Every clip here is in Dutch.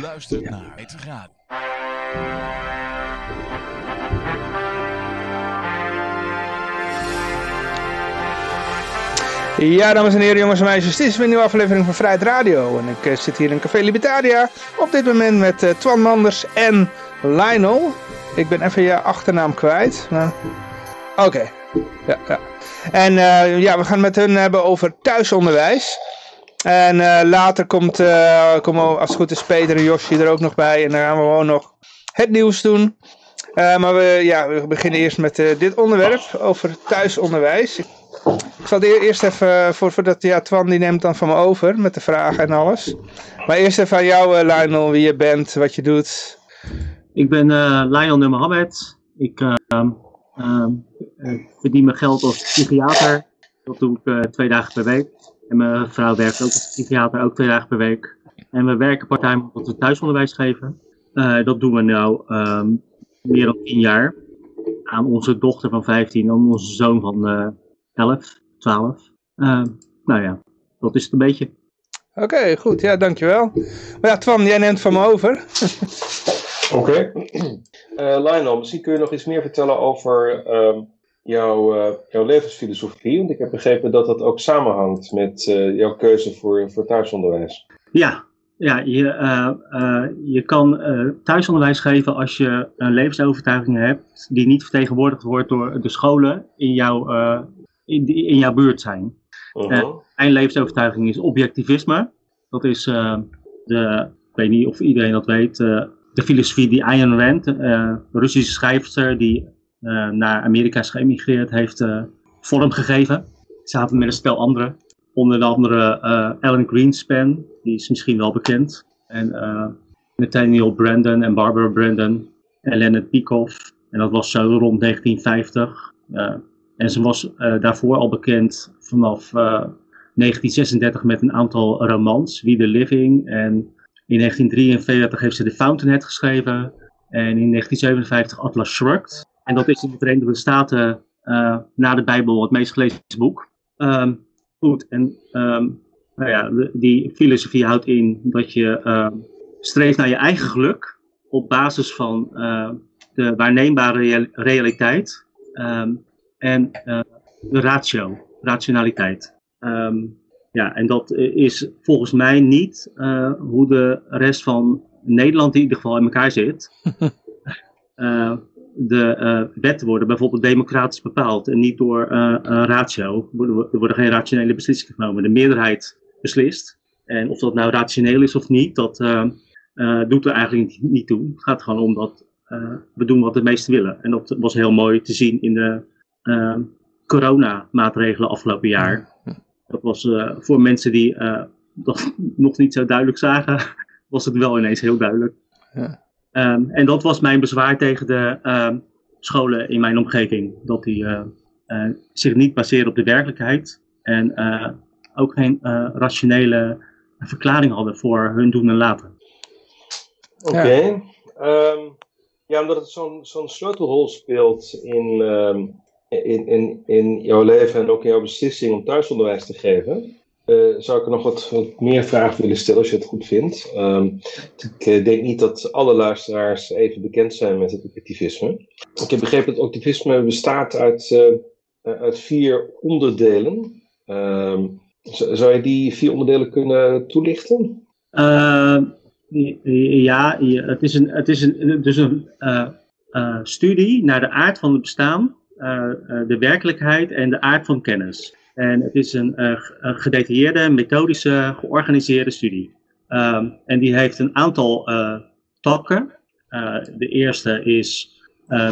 U luistert naar het. Ja, dames en heren, jongens en meisjes, dit is weer een nieuwe aflevering van Vrijheid Radio. En ik eh, zit hier in Café Libertaria op dit moment met eh, Twan Manders en Lionel. Ik ben even je achternaam kwijt. Oké, ja, ja. En eh, ja, we gaan het met hun hebben over thuisonderwijs. En eh, later komt, komen, als het goed is, Peter en Josje er ook nog bij. En dan gaan we gewoon nog het nieuws doen. Eh, maar we, ja, we beginnen eerst met dit onderwerp over thuisonderwijs. Ik zal het eerst even, voor, voordat ja, Twan die neemt dan van me over met de vragen en alles. Maar eerst even aan jou Lionel, wie je bent, wat je doet. Ik ben Lionel. Ik eh, ehm, ehm, eh, verdien mijn geld als psychiater. Dat doe ik twee dagen per week. En mijn vrouw werkt ook als psychiater, ook twee dagen per week. En we werken parttime omdat we thuisonderwijs geven. Eh, dat doen we nu ehm, meer dan tien jaar. Aan onze dochter van 15 en onze zoon van eh 11, 12. Eh, nou ja, dat is het een beetje. Oké, goed, ja, dankjewel. Maar ja, Twan, jij neemt van me over. Oké. Eh, Lionel, misschien kun je nog iets meer vertellen over ehm, jouw, eh, jouw levensfilosofie. Want ik heb begrepen dat dat ook samenhangt met eh, jouw keuze voor, voor thuisonderwijs. Ja, ja je, eh, je kan thuisonderwijs geven als je een levensovertuiging hebt die niet vertegenwoordigd wordt door de scholen in jouw, in, die in jouw buurt zijn. Mhm. Eh, Mijn levensovertuiging is objectivisme. Dat is de, ik weet niet of iedereen dat weet, de filosofie die Ayn Rand, Russische schrijfster die naar Amerika is geëmigreerd, heeft eh, vorm gegeven. Samen met een stel anderen. Onder andere eh Alan Greenspan, die is misschien wel bekend. En eh, Nathaniel Brandon en Barbara Brandon en Leonard Peikoff. En dat was zo rond 1950. Eh, en ze was eh, daarvoor al bekend vanaf eh, 1936 met een aantal romans, We the Living. En in 1943 heeft ze The Fountainhead geschreven. En in 1957 Atlas Shrugged. En dat is in de Verenigde Staten eh, na de Bijbel het meest gelezen boek. Ehm, goed, en ehm, nou ja, de- die filosofie houdt in dat je ehm, streeft naar je eigen geluk op basis van eh, de waarneembare rea- realiteit en eh, de ratio, rationaliteit. Ja, en dat is volgens mij niet hoe de rest van Nederland in ieder geval in elkaar zit. De eh, wetten worden bijvoorbeeld democratisch bepaald en niet door eh, ratio. Er worden, geen rationele beslissingen genomen. De meerderheid beslist. En of dat nou rationeel is of niet, dat eh, doet er eigenlijk niet, toe. Het gaat gewoon om dat we doen wat de meesten willen. En dat was heel mooi te zien in de coronamaatregelen afgelopen jaar. Dat was voor mensen die dat nog niet zo duidelijk zagen, was het wel ineens heel duidelijk. Ja. Ehm, en dat was mijn bezwaar tegen de ehm, scholen in mijn omgeving. Dat die eh, eh, zich niet baseren op de werkelijkheid. En eh, ook geen eh, rationele verklaring hadden voor hun doen en laten. Oké. Ehm, ja, omdat het zo'n zo'n sleutelrol speelt in, ehm, in, in, in jouw leven en ook in jouw beslissing om thuisonderwijs te geven, eh, zou ik nog wat, meer vragen willen stellen als je het goed vindt. Ehm, ik eh, denk niet dat alle luisteraars even bekend zijn met het objectivisme. Ik heb begrepen dat objectivisme bestaat uit, eh, uit vier onderdelen. Ehm, zou je die vier onderdelen kunnen toelichten? Eh, ja, het is, een, het is een, dus een studie naar de aard van het bestaan, de werkelijkheid en de aard van kennis. En het is een, eh, een gedetailleerde, methodische, georganiseerde studie. Ehm, en die heeft een aantal eh, takken. Eh, de eerste is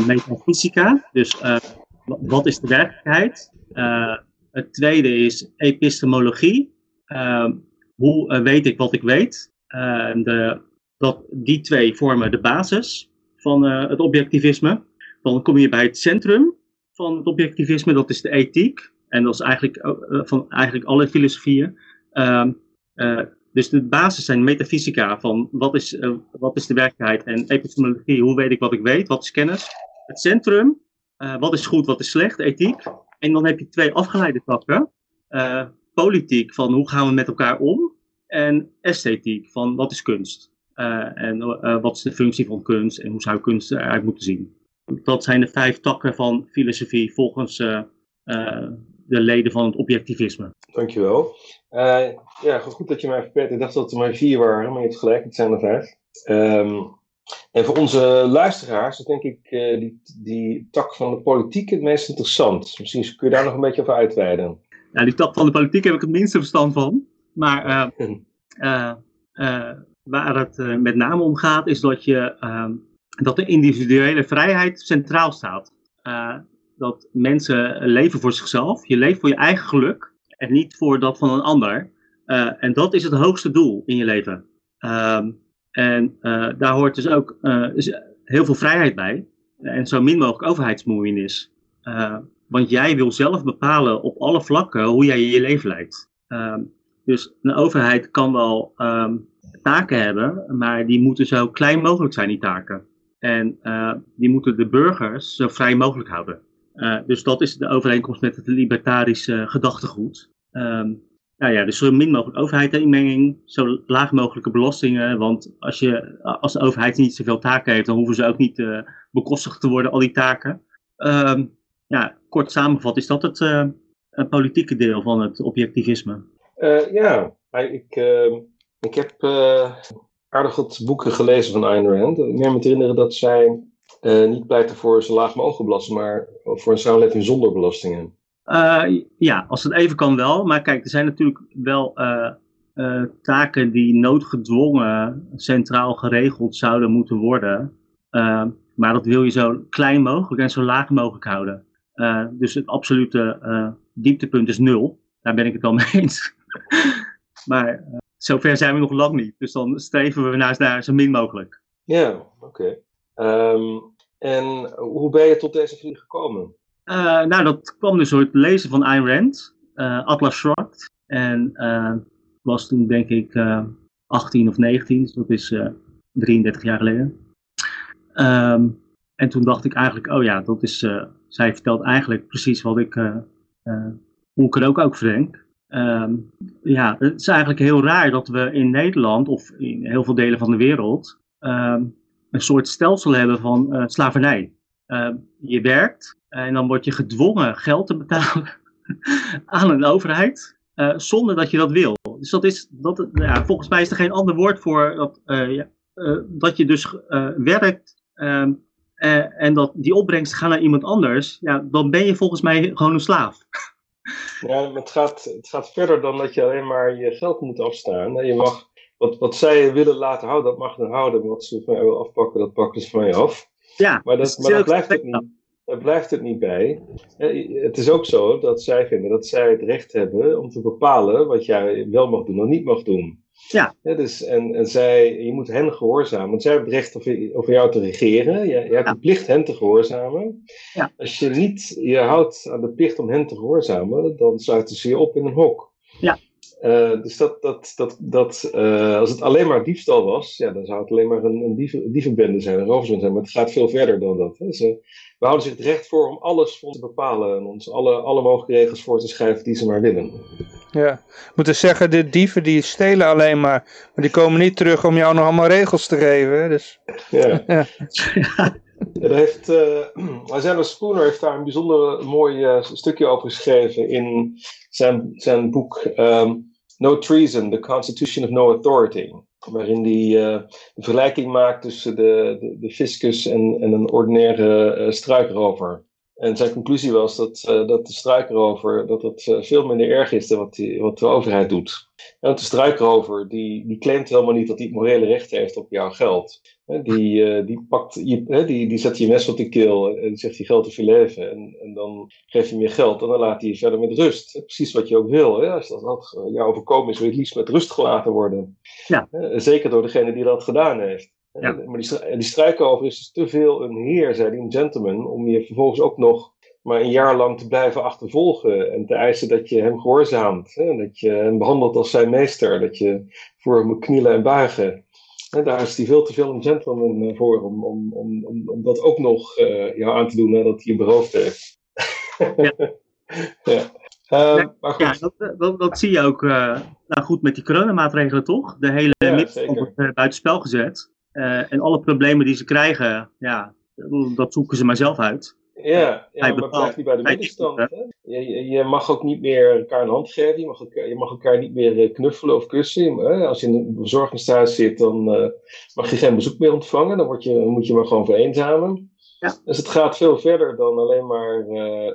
metafysica, dus wa- wat is de werkelijkheid? Het tweede is epistemologie. Ehm, hoe weet ik wat ik weet? De, dat, die twee vormen de basis van het objectivisme. Dan kom je bij het centrum van het objectivisme, dat is de ethiek. En dat is eigenlijk eh, van eigenlijk alle filosofieën. Ehm, eh, dus de basis zijn metafysica van wat is, eh, wat is de werkelijkheid en epistemologie, hoe weet ik wat ik weet, wat is kennis. Het centrum, eh, wat is goed, wat is slecht, ethiek. En dan heb je twee afgeleide takken. Eh, politiek, van hoe gaan we met elkaar om. En esthetiek, van wat is kunst. en wat is de functie van kunst en hoe zou kunst eruit moeten zien. Dat zijn de vijf takken van filosofie volgens de leden van het objectivisme. Dankjewel. ja, goed dat je mij verpeert. Ik dacht dat er maar vier waren, maar je hebt gelijk, het zijn er vijf. Um, en voor onze luisteraars is denk ik uh, die, die tak van de politiek het meest interessant. Misschien kun je daar nog een beetje over uitweiden. Ja, die tak van de politiek heb ik het minste verstand van. Maar uh, uh, waar het met name om gaat is dat, je, ehm, dat de individuele vrijheid centraal staat. Dat mensen leven voor zichzelf. Je leeft voor je eigen geluk en niet voor dat van een ander. en dat is het hoogste doel in je leven. Ehm, en uh, daar hoort dus ook uh, heel veel vrijheid bij. En zo min mogelijk overheidsmoeienis. Want jij wil zelf bepalen op alle vlakken hoe jij je leven leidt. Ehm, dus een overheid kan wel um, taken hebben, maar die moeten zo klein mogelijk zijn, die taken. En die moeten de burgers zo vrij mogelijk houden. Dus dat is de overeenkomst met het libertarische gedachtegoed. Um, ja, dus zo min mogelijk overheidsinmenging, zo laag mogelijke belastingen. Want als, je, als de overheid niet zoveel taken heeft, dan hoeven ze ook niet uh, bekostigd te worden, al die taken. Um, ja, kort samengevat is dat het uh, politieke deel van het objectivisme. Ja, ik, ehm, ik heb aardig wat boeken gelezen van Ayn Rand. Ik neem me te herinneren dat zij niet pleiten voor zo laag mogelijk belasting, maar voor een samenleving zonder belastingen. Uh, ja, als het even kan wel. Maar kijk, er zijn natuurlijk wel uh, uh, taken die noodgedwongen centraal geregeld zouden moeten worden. maar dat wil je zo klein mogelijk en zo laag mogelijk houden. dus het absolute dieptepunt is nul. Daar ben ik het al mee eens. maar zover zijn we nog lang niet. Dus dan streven we naar, naar zo min mogelijk. Ja, oké. Okay. Ehm, en hoe ben je tot deze vlieg gekomen? Uh, nou, dat kwam dus door het lezen van Ayn Rand, uh, Atlas Shrugged. En uh, was toen denk ik 18 of 19, dus dat is 33 jaar geleden. Um, en toen dacht ik eigenlijk, oh ja, dat is, zij vertelt eigenlijk precies wat ik, hoe ik er ook ook verdenk. Um, ja, het is eigenlijk heel raar dat we in Nederland of in heel veel delen van de wereld een soort stelsel hebben van slavernij. je werkt en dan word je gedwongen geld te betalen aan een overheid, zonder dat je dat wil. Dus dat is, dat, ja, volgens mij is er geen ander woord voor dat, ja, dat je dus werkt ehm, en dat die opbrengst gaat naar iemand anders. Ja, dan ben je volgens mij gewoon een slaaf. Ja, het gaat, het gaat verder dan dat je alleen maar je geld moet afstaan. Je mag, wat, wat zij willen laten houden, dat mag je houden. Maar wat ze van jou willen afpakken, dat pakken ze van je af. Ja, maar dat, maar dat blijft het niet daar blijft het niet bij. Het is ook zo dat zij vinden dat zij het recht hebben om te bepalen wat jij wel mag doen of niet mag doen. Ja. dus, en, en zij, je moet hen gehoorzamen, want zij hebben het recht over, over jou te regeren. Je, je hebt de plicht hen te gehoorzamen. Ja. Als je niet je houdt aan de plicht om hen te gehoorzamen, dan sluiten ze je op in een hok. Ja. Uh, dus dat, dat, dat, dat, uh, als het alleen maar diefstal was, ja, dan zou het alleen maar een, een dieven, dievenbende zijn, een roversbende zijn. Maar het gaat veel verder dan dat. Hè. Ze, we houden zich het recht voor om alles voor te bepalen en ons alle, alle mogelijke regels voor te schrijven die ze maar willen. Ja, moeten zeggen, de dieven die stelen alleen maar, maar die komen niet terug om jou nog allemaal regels te geven. Dus. Ja. ja. Er heeft, uh, Spooner heeft daar een bijzonder mooi uh, stukje over geschreven in zijn, zijn boek um, No Treason, The Constitution of No Authority. Waarin hij uh, een vergelijking maakt tussen de, de, de fiscus en, en een ordinaire uh, struikrover. En zijn conclusie was dat, dat de struikrover dat het veel minder erg is dan wat, die, wat de overheid doet. En de struikrover die, die claimt helemaal niet dat hij morele recht heeft op jouw geld. Die, uh, die, pakt, je, die, die zet je mes op de keel en zegt je geld is je leven. En, en dan geef je je geld en dan laat hij je verder met rust. Precies wat je ook wil. Hè? Als dat, dat jou overkomen is, wil je het liefst met rust gelaten worden. Ja. Zeker door degene die dat gedaan heeft. Ja. Maar die, die struikover is dus te veel een heer, zei die, een gentleman, om je vervolgens ook nog maar een jaar lang te blijven achtervolgen en te eisen dat je hem gehoorzaamt. Hè? Dat je hem behandelt als zijn meester, dat je voor hem moet knielen en buigen. En daar is hij veel te veel een gentleman eh, voor om, om, om, om, om dat ook nog uh, jou aan te doen nadat hij je beroofd heeft. Ja. ja. Uh, maar goed. ja dat, dat, dat, zie je ook uh, nou goed, met die coronamaatregelen toch? De hele Ja, zeker. wordt uh, buitenspel gezet. En alle problemen die ze krijgen, ja, dat zoeken ze maar zelf uit. Ja, ja Hij maar het blijft niet bij de middenstand. Hè? Je, je, mag ook niet meer elkaar een hand geven. Je mag elkaar, je mag elkaar niet meer eh, knuffelen of kussen. Hè? Als je in een verzorgingstehuis zit, dan uh, mag je geen bezoek meer ontvangen. Dan, word je, moet je maar gewoon vereenzamen. Ja. Dus het gaat veel verder dan alleen maar uh,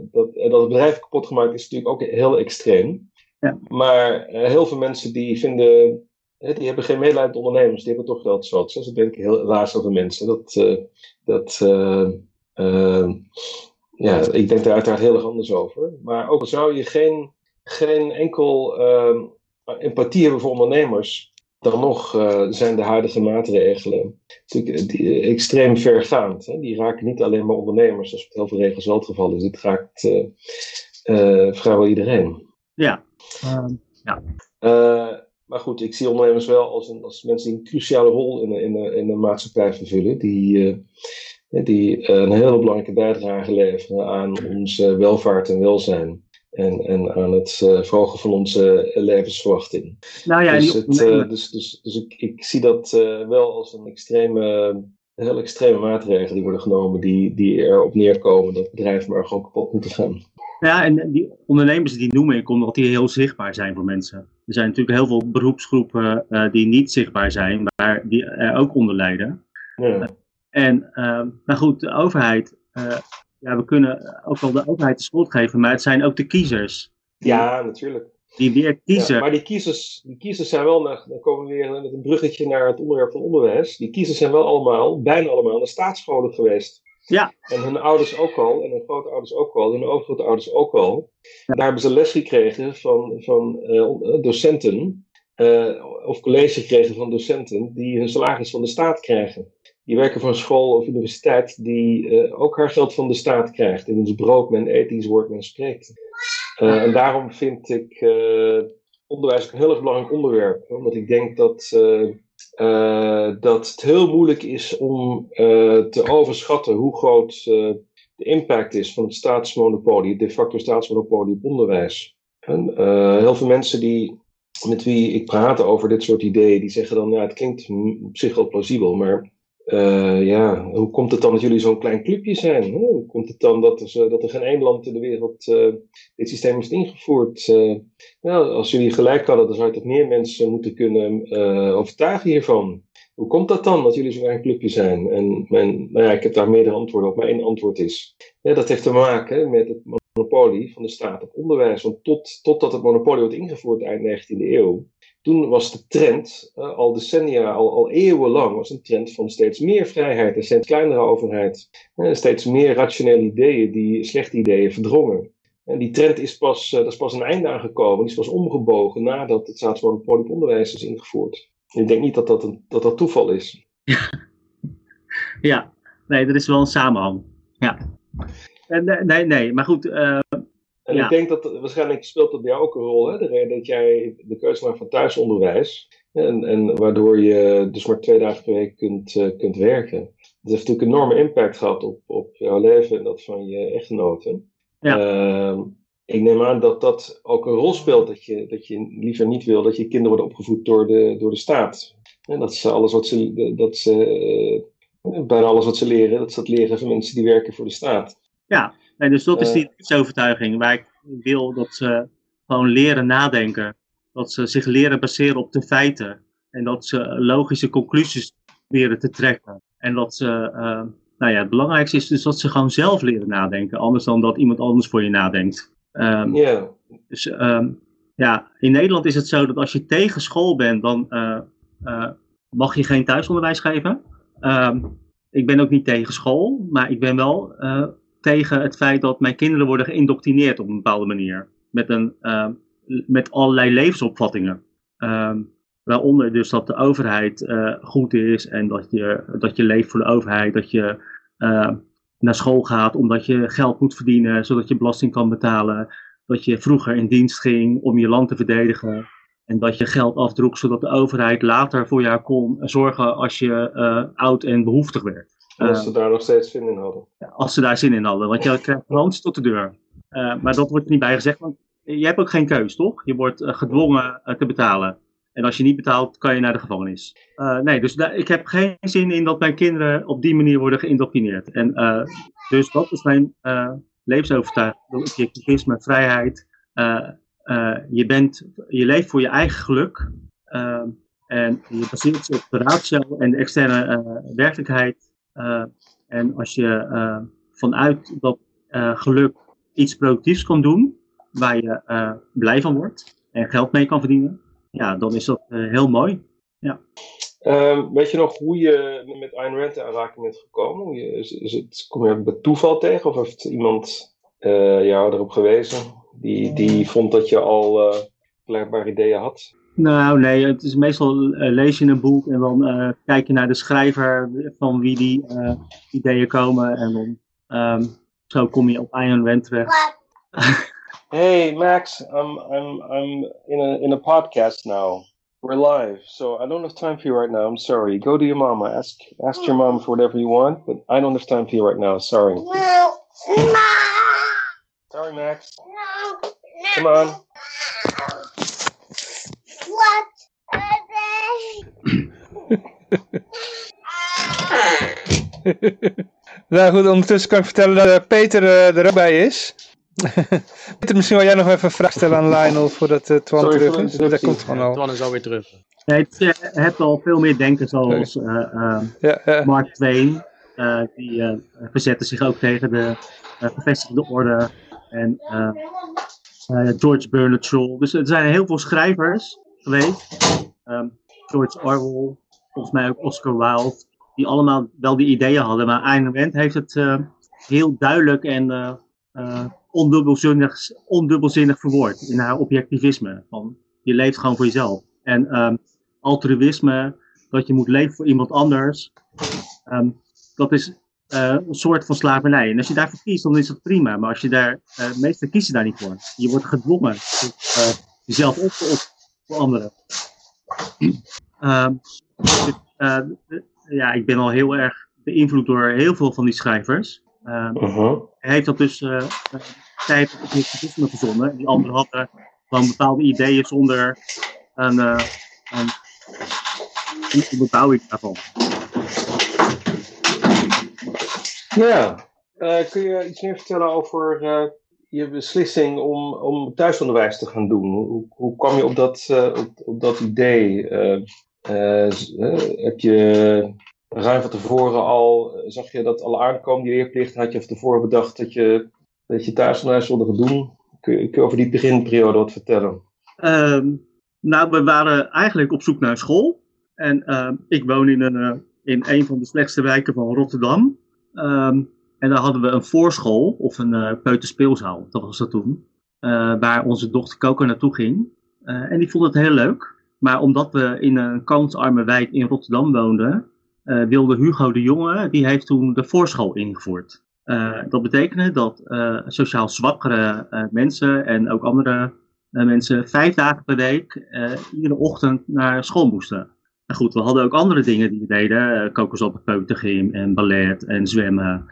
dat, dat het bedrijf kapot gemaakt is natuurlijk ook heel extreem. Ja. Maar heel veel mensen die vinden die hebben geen medelijden met ondernemers, die hebben toch geld zat. Zo denk ik heel helaas over mensen. Dat, dat ja, ik denk daar uiteraard heel erg anders over. Maar ook al zou je geen, geen enkel empathie hebben voor ondernemers, dan nog zijn de huidige maatregelen natuurlijk die, extreem vergaand. Hè? Die raken niet alleen maar ondernemers, zoals met heel veel regels wel het geval is. Dit raakt vrijwel iedereen. Ja. ja. Maar goed, ik zie ondernemers wel als, een, als mensen die een cruciale rol in de, in de, in de maatschappij vervullen. Die, uh, die een hele belangrijke bijdrage leveren aan onze welvaart en welzijn. En, en aan het uh, verhogen van onze levensverwachting. Nou ja, dus, het, uh, dus, dus, dus ik, ik zie dat wel als een extreme, een heel extreme maatregelen die worden genomen. Die, die erop neerkomen dat bedrijven maar gewoon kapot moeten gaan. Ja, en die ondernemers die noemen ik, omdat die heel zichtbaar zijn voor mensen. Er zijn natuurlijk heel veel beroepsgroepen uh, die niet zichtbaar zijn, maar die er ook onder lijden. Ja. En, uh, maar goed, de overheid, ja, we kunnen ook wel de overheid de schuld geven, maar het zijn ook de kiezers. Ja, natuurlijk. Die weer kiezen. Ja, maar die kiezers, die kiezers zijn wel, naar, dan komen we weer met een bruggetje naar het onderwerp van onderwijs. Die kiezers zijn wel allemaal, bijna allemaal, naar staatsscholen geweest. Ja. En hun ouders ook al, en hun grootouders ook al, hun overgrootouders ook al. Ja. Daar hebben ze les gekregen van, van uh, docenten, uh, of college gekregen van docenten, die hun salaris van de staat krijgen. Die werken voor een school of universiteit die uh, ook haar geld van de staat krijgt. In ons brood men eet, woord men spreekt. en daarom vind ik onderwijs ook een heel erg belangrijk onderwerp. Omdat ik denk dat dat het heel moeilijk is om te overschatten hoe groot de impact is van het staatsmonopolie, de facto staatsmonopolie op onderwijs. En, heel veel mensen die, met wie ik praat over dit soort ideeën, die zeggen dan, ja, het klinkt op zich wel plausibel, maar ja, hoe komt het dan dat jullie zo'n klein clubje zijn? Hoe komt het dan dat er, dat er geen één land in de wereld dit systeem heeft ingevoerd? nou, als jullie gelijk hadden, dan zou je toch meer mensen moeten kunnen overtuigen hiervan. Hoe komt dat dan, dat jullie zo'n klein clubje zijn? En mijn, nou ja, ik heb daar meerdere antwoorden op, maar één antwoord is, dat heeft te maken met het monopolie van de staat op onderwijs. Want tot, totdat het monopolie werd ingevoerd eind 19e eeuw, toen was de trend, uh, al decennia, al, al eeuwenlang, was een trend van steeds meer vrijheid en steeds kleinere overheid. Uh, steeds meer rationele ideeën die slechte ideeën verdrongen. En die trend is pas, uh, dat is pas een einde aangekomen, die is pas omgebogen nadat het staatsmonopolie op onderwijs is ingevoerd. Ik denk niet dat dat, een, dat, dat toeval is. ja, nee, er is wel een samenhang. Ja. Nee, nee, maar goed. En ja. ik denk dat waarschijnlijk speelt dat bij jou ook een rol, hè? De reden dat jij de keuze maakt van thuisonderwijs. En, en waardoor je dus maar twee dagen per week kunt, uh, kunt werken. Dat heeft natuurlijk een enorme impact gehad op, op jouw leven en dat van je echtgenoten. Ja. Uh, ik neem aan dat dat ook een rol speelt, dat je, dat je liever niet wil dat je kinderen worden opgevoed door de, door de staat. En dat ze alles wat ze, dat ze uh, bijna alles wat ze leren, dat ze dat leren van mensen die werken voor de staat. Ja, en dus dat is die overtuiging waar ik wil dat ze gewoon leren nadenken. Dat ze zich leren baseren op de feiten. En dat ze logische conclusies leren te trekken. En dat ze, uh, nou ja, het belangrijkste is dus dat ze gewoon zelf leren nadenken. Anders dan dat iemand anders voor je nadenkt. Um, yeah. Dus um, ja, in Nederland is het zo dat als je tegen school bent, dan uh, uh, mag je geen thuisonderwijs geven. Um, ik ben ook niet tegen school, maar ik ben wel tegen het feit dat mijn kinderen worden geïndoctrineerd op een bepaalde manier. Met, een, met allerlei levensopvattingen. waaronder dus dat de overheid goed is en dat je, dat je leeft voor de overheid, dat je naar school gaat omdat je geld moet verdienen, zodat je belasting kan betalen. Dat je vroeger in dienst ging om je land te verdedigen. En dat je geld afdroeg zodat de overheid later voor jou kon zorgen als je uh, oud en behoeftig werd. Als ze uh, daar nog steeds zin in hadden. Als ze daar zin in hadden, want je krijgt gewoon tot de deur. Uh, maar dat wordt er niet bij gezegd, want je hebt ook geen keus, toch? Je wordt gedwongen te betalen. En als je niet betaalt, kan je naar de gevangenis. nee, dus ik heb geen zin in dat mijn kinderen op die manier worden geïndoctrineerd. En dus dat is mijn levensovertuiging. Objectivisme, vrijheid. je, bent, je leeft voor je eigen geluk. en je baseert je op de ratio en de externe werkelijkheid. En als je vanuit dat geluk iets productiefs kan doen, waar je uh, blij van wordt en geld mee kan verdienen, ja, dan is dat uh, heel mooi. Ja. Um, weet je nog hoe je met Ayn Rand in aanraking bent gekomen? Je, is, het, kom je bij toeval tegen of heeft iemand uh, jou erop gewezen die, die vond dat je al blijkbaar ideeën had? Nou, nee, het is meestal lees je een boek en dan kijk je naar de schrijver van wie die ideeën komen en dan um, zo kom je op Ayn Rand terecht. hey Max, I'm I'm I'm in a in a podcast now. We're live, so I don't have time for you right now. I'm sorry. Go to your mama. Ask ask your mom for whatever you want, but I don't have time for you right now. Sorry. No. no. Sorry, Max. No. Come on. What? Nou goed, ondertussen kan ik vertellen dat uh, Peter uh, er ook bij is. Peter, misschien wil jij nog even een vraag stellen aan Lionel voordat uh, Twan Sorry, terug is. Dat komt gewoon al. Twan is alweer terug. Nee, je hebt al veel meer denken zoals uh, ja, ja. Mark Twain. die verzetten zich ook tegen de gevestigde orde. En George Bernard Shaw. Dus er zijn heel veel schrijvers geweest. Um, George Orwell, volgens mij ook Oscar Wilde. Die allemaal wel die ideeën hadden. Maar Ayn Rand heeft het heel duidelijk en ondubbelzinnig, ondubbelzinnig verwoord in haar objectivisme. Van, je leeft gewoon voor jezelf. En um, altruïsme, dat je moet leven voor iemand anders, um, dat is uh, een soort van slavernij. En als je daarvoor kiest, dan is dat prima. Maar als je daar, uh, meestal kies je daar niet voor. Je wordt gedwongen uh, jezelf op te voor anderen. Um, ja, ik ben al heel erg beïnvloed door heel veel van die schrijvers. Uh, -huh. Hij heeft dat dus uh, tijd op het verzonnen. Die anderen hadden gewoon bepaalde ideeën zonder een, uh, een, een bebouwing daarvan. Ja, uh, kun je iets meer vertellen over uh, je beslissing om, om thuisonderwijs te gaan doen? Hoe, hoe kwam je op dat, uh, op, dat idee? heb je ruim van tevoren al, zag je dat al aankomen, die leerplicht? Had je van tevoren bedacht dat je dat je thuisonderwijs wilde gaan doen. Kun je, over die beginperiode wat vertellen? Um, nou, we waren eigenlijk op zoek naar school. En uh, ik woon in een, in van de slechtste wijken van Rotterdam. Um, en daar hadden we een voorschool, of een uh, peuterspeelzaal, dat was dat toen. Uh, waar onze dochter Coco naartoe ging. en die vond het heel leuk. Maar omdat we in een kansarme wijk in Rotterdam woonden, wilde Hugo de Jonge, die heeft toen de voorschool ingevoerd. Dat betekende dat sociaal zwakkere mensen en ook andere mensen vijf dagen per week iedere ochtend naar school moesten. En goed, we hadden ook andere dingen die we deden. kokos op het peutergym en ballet en zwemmen.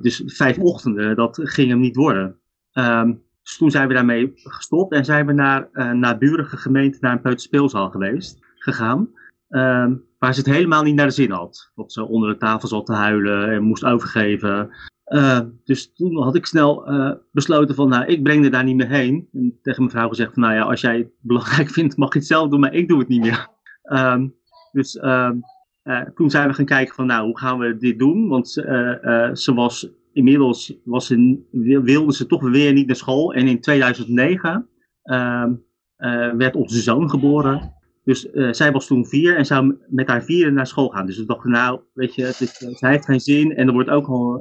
Dus vijf ochtenden, dat ging hem niet worden. Um, dus toen zijn we daarmee gestopt en zijn we naar een naburige gemeente naar een peuterspeelzaal geweest, gegaan. Um, waar ze het helemaal niet naar de zin had. Dat ze onder de tafel zat te huilen en moest overgeven. Uh, dus toen had ik snel uh, besloten van, nou, ik breng er daar niet meer heen. En tegen mijn vrouw gezegd van, nou ja, als jij het belangrijk vindt, mag je het zelf doen, maar ik doe het niet meer. Dus uh, toen zijn we gaan kijken van, nou, hoe gaan we dit doen? Want ze was, inmiddels was ze, wilde ze toch weer niet naar school. En in 2009 ehm, werd onze zoon geboren. Dus zij was toen vier en zou met haar vieren naar school gaan. Dus we dachten, nou, weet je, het is, zij heeft geen zin en er wordt ook al,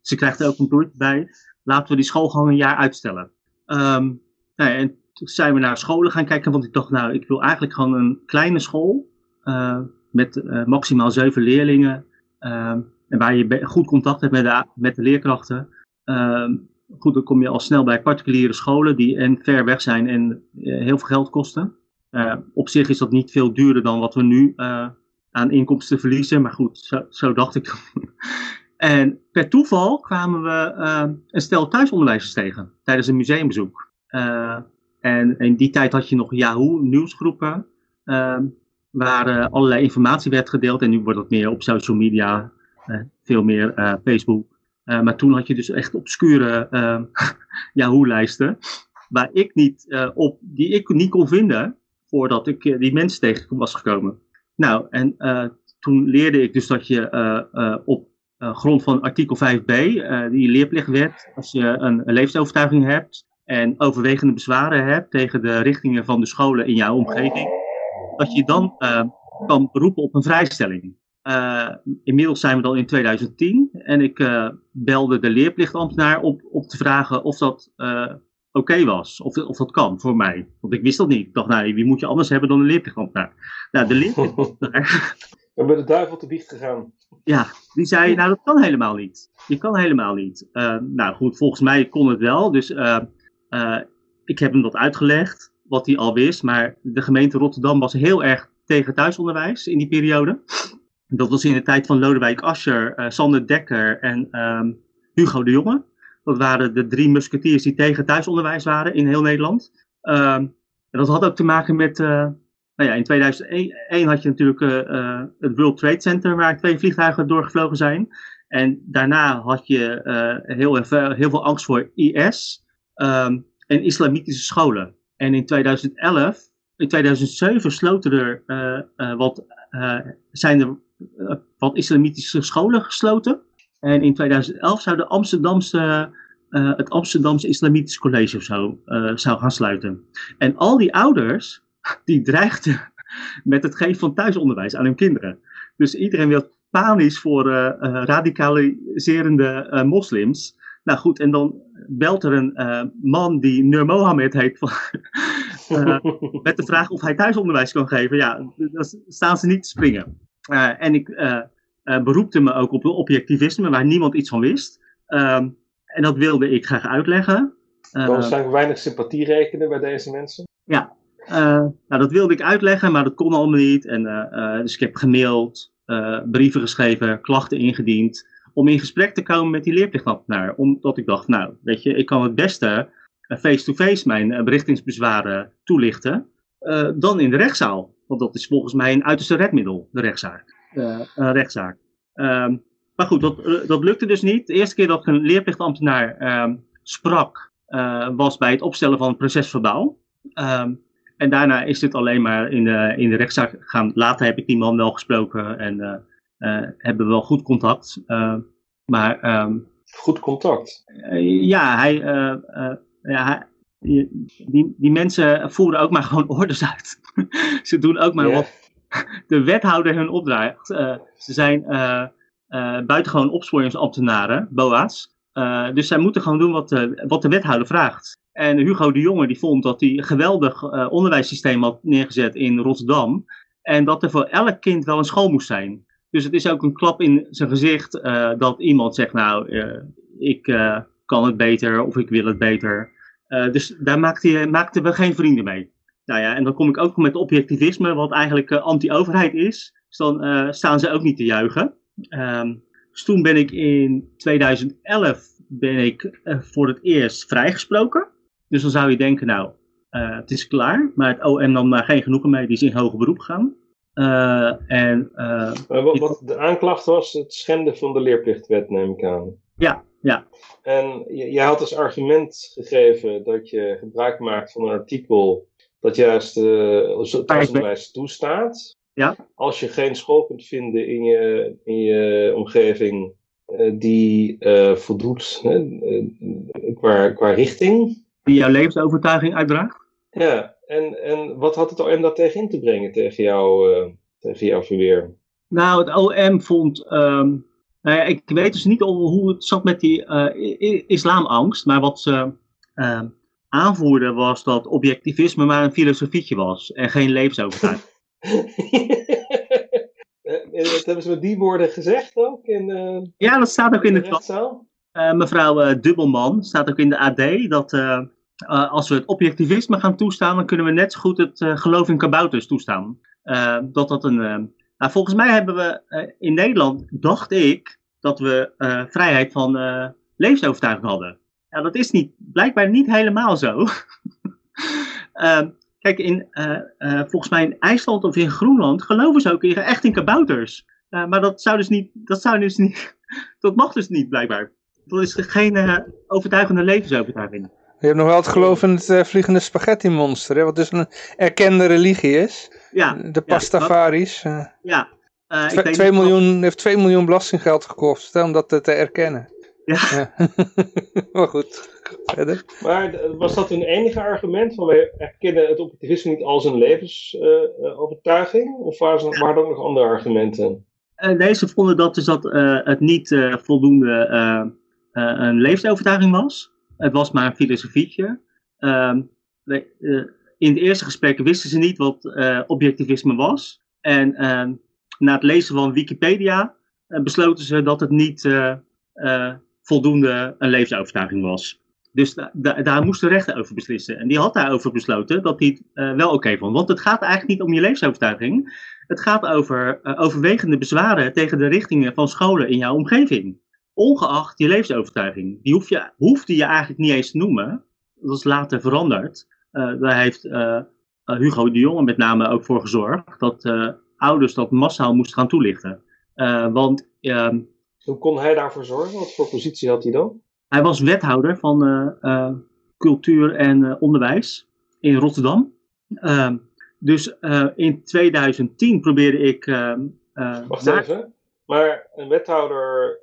ze krijgt er ook een broertje bij. Laten we die school gewoon een jaar uitstellen. Um, nou ja, en toen zijn we naar scholen gaan kijken, want ik dacht, nou, ik wil eigenlijk gewoon een kleine school met maximaal zeven leerlingen. Um, en waar je goed contact hebt met de, met de leerkrachten. Um, goed, dan kom je al snel bij particuliere scholen die en ver weg zijn en heel veel geld kosten. Uh, op zich is dat niet veel duurder dan wat we nu aan inkomsten verliezen. Maar goed, zo, dacht ik. en per toeval kwamen we uh, een stel thuisonderwijzers tegen tijdens een museumbezoek. en in die tijd had je nog Yahoo nieuwsgroepen. Ehm, waar allerlei informatie werd gedeeld. En nu wordt het meer op social media, veel meer Facebook. maar toen had je dus echt obscure Yahoo-lijsten. Waar ik niet op, die ik niet kon vinden voordat ik die mensen tegen was gekomen. Nou, en toen leerde ik dus dat je op grond van artikel 5b, die leerplichtwet, als je een, een levensovertuiging hebt en overwegende bezwaren hebt tegen de richtingen van de scholen in jouw omgeving, dat je dan uh, kan beroepen op een vrijstelling. Uh, inmiddels zijn we dan in 2010 en ik uh, belde de leerplichtambtenaar op, op te vragen of dat oké was, of, of dat kan voor mij. Want ik wist dat niet. Ik dacht, nou, wie moet je anders hebben dan een leerplichtambtenaar? Nou, de leerplichtambtenaar... We hebben de duivel te biecht gegaan. Ja, die zei, nou dat kan helemaal niet. Je kan helemaal niet. nou goed, volgens mij kon het wel. Dus ik heb hem dat uitgelegd, wat hij al wist. Maar de gemeente Rotterdam was heel erg tegen thuisonderwijs in die periode. Dat was in de tijd van Lodewijk Asscher, uh, Sander Dekker en um, Hugo de Jonge. Dat waren de drie musketiers die tegen thuisonderwijs waren in heel Nederland. Um, en dat had ook te maken met. Uh, nou ja, in 2001 had je natuurlijk uh, het World Trade Center, waar twee vliegtuigen doorgevlogen zijn. En daarna had je heel, heel veel angst voor IS um, en islamitische scholen. En in 2011, in 2007 sloten er uh, uh, wat, uh, zijn er wat islamitische scholen gesloten. En in 2011 zou de Amsterdamse, het Amsterdamse Islamitisch College of zo zou gaan sluiten. En al die ouders, die dreigden met het geven van thuisonderwijs aan hun kinderen. Dus iedereen wil panisch voor radicaliserende moslims. Nou goed, en dan belt er een uh, man die Nur Mohammed heet. Van, uh, met de vraag of hij thuisonderwijs kan geven. Ja, dan staan ze niet te springen. Uh, en ik beroepte me ook op objectivisme, waar niemand iets van wist. Um, en dat wilde ik graag uitleggen. Dan zijn we weinig sympathie rekenen bij deze mensen. Ja, nou, dat wilde ik uitleggen, maar dat kon allemaal niet. En, dus ik heb gemaild, brieven geschreven, klachten ingediend om in gesprek te komen met die leerplichtambtenaar. Omdat ik dacht, nou, weet je, ik kan het beste eh, face-to-face mijn eh, berichtingsbezwaren toelichten uh, dan in de rechtszaal. Want dat is volgens mij een uiterste redmiddel, de rechtszaak. Uh, rechtszaak. Um, maar goed, dat, dat lukte dus niet. De eerste keer dat ik een leerplichtambtenaar um, sprak, was bij het opstellen van het procesverbaal. Um, en daarna is het alleen maar in de, in de rechtszaak gegaan. Later heb ik die man wel gesproken en hebben we wel goed contact. Uh, maar, um, goed contact? Uh, ja, hij, ja, hij, die, die mensen voeren ook maar gewoon orders uit. ze doen ook maar yeah. wat de wethouder hun opdraagt. ze zijn buitengewoon opsporingsambtenaren, BOA's. dus zij moeten gewoon doen wat de, wat de wethouder vraagt. En Hugo de Jonge die vond dat hij een geweldig onderwijssysteem had neergezet in Rotterdam. En dat er voor elk kind wel een school moest zijn. Dus het is ook een klap in zijn gezicht uh, dat iemand zegt, nou, uh, ik uh, kan het beter of ik wil het beter. dus daar maakte, maakten we geen vrienden mee. Nou ja, en dan kom ik ook met objectivisme, wat eigenlijk anti-overheid is. Dus dan staan ze ook niet te juichen. Um, dus toen ben ik in 2011 ben ik voor het eerst vrijgesproken. Dus dan zou je denken, nou, het is klaar. Maar het OM nam daar geen genoegen mee, die is in hoger beroep gegaan. Uh, en, uh, wat, wat, de aanklacht was het schenden van de leerplichtwet, neem ik aan. Ja, ja. En jij had als argument gegeven dat je gebruik maakt van een artikel dat juist uh, thuisonderwijs toestaat. Ja. Als je geen school kunt vinden in je, in je omgeving die voldoet qua, qua richting. Die jouw levensovertuiging uitdraagt? Ja, en, en wat had het OM daar tegen in te brengen tegen, jou, uh, tegen jouw verweer? Nou, het OM vond. Um, nou ja, ik weet dus niet hoe het zat met die uh, islamangst, maar wat ze uh, aanvoerden was dat objectivisme maar een filosofietje was en geen levensovertuiging. dat hebben ze met die woorden gezegd ook? In, ja, dat staat ook in de, de mevrouw Dubbelman, staat ook in de AD, dat uh, als we het objectivisme gaan toestaan, dan kunnen we net zo goed het uh, geloof in kabouters toestaan. Uh, dat dat een, nou, volgens mij hebben we in Nederland, dacht ik, dat we vrijheid van levensovertuiging hadden. Ja, dat is niet, blijkbaar niet helemaal zo. Kijk, in, volgens mij in IJsland of in Groenland geloven ze ook in, echt in kabouters. Maar dat zou dus niet, dat zou dus niet, dat mag dus niet blijkbaar. Dat is geen overtuigende levensovertuiging. Je hebt nog wel het geloof in het vliegende spaghetti monster, hè? wat dus een erkende religie is. Ja. De Pastafaris. Ja. ja. Uh, 2 miljoen, heeft 2 miljoen belastinggeld gekost om dat te erkennen. Ja. ja. maar goed, verder. Maar was dat een enige argument? Van wij erkennen het objectivisme niet als een levensovertuiging? Uh, of waren, er, waren er ook nog andere argumenten? Uh, nee, ze vonden dat, dus dat uh, het niet voldoende een levensovertuiging was. Het was maar een filosofietje. Ehm, in de eerste gesprekken wisten ze niet wat objectivisme was. En ehm, na het lezen van Wikipedia besloten ze dat het niet voldoende een levensovertuiging was. Dus da da daar moest de rechter over beslissen. En die had daarover besloten dat hij het wel oké vond. Want het gaat eigenlijk niet om je levensovertuiging. Het gaat over overwegende bezwaren tegen de richtingen van scholen in jouw omgeving. Ongeacht je levensovertuiging. Die hoef je, hoefde je eigenlijk niet eens te noemen. Dat is later veranderd. Uh, daar heeft Hugo de Jonge met name ook voor gezorgd dat ouders dat massaal moesten gaan toelichten. want ehm, hoe kon hij daarvoor zorgen? Wat voor positie had hij dan? Hij was wethouder van cultuur en onderwijs in Rotterdam. Ehm, dus in 2010 probeerde ik. Ehm, Wacht even. Maar een wethouder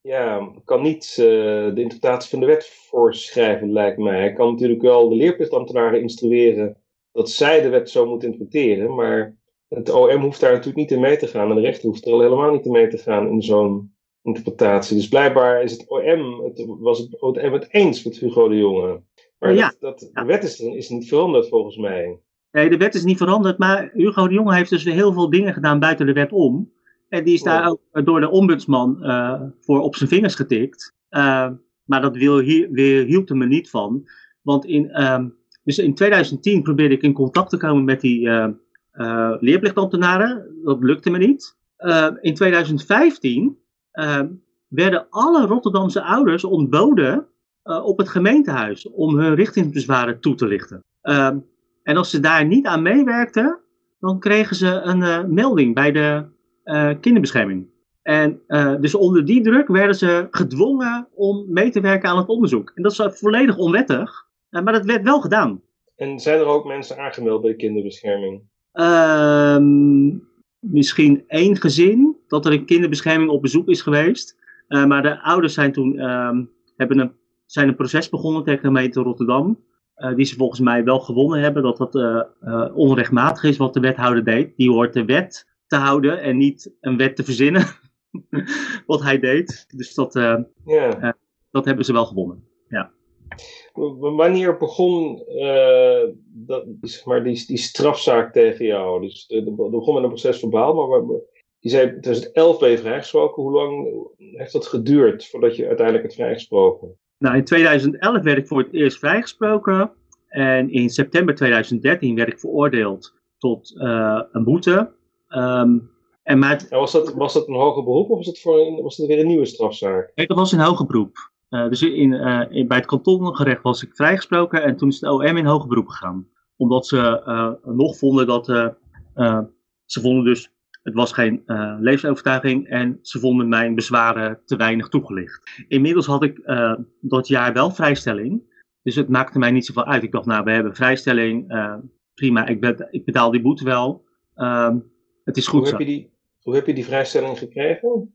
ja, kan niet de interpretatie van de wet voorschrijven, lijkt mij. Hij kan natuurlijk wel de leerplichtambtenaren instrueren dat zij de wet zo moeten interpreteren. Maar het OM hoeft daar natuurlijk niet in mee te gaan en de rechter hoeft er al helemaal niet in mee te gaan in zo'n interpretatie. Dus blijkbaar is het OM, het, was het OM het eens met Hugo de Jonge. Maar ja, dat, dat, de wet is, is niet veranderd volgens mij. Nee, de wet is niet veranderd, maar Hugo de Jonge heeft dus heel veel dingen gedaan buiten de wet om. En die is daar ook door de ombudsman uh, voor op zijn vingers getikt. Uh, maar dat wil, hier, weer, hielp er me niet van. Want in, um, dus in 2010 probeerde ik in contact te komen met die uh, leerplichtambtenaren. Dat lukte me niet. In 2015 uh, werden alle Rotterdamse ouders ontboden op het gemeentehuis om hun richtingsbezwaren toe te lichten. en als ze daar niet aan meewerkten, dan kregen ze een melding bij de kinderbescherming. En dus onder die druk werden ze gedwongen om mee te werken aan het onderzoek. En dat is volledig onwettig, maar dat werd wel gedaan. En zijn er ook mensen aangemeld bij de kinderbescherming? Um, misschien één gezin dat er een kinderbescherming op bezoek is geweest. Maar de ouders zijn toen um, hebben een, zijn een proces begonnen tegen de gemeente Rotterdam. Uh, die ze volgens mij wel gewonnen hebben. Dat dat uh, onrechtmatig is wat de wethouder deed. Die hoort de wet te houden en niet een wet te verzinnen. wat hij deed. Dus dat, yeah. dat hebben ze wel gewonnen. Ja. Wanneer begon uh, dat, zeg maar, die, die strafzaak tegen jou? Dus de, begon met een proces verbaal, maar je zei 2011 ben je vrijgesproken. Hoe lang heeft dat geduurd voordat je uiteindelijk het vrijgesproken? Nou, in 2011 werd ik voor het eerst vrijgesproken. En in september 2013 werd ik veroordeeld tot een boete. Um, en, maar en was, dat, was dat een hoger beroep of was het, voor een, was weer een nieuwe strafzaak? Nee, dat was een hoger beroep. Uh, dus in, uh, in, bij het kantongerecht was ik vrijgesproken en toen is de OM in hoger beroep gegaan. Omdat ze uh, nog vonden dat. ze vonden dus. Het was geen levensovertuiging en ze vonden mijn bezwaren te weinig toegelicht. Inmiddels had ik dat jaar wel vrijstelling. Dus het maakte mij niet zoveel uit. Ik dacht, nou, we hebben vrijstelling. prima, ik, bet, ik, betaal die boete wel. Ehm, het is goed hoe heb, je die, hoe heb je die vrijstelling gekregen?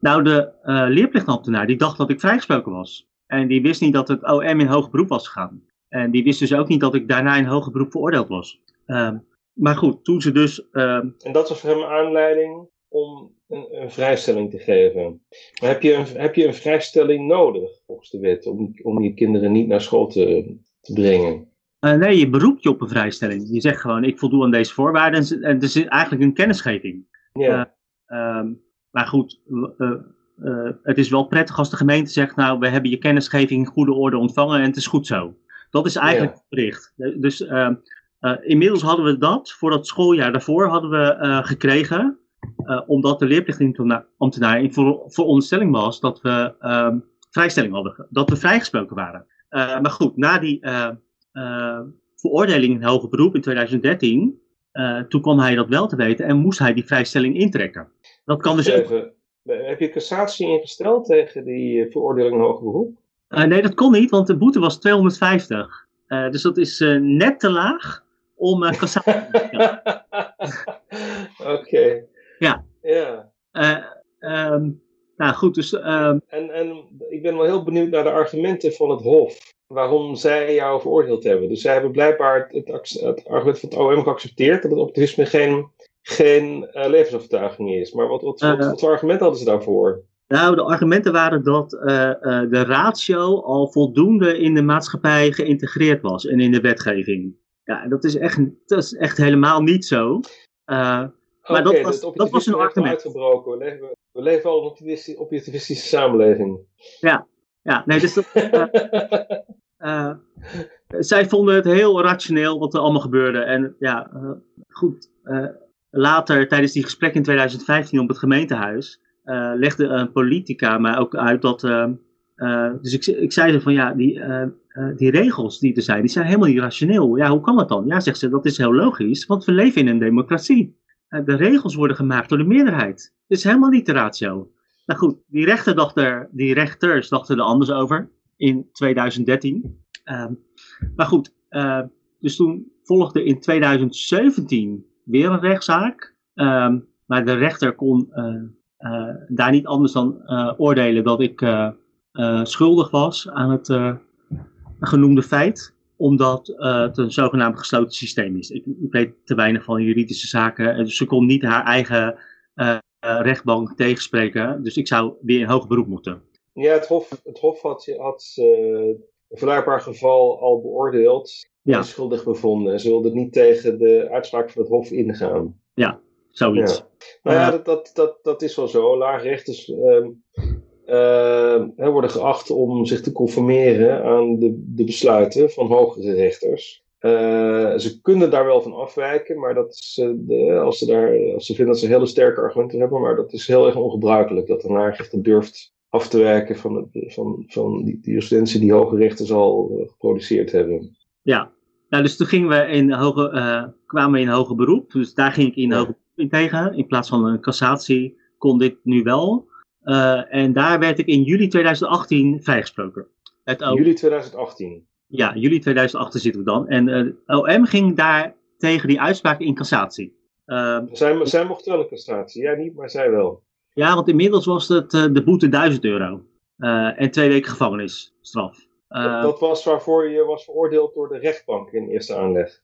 Nou, de uh, leerplichtambtenaar die dacht dat ik vrijgesproken was. En die wist niet dat het OM in hoger beroep was gegaan. En die wist dus ook niet dat ik daarna in hoger beroep veroordeeld was. Um, maar goed, toen ze dus. Um... En dat was voor hem aanleiding om een, een, vrijstelling te geven. Maar heb je een, heb je een vrijstelling nodig volgens de wet om, om je kinderen niet naar school te, te brengen? Uh, nee, je beroept je op een vrijstelling. Je zegt gewoon: ik voldoe aan deze voorwaarden. En het is eigenlijk een kennisgeving. Ja. Uh, um, maar goed, uh, uh, het is wel prettig als de gemeente zegt, nou, we hebben je kennisgeving in goede orde ontvangen en het is goed zo. Dat is eigenlijk het bericht. Dus uh, inmiddels hadden we dat, voor dat schooljaar daarvoor hadden we gekregen, omdat de leerplichtambtenaar in voor, veronderstelling was dat we ehm, vrijstelling hadden, dat we vrijgesproken waren. maar goed, na die veroordeling in hoger beroep in 2013, toen kwam hij dat wel te weten en moest hij die vrijstelling intrekken. Dat kan dus Heb je cassatie ingesteld tegen die veroordeling in hoger beroep? nee, dat kon niet, want de boete was 250. dus dat is net te laag om uh, cassatie te Oké. Ja. Ja. Uh, nou goed, dus... Uh, en, en ik ben wel heel benieuwd naar de argumenten van het Hof. Waarom zij jou veroordeeld hebben. Dus zij hebben blijkbaar het, het, argument van het OM geaccepteerd. Dat het optimisme geen, geen uh, levensovertuiging is. Maar wat, wat, wat, wat voor argumenten hadden ze daarvoor? Nou, de argumenten waren dat uh, uh, de ratio al voldoende in de maatschappij geïntegreerd was en in de wetgeving. Ja, dat is echt, dat is echt helemaal niet zo. Uh, maar dat was, dat was een argument. Uitgebroken. We leven, we leven al in een objectivistische samenleving. Ja, ja nee, dus dat, uh, zij vonden het heel rationeel wat er allemaal gebeurde. En ja, goed. later, tijdens die gesprek in 2015 op het gemeentehuis, legde een politica mij ook uit dat. dus ik, ik zei van ja, die, uh, die regels die er zijn, die zijn helemaal niet rationeel. Ja, hoe kan dat dan? Ja, zegt ze, dat is heel logisch, want we leven in een democratie. Uh, de regels worden gemaakt door de meerderheid. Het is helemaal niet de ratio. Nou goed, die, rechter dacht er, die rechters dachten er anders over in 2013. Uh, maar goed, uh, dus toen volgde in 2017 weer een rechtszaak. Ehm, maar de rechter kon daar niet anders dan oordelen dat ik schuldig was aan het genoemde feit, omdat het een zogenaamd gesloten systeem is. Ik, ik, weet te weinig van juridische zaken, dus ze kon niet haar eigen rechtbank tegenspreken, dus ik zou weer in hoger beroep moeten. Ja, het Hof, het hof had, had uh, een vergelijkbaar geval al beoordeeld ja. schuldig bevonden. En ze wilden niet tegen de uitspraak van het Hof ingaan. Ja, zoiets. Ja. Nou ja, dat, dat, dat, dat is wel zo. Laagrechters uh, uh, worden geacht om zich te conformeren aan de, de besluiten van hogere rechters. Uh, ze kunnen daar wel van afwijken, maar dat is, uh, de, als, ze daar, als ze vinden dat ze hele sterke argumenten hebben, maar dat is heel erg ongebruikelijk dat een laagrechter durft af te wijken van, van, van die, die jurisprudentie die hoge rechters al geproduceerd hebben. Ja, nou, dus toen gingen we in hoge, kwamen we in hoger beroep, dus daar ging ik in ja. hoger beroep in tegen. In plaats van een cassatie kon dit nu wel. En daar werd ik in juli 2018 vrijgesproken. Het Juli 2018? Ja, juli 2018 zitten we dan. En uh, OM ging daar tegen die uitspraak in cassatie. Uh, zij, zij mocht wel een cassatie, jij niet, maar zij wel. Ja, want inmiddels was het de boete 1000 euro. en twee weken gevangenisstraf. Dat, dat, was waarvoor je was veroordeeld door de rechtbank in eerste aanleg?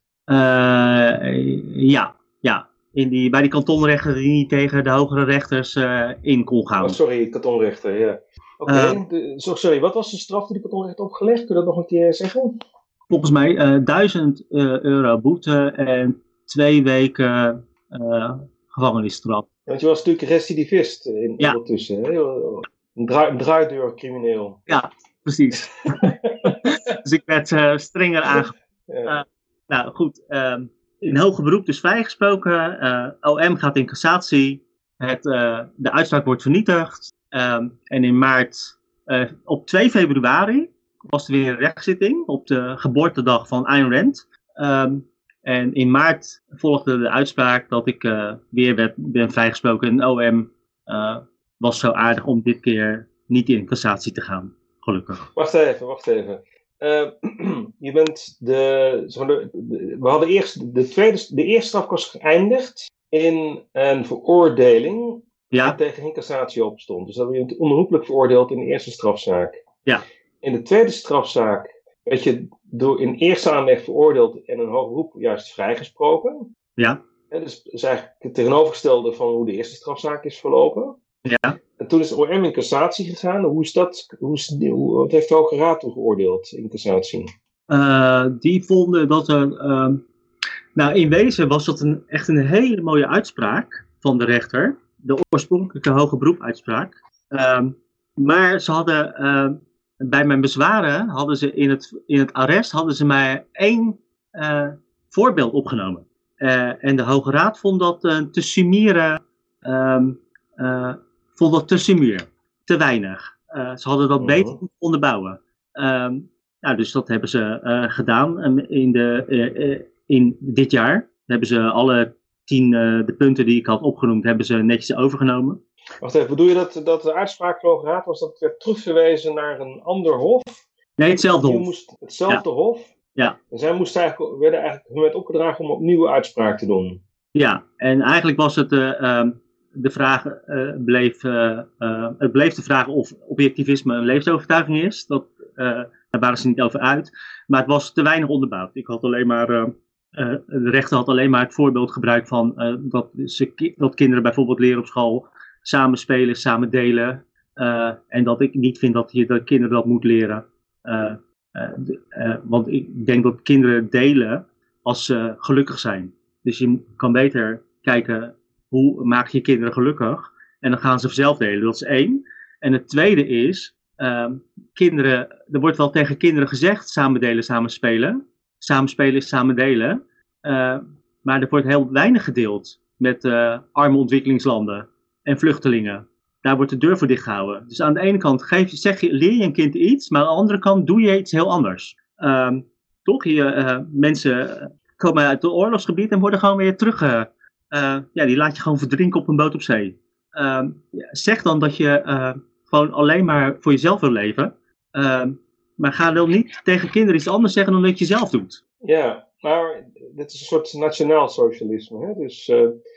ja, ja in die, bij die kantonrechter die niet tegen de hogere rechters in kon gaan. Oh, sorry, kantonrechter, ja. Oké, okay. uh, sorry, wat was de straf die de kantonrechter opgelegd? Kun je dat nog een keer zeggen? Volgens mij uh, eh, 1000 euro boete en twee weken gevangenisstraf. Want je was natuurlijk recidivist in, ja. ondertussen, hè? Een, draai, een draaideur crimineel. Ja, precies. dus ik werd strenger aangepakt. Ja. nou goed, um, in hoger beroep dus vrijgesproken. Uh, OM gaat in cassatie. Het, de uitspraak wordt vernietigd. Um, en in maart, uh, op 2 februari, was er weer een rechtszitting. Op de geboortedag van Ayn Rand. Um, en in maart volgde de uitspraak dat ik weer werd, ben vrijgesproken. En OM was zo aardig om dit keer niet in cassatie te gaan. Gelukkig. Wacht even, wacht even. Uh, je bent de, We hadden eerst. De, tweede, de eerste straf was geëindigd in een veroordeling. Ja. Tegen incassatie opstond. Dus dat je onherroepelijk veroordeeld in de eerste strafzaak. Ja. In de tweede strafzaak werd je door in eerste aanleg veroordeeld en een hoger beroep juist vrijgesproken. Ja. En dus is eigenlijk het tegenovergestelde van hoe de eerste strafzaak is verlopen. Ja. En toen is OM in cassatie gegaan. Hoe is dat? Hoe is, hoe, wat heeft de Hoge Raad toen geoordeeld in cassatie? Uh, die vonden dat er. Uh, nou, in wezen was dat een, echt een hele mooie uitspraak van de rechter. De oorspronkelijke hoge beroepuitspraak. Uh, maar ze hadden. Ehm, bij mijn bezwaren hadden ze in het, in het arrest hadden ze mij één eh, voorbeeld opgenomen. Eh, en de Hoge Raad vond dat uh, te summeren vond dat te sumuur, te weinig. ze hadden dat beter moeten onderbouwen. Ehm, nou, dus dat hebben ze gedaan in, de, in dit jaar. Hebben ze alle tien de punten die ik had opgenoemd, hebben ze netjes overgenomen. Wacht even, bedoel je dat, dat de uitspraak van de Raad was dat werd terugverwezen naar een ander hof? Nee, hetzelfde hof. Moest, hetzelfde hof? Ja. En zij moesten eigenlijk, werden eigenlijk met opgedragen om opnieuw uitspraak te doen. Ja, en eigenlijk was het uh, de vraag, uh, bleef, uh, het bleef de vraag of objectivisme een levensovertuiging is. Dat, daar waren ze niet over uit. Maar het was te weinig onderbouwd. Ik had alleen maar, de rechter had alleen maar het voorbeeld gebruikt van dat, ze, dat kinderen bijvoorbeeld leren op school samen spelen, samen delen. en dat ik niet vind dat je de kinderen dat moet leren. want ik denk dat kinderen delen als ze gelukkig zijn. Dus je kan beter kijken hoe maak je kinderen gelukkig. En dan gaan ze zelf delen. Dat is één. En het tweede is, uh, kinderen, er wordt wel tegen kinderen gezegd, samen delen, samen spelen. Samen spelen samen delen. Uh, maar er wordt heel weinig gedeeld met uh, arme ontwikkelingslanden en vluchtelingen. Daar wordt de deur voor dichtgehouden. Dus aan de ene kant geef, zeg je, leer je een kind iets, maar aan de andere kant doe je iets heel anders. Uh, toch? Je, uh, mensen komen uit het oorlogsgebied en worden gewoon weer terug. Ja, die laat je gewoon verdrinken op een boot op zee. Uh, zeg dan dat je gewoon alleen maar voor jezelf wil leven. Ehm, maar ga dan niet tegen kinderen iets anders zeggen dan dat je zelf doet. Ja, maar dit is een soort nationaal socialisme. Hè? Dus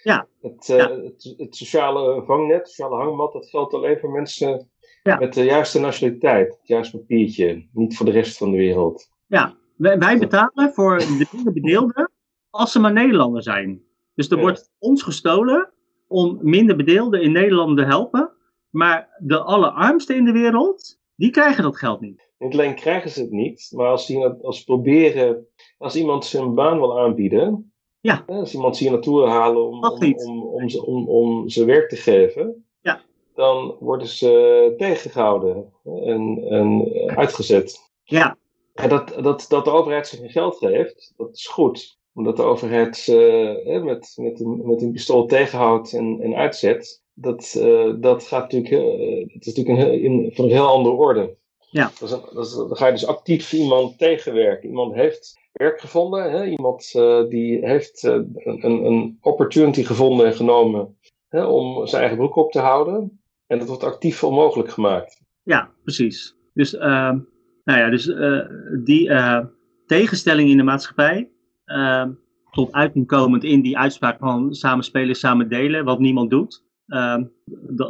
ja. Het, het, het, sociale vangnet, het sociale hangmat, dat geldt alleen voor mensen ja. met de juiste nationaliteit. Het juiste papiertje, niet voor de rest van de wereld. Ja, wij, betalen voor de minder bedeelden als ze maar Nederlander zijn. Dus er wordt ons gestolen om minder bedeelden in Nederland te helpen. Maar de allerarmsten in de wereld, die krijgen dat geld niet. Niet alleen krijgen ze het niet, maar als, die, als ze proberen, als iemand ze een baan wil aanbieden, ja. als iemand ze hier naartoe halen om, om, om, om, ze, om, om ze werk te geven, ja. dan worden ze tegengehouden en, en uitgezet. Ja, ja, dat, dat, dat de overheid zich geen geld geeft, dat is goed. Omdat de overheid uh, met, met, een, met een pistool tegenhoudt en, en uitzet. Dat, uh, dat, gaat natuurlijk, uh, dat is natuurlijk een, in, van een heel andere orde. Ja. Dat is dat is, dan ga je dus actief iemand tegenwerken. Iemand heeft werk gevonden. Hè? Iemand die heeft een, een opportunity gevonden en genomen hè, om zijn eigen broek op te houden. En dat wordt actief onmogelijk gemaakt. Ja, precies. Dus ehm, nou ja, dus uh, die uh, tegenstelling in de maatschappij, uh, tot uiting komend in die uitspraak van samen spelen, samen delen, wat niemand doet. Ehm,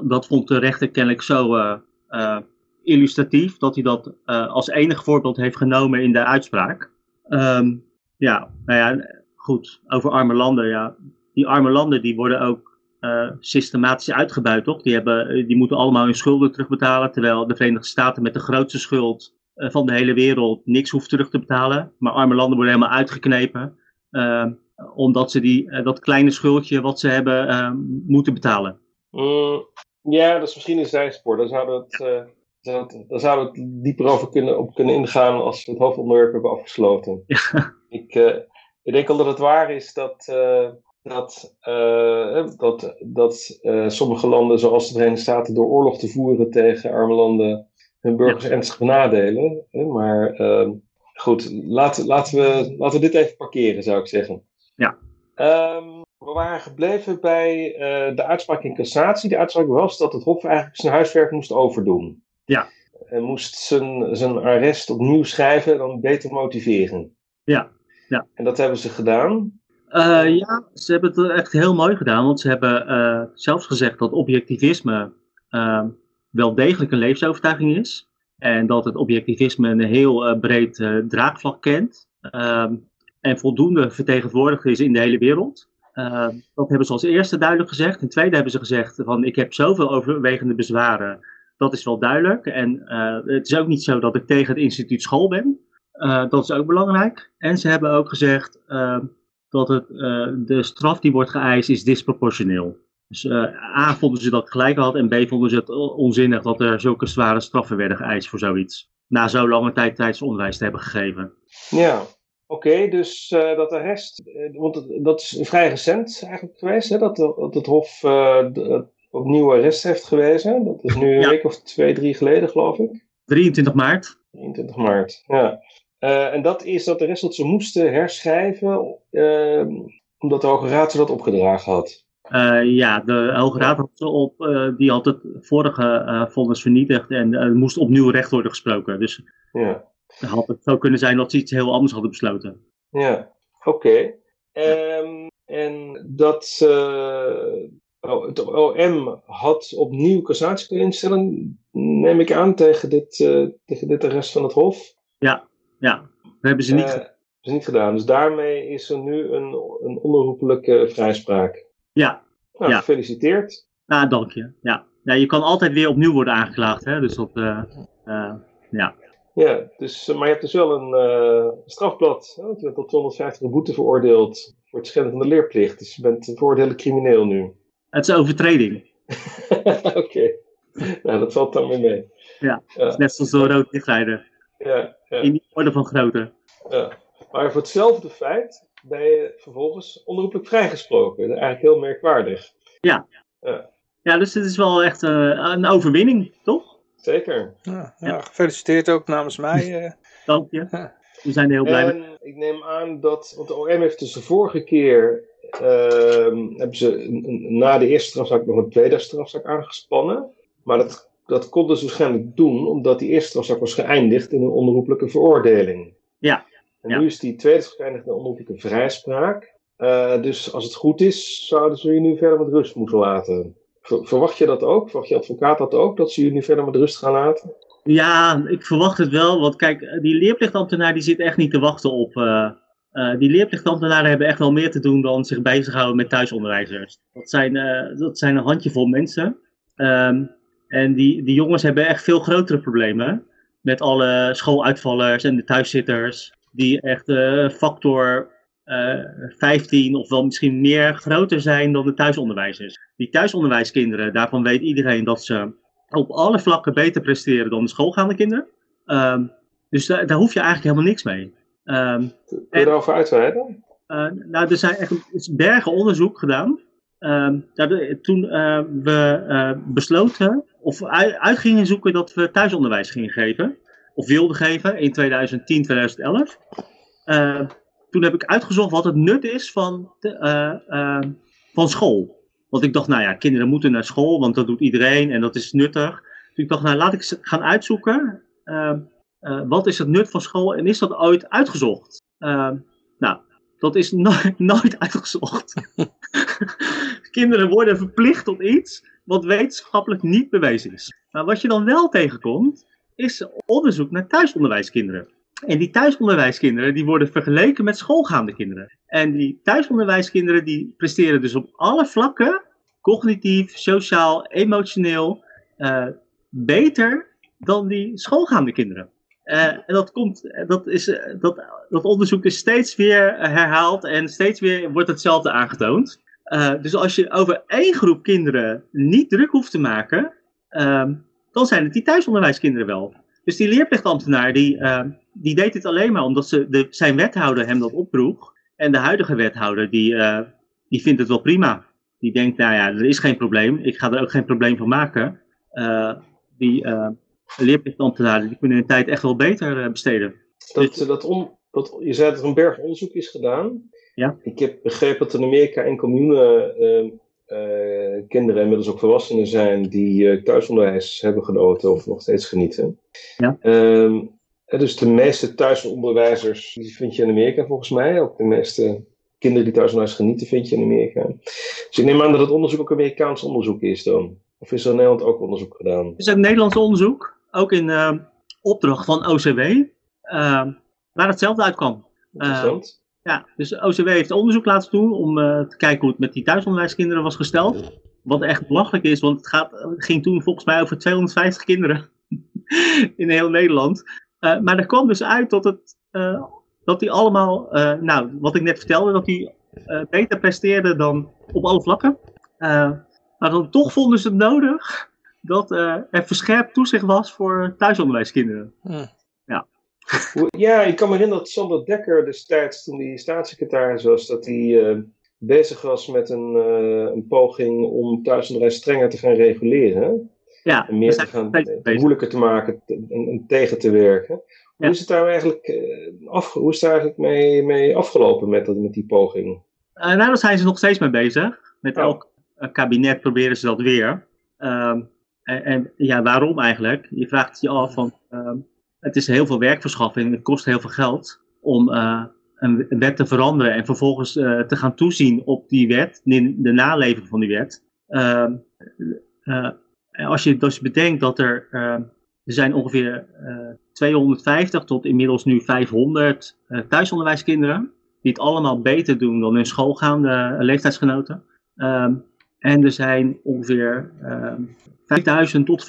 dat vond de rechter kennelijk zo eh, illustratief dat hij dat als enig voorbeeld heeft genomen in de uitspraak. Um, ja, nou ja, goed, over arme landen, ja. Die arme landen die worden ook systematisch uitgebuit, toch? Die, hebben, die moeten allemaal hun schulden terugbetalen, terwijl de Verenigde Staten met de grootste schuld eh, van de hele wereld niks hoeft terug te betalen. Maar arme landen worden helemaal uitgeknepen. Uh, omdat ze die, dat kleine schuldje wat ze hebben uh, moeten betalen. Mm, ja, dat is misschien een zijspoor. Daar zouden we het, daar zouden we het dieper over kunnen, op kunnen ingaan als we het hoofdonderwerp hebben afgesloten. Ja. Ik, ik denk al dat het waar is dat, dat, dat, dat sommige landen, zoals de Verenigde Staten, door oorlog te voeren tegen arme landen hun burgers ja. ernstig benadelen. Hè? Maar uh, goed, laten, laten, we, laten we dit even parkeren, zou ik zeggen. Ja. Um, we waren gebleven bij de uitspraak in cassatie. De uitspraak was dat het Hof eigenlijk zijn huiswerk moest overdoen. Ja. En moest zijn, zijn arrest opnieuw schrijven en dan beter motiveren. Ja. ja. En dat hebben ze gedaan. Uh, ja, ze hebben het echt heel mooi gedaan. Want ze hebben uh, zelfs gezegd dat objectivisme wel degelijk een levensovertuiging is. En dat het objectivisme een heel breed draagvlak kent. Um, en voldoende vertegenwoordigd is in de hele wereld. Uh, dat hebben ze als eerste duidelijk gezegd. Ten tweede hebben ze gezegd van ik heb zoveel overwegende bezwaren. Dat is wel duidelijk. En het is ook niet zo dat ik tegen het instituut school ben. dat is ook belangrijk. En ze hebben ook gezegd dat het, de straf die wordt geëist is disproportioneel. Dus A vonden ze dat gelijk had en B vonden ze het onzinnig dat er zulke zware straffen werden geëist voor zoiets. Na zo lange tijd tijdsonderwijs te hebben gegeven. Ja, oké, dus dat arrest, uh, want dat is vrij recent eigenlijk geweest, hè, dat, dat het Hof, uh, opnieuw arrest heeft gewezen. Dat is nu een week of twee, drie geleden, geloof ik. 23 maart. 23 maart, ja. Uh, en dat is dat de rest dat ze moesten herschrijven, uh, omdat de Hoge Raad ze dat opgedragen had. Uh, ja, de Hoge Raad had ze op, die had het vorige vonnis vernietigd en er moest opnieuw recht worden gesproken. Dus ja. had het zo kunnen zijn dat ze iets heel anders hadden besloten. Ja, oké. Um, en dat het OM had opnieuw cassatie kunnen instellen, neem ik aan, tegen dit, tegen dit arrest van het Hof. Ja, ja, dat hebben ze niet, uh, ze niet gedaan. Dus daarmee is er nu een, een onherroepelijke vrijspraak. Ja. Nou, ja. gefeliciteerd. Nou, dank je. Ja. ja, je kan altijd weer opnieuw worden aangeklaagd. Hè? Dus dat, uh, uh, ja. Ja, dus, maar je hebt dus wel een strafblad. Want je bent tot 250 boete veroordeeld voor het schenden van de leerplicht. Dus je bent veroordeelde crimineel nu. Het is overtreding. Oké. Nou, dat valt dan weer mee. Ja, ja. net zoals door rood lichtrijden. Ja, ja. In die orde van grootte. Ja. Maar voor hetzelfde feit ben je vervolgens onroepelijk vrijgesproken. Dat is eigenlijk heel merkwaardig. Ja. Ja, ja dus het is wel echt uh, een overwinning, toch? Zeker. Ja, ja, gefeliciteerd ook namens mij. Uh. Dank je. We zijn er heel blij en mee. Ik neem aan dat, want de OM heeft dus de vorige keer, uh, hebben ze na de eerste strafzaak nog een tweede strafzaak aangespannen. Maar dat dat kon dus waarschijnlijk doen omdat die eerste strafzaak was geëindigd in een onroepelijke veroordeling. Ja. En nu is die tweede geëindigd in een onroepelijke vrijspraak. Uh, dus als het goed is, zouden ze je nu verder met rust moeten laten. verwacht je dat ook? Verwacht je advocaat dat ook? Dat ze je nu verder met rust gaan laten? Ja, ik verwacht het wel. Want kijk, die leerplichtambtenaar die zit echt niet te wachten op... Uh, uh, die leerplichtambtenaren hebben echt wel meer te doen dan zich bezighouden met thuisonderwijzers. Dat zijn, dat zijn een handjevol mensen. Um, en die, die jongens hebben echt veel grotere problemen. Met alle schooluitvallers en de thuiszitters. Die echt uh, factor uh, eh, 15 of wel misschien meer groter zijn dan de thuisonderwijzers. Die thuisonderwijskinderen, daarvan weet iedereen dat ze op alle vlakken beter presteren dan de schoolgaande kinderen. Um, dus daar hoef je eigenlijk helemaal niks mee. Um, Kun je erover uitweiden? Uh, nou, er zijn echt bergen onderzoek gedaan. Uh, toen uh, we uh, besloten of uit gingen zoeken dat we thuisonderwijs gingen geven. Of wilden geven in 2010, 2011. Uh, toen heb ik uitgezocht wat het nut is van, de, van school. Want ik dacht, nou ja, kinderen moeten naar school, want dat doet iedereen en dat is nuttig. Dus ik dacht, nou laat ik gaan uitzoeken. Wat is het nut van school en is dat ooit uitgezocht? nou, dat is no nooit uitgezocht. kinderen worden verplicht tot iets wat wetenschappelijk niet bewezen is. Maar wat je dan wel tegenkomt, is onderzoek naar thuisonderwijskinderen. En die thuisonderwijskinderen die worden vergeleken met schoolgaande kinderen. En die thuisonderwijskinderen die presteren dus op alle vlakken, cognitief, sociaal, emotioneel, uh, beter dan die schoolgaande kinderen. Uh, en dat, komt, dat, is, dat, dat onderzoek is steeds weer herhaald en steeds weer wordt hetzelfde aangetoond. Uh, dus als je over één groep kinderen niet druk hoeft te maken, uh, dan zijn het die thuisonderwijskinderen wel. Dus die leerplichtambtenaar, die, die deed dit alleen maar omdat ze de, zijn wethouder hem dat opdroeg. En de huidige wethouder, die, eh, die vindt het wel prima. Die denkt, nou ja, er is geen probleem. Ik ga er ook geen probleem van maken. Die leerplichtambtenaren, die kunnen hun tijd echt wel beter besteden. Dat, dus, dat, dat, je zei dat er een berg onderzoek is gedaan. Ja? Ik heb begrepen dat in Amerika enkele miljoenen uh, uh, kinderen, inmiddels ook volwassenen zijn, die uh, thuisonderwijs hebben genoten of nog steeds genieten. Ja. Um, dus de meeste thuisonderwijzers die vind je in Amerika volgens mij. Ook de meeste kinderen die thuisonderwijs genieten vind je in Amerika. Dus ik neem aan dat het onderzoek ook Amerikaans onderzoek is dan. Of is er in Nederland ook onderzoek gedaan? Is ook Nederlands onderzoek, ook in ehm, opdracht van OCW, ehm, waar hetzelfde uitkwam. Interessant. Ja, dus OCW heeft onderzoek laten doen om te kijken hoe het met die thuisonderwijskinderen was gesteld. Wat echt belachelijk is, want het, gaat, het ging toen volgens mij over 250 kinderen in heel Nederland. Maar er kwam dus uit dat, het, dat die allemaal, nou, wat ik net vertelde, dat die beter presteerden dan op alle vlakken. maar dan toch vonden ze het nodig dat er verscherpt toezicht was voor thuisonderwijskinderen. Hm. Ja. Ja, ik kan me herinneren dat Sander Dekker destijds, toen hij staatssecretaris was, dat hij uh, bezig was met een, een poging om thuisonderwijs strenger te gaan reguleren. Ja, en meer te gaan, moeilijker te maken en, tegen te werken. Hoe is het daar eigenlijk, af, hoe is het daar eigenlijk mee, mee afgelopen met, met die poging? Uh, nou, daar zijn ze nog steeds mee bezig. Met oh. elk kabinet proberen ze dat weer. Ehm, en, ja, waarom eigenlijk? Je vraagt je af van, ehm, het is heel veel werkverschaffing, het kost heel veel geld om uh, een, wet te veranderen en vervolgens uh, te gaan toezien op die wet, de, naleving van die wet. Uh, als, je, dus bedenkt dat er, er zijn ongeveer 250 tot inmiddels nu 500 thuisonderwijskinderen, die het allemaal beter doen dan hun schoolgaande leeftijdsgenoten. En er zijn ongeveer ehm, 5.000 tot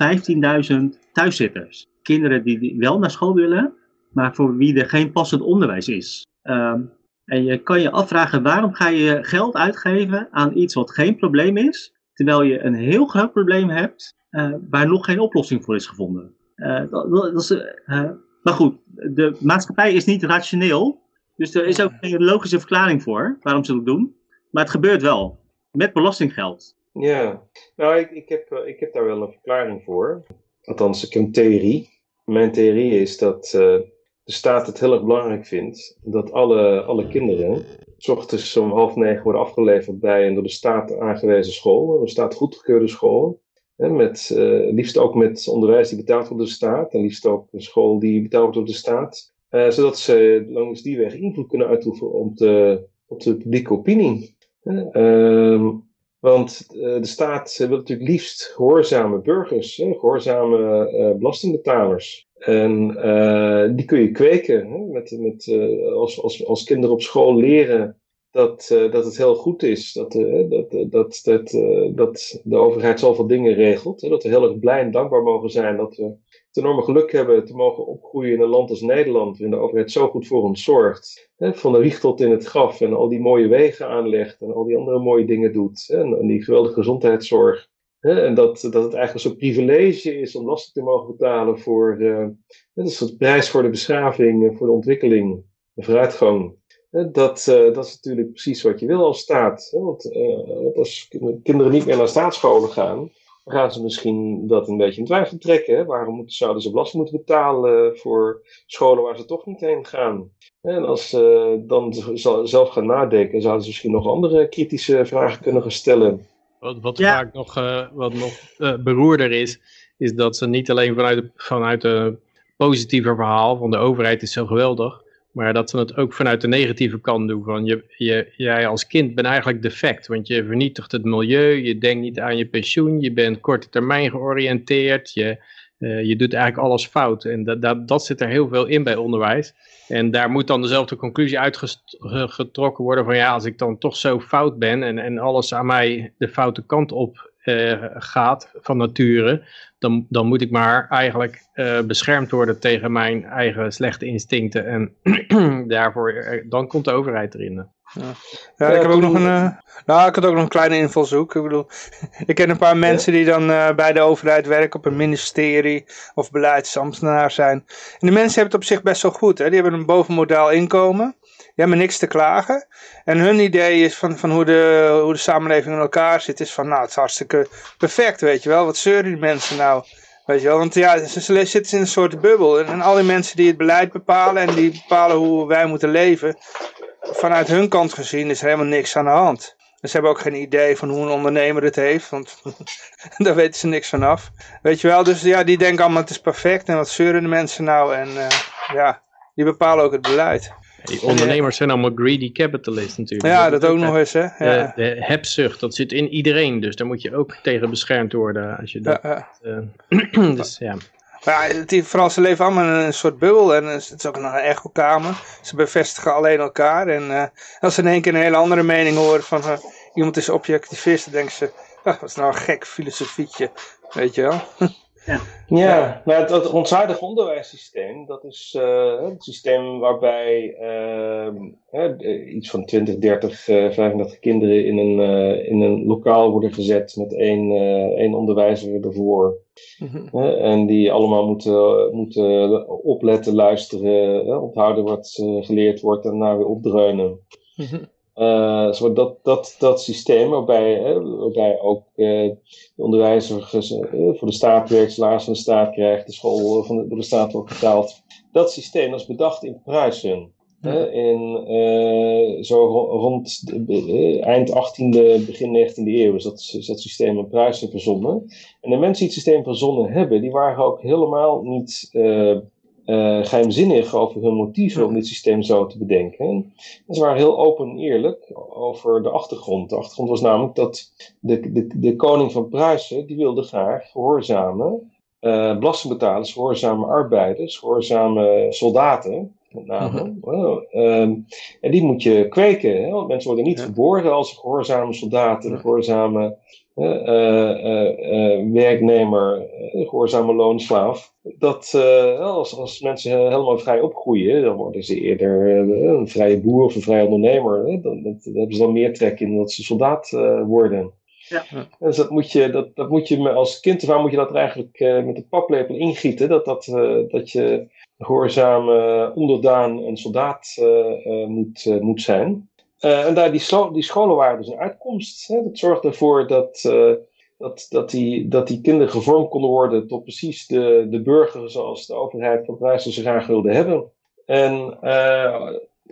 15.000 thuiszitters. Kinderen die wel naar school willen, maar voor wie er geen passend onderwijs is. Um, en je kan je afvragen waarom ga je geld uitgeven aan iets wat geen probleem is, terwijl je een heel groot probleem hebt uh, waar nog geen oplossing voor is gevonden. Uh, dat, dat is, uh, maar goed, de maatschappij is niet rationeel, dus er is ook geen logische verklaring voor waarom ze dat doen. Maar het gebeurt wel met belastinggeld. Ja, nou, ik, ik, heb, eh, ik heb daar wel een verklaring voor. Althans, ik heb een theorie. Mijn theorie is dat uh, de staat het heel erg belangrijk vindt dat alle, alle kinderen s ochtends om half negen worden afgeleverd bij een door de staat aangewezen school, de staat goedgekeurde school. Hè, met, uh, liefst ook met onderwijs die betaald wordt door de staat, en liefst ook een school die betaald wordt door de staat. Uh, zodat ze langs die weg invloed kunnen uitoefenen op de, op de publieke opinie. Ehm, want eh, de staat wil natuurlijk liefst gehoorzame burgers, gehoorzame uh, belastingbetalers. En uh, die kun je kweken. Hè, met, met, als, als, als kinderen op school leren dat, dat het heel goed is dat, dat, dat, dat, dat de overheid zoveel dingen regelt. Hè, dat we heel erg blij en dankbaar mogen zijn dat we het enorme geluk hebben te mogen opgroeien in een land als Nederland, waarin de overheid zo goed voor ons zorgt. Hè, van de wieg tot in het graf en al die mooie wegen aanlegt en al die andere mooie dingen doet. Hè, en, die geweldige gezondheidszorg. Hè, en dat, dat het eigenlijk zo'n privilege is om belasting te mogen betalen voor uh, dat is de prijs voor de beschaving, voor de ontwikkeling, de vooruitgang. Dat, uh, dat is natuurlijk precies wat je wil als staat. Want, uh, als kinderen niet meer naar staatsscholen gaan, gaan ze misschien dat een beetje in twijfel trekken. Waarom moeten, zouden ze belasting moeten betalen voor scholen waar ze toch niet heen gaan? En als ze dan zelf gaan nadenken, zouden ze misschien nog andere kritische vragen kunnen gaan stellen. Wat, wat vaak nog, uh, wat nog uh, beroerder is, is dat ze niet alleen vanuit, vanuit een positieve verhaal van de overheid is zo geweldig, maar dat ze het ook vanuit de negatieve kant doen. Van je, je, jij als kind bent eigenlijk defect. Want je vernietigt het milieu. Je denkt niet aan je pensioen. Je bent korte termijn georiënteerd. Je, uh, je doet eigenlijk alles fout. En dat, dat, dat zit er heel veel in bij onderwijs. En daar moet dan dezelfde conclusie uitgetrokken worden. Van ja, als ik dan toch zo fout ben. En, en alles aan mij de foute kant op uh, gaat van nature, dan, dan moet ik maar eigenlijk uh, beschermd worden tegen mijn eigen slechte instincten. En daarvoor, eh, dan komt de overheid erin. Ja. ja, ik heb ook nog een, uh, nou, ik had ook nog een kleine invalshoek. Ik bedoel, ik ken een paar mensen die dan uh, bij de overheid werken op een ministerie of beleidsambtenaar zijn. En die mensen hebben het op zich best wel goed. Hè? Die hebben een bovenmodaal inkomen hebben niks te klagen. En hun idee is van, van hoe, de, hoe de samenleving in elkaar zit, is van nou, het is hartstikke perfect, weet je wel. Wat zeuren die mensen nou? Weet je wel, want ja, ze, zitten in een soort bubbel. En, en al die mensen die het beleid bepalen en die bepalen hoe wij moeten leven, vanuit hun kant gezien is er helemaal niks aan de hand. Ze hebben ook geen idee van hoe een ondernemer het heeft, want daar weten ze niks van af. Weet je wel, dus ja, die denken allemaal het is perfect en wat zeuren de mensen nou? En uh, ja, die bepalen ook het beleid. Die ondernemers zijn allemaal greedy capitalists natuurlijk. Ja, dat, ook nog eens, hè. Ja. De, de, hebzucht, dat zit in iedereen, dus daar moet je ook tegen beschermd worden. Als je dat, ja, uh, dus ja. Maar ja, die, vooral ze leven allemaal in een soort bubbel en het is ook nog een echokamer. Ze bevestigen alleen elkaar en uh, als ze in één keer een hele andere mening horen van uh, iemand is objectivist, dan denken ze, oh, wat is nou een gek filosofietje, weet je wel. Ja, ja nou, het, het onderwijssysteem, dat is uh, het systeem waarbij uh, iets van 20, 30, uh, 35 kinderen in een, uh, in een lokaal worden gezet met één, één onderwijzer ervoor. Mm en die allemaal moeten, moeten opletten, luisteren, onthouden wat geleerd wordt en daarna weer opdreunen. Mm uh, dat, dat, dat systeem waarbij, hè, waarbij ook uh, de onderwijzer uh, voor de staat werkt, salaris van de staat krijgt, de school van de, door de staat wordt betaald. Dat systeem is bedacht in Pruisen. in, zo rond de, eind 18e, begin 19e eeuw is dat, is dat systeem in Pruisen verzonnen. En de mensen die het systeem verzonnen hebben, die waren ook helemaal niet uh, geheimzinnig over hun motieven om dit systeem zo te bedenken. En ze waren heel open en eerlijk over de achtergrond. De achtergrond was namelijk dat de, de, de koning van Pruisen, die wilde graag gehoorzame uh, belastingbetalers, gehoorzame arbeiders, gehoorzame soldaten, met name. Mhm. Ehm, en die moet je kweken, hè? want mensen worden niet geboren als gehoorzame soldaten, gehoorzame uh, werknemer, gehoorzame loonslaaf. Dat als, als mensen helemaal vrij opgroeien, dan worden ze eerder een vrije boer of een vrije ondernemer. Dan, dat, hebben ze dan meer trek in dat ze soldaat worden. Ja. Dus dat moet je, dat, dat moet je als kind of moet je dat er eigenlijk met de paplepel ingieten. Dat, dat, dat je gehoorzame onderdaan en soldaat moet, moet zijn. Uh, en daar die, die, scholen waren dus een uitkomst. Hè? Dat zorgde ervoor dat, uh, dat, dat, die, dat die kinderen gevormd konden worden tot precies de, de burger zoals de overheid van Pruisen ze graag wilde hebben. En uh,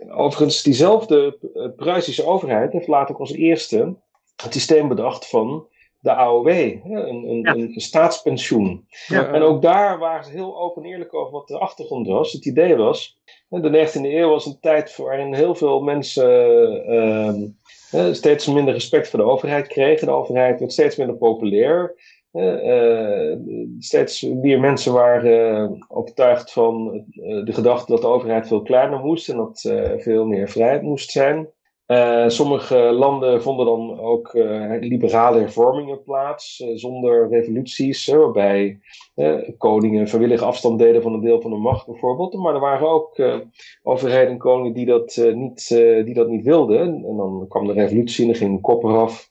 overigens, diezelfde Pruisische overheid heeft later ook als eerste het systeem bedacht van de AOW, een, een, een, staatspensioen. Ja. En ook daar waren ze heel open en eerlijk over wat de achtergrond was. Het idee was, de 19e eeuw was een tijd waarin heel veel mensen uh, steeds minder respect voor de overheid kregen. De overheid werd steeds minder populair. Uh, steeds meer mensen waren overtuigd van de gedachte dat de overheid veel kleiner moest en dat veel meer vrijheid moest zijn. Uh, sommige landen vonden dan ook uh, liberale hervormingen plaats, uh, zonder revoluties, waarbij koningen vrijwillig afstand deden van een deel van de macht bijvoorbeeld. Maar er waren ook overheden en koningen die dat, niet, die dat niet wilden. En dan kwam de revolutie en dan ging kop eraf.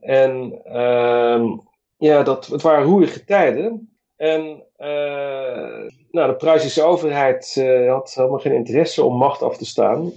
en ehm, ja, dat, het waren roerige tijden. En nou, de Pruisische overheid had helemaal geen interesse om macht af te staan.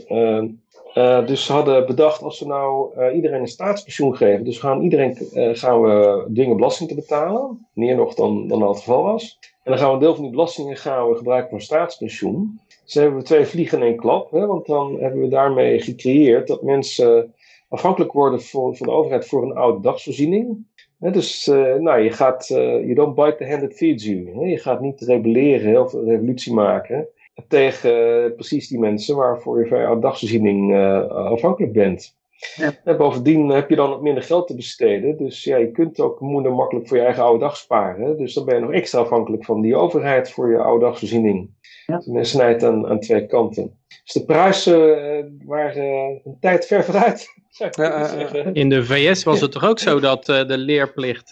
Uh, dus ze hadden bedacht, als we nou uh, iedereen een staatspensioen geven, dus gaan iedereen uh, gaan we dwingen belasting te betalen, meer nog dan, dan al het geval was. En dan gaan we een deel van die belastingen gaan we gebruiken voor staatspensioen. Dus hebben we twee vliegen in één klap, hè, want dan hebben we daarmee gecreëerd dat mensen afhankelijk worden van de overheid voor een oude dagsvoorziening. Dus nou, je gaat, you don't bite the hand that feeds you. Je gaat niet rebelleren of revolutie maken tegen precies die mensen waarvoor je van jouw dagvoorziening uh, afhankelijk bent. Ja. En bovendien heb je dan wat minder geld te besteden. Dus ja, je kunt ook moeder makkelijk voor je eigen oude dag sparen. Dus dan ben je nog extra afhankelijk van die overheid voor je oude dagvoorziening. Ja. Dus men snijdt aan, aan twee kanten. Dus de prijzen uh, waren een tijd ver vooruit. in de VS was het toch ook zo dat de leerplicht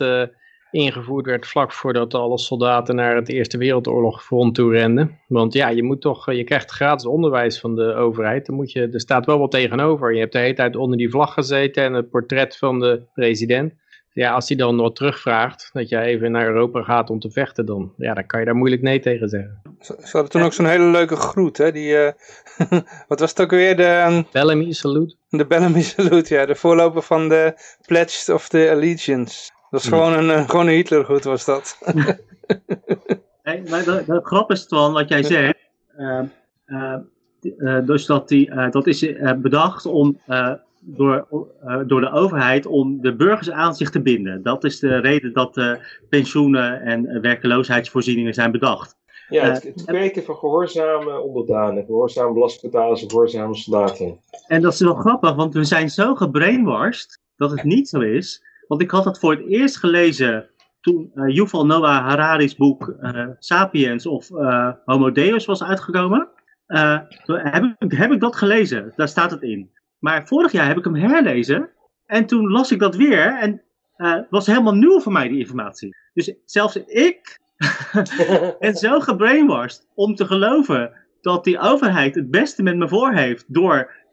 ingevoerd werd vlak voordat alle soldaten naar het Eerste Wereldoorlog front toe renden. Want ja, je moet toch, je krijgt gratis onderwijs van de overheid. Dan moet je, er staat wel wat tegenover. Je hebt de hele tijd onder die vlag gezeten en het portret van de president. Ja, als hij dan wat terugvraagt, dat je even naar Europa gaat om te vechten, dan, ja, dan kan je daar moeilijk nee tegen zeggen. Ze, hadden toen ook zo'n hele leuke groet, hè? Die, uh, wat was het ook weer? De, um, Bellamy Salute. De Bellamy Salute, ja. De voorloper van de Pledge of the Allegiance. Dat is gewoon een, uh, gewoon een Hitlergoed was dat. nee, maar de, de grap is van wat jij zegt. Uh, uh, dus dat, die, dat is bedacht om, door, door de overheid om de burgers aan zich te binden. Dat is de reden dat pensioenen en werkeloosheidsvoorzieningen zijn bedacht. Ja, het, het kweken van gehoorzame onderdanen, gehoorzame belastingbetalers en gehoorzame soldaten. En dat is wel grappig, want we zijn zo gebrainwashed dat het niet zo is. Want ik had dat voor het eerst gelezen toen uh, Yuval Noah Harari's boek uh, Sapiens of uh, Homo Deus was uitgekomen. heb, ik, heb ik dat gelezen, daar staat het in. Maar vorig jaar heb ik hem herlezen en toen las ik dat weer en het was helemaal nieuw voor mij die informatie. Dus zelfs ik ben zo gebrainwashed om te geloven dat die overheid het beste met me voor heeft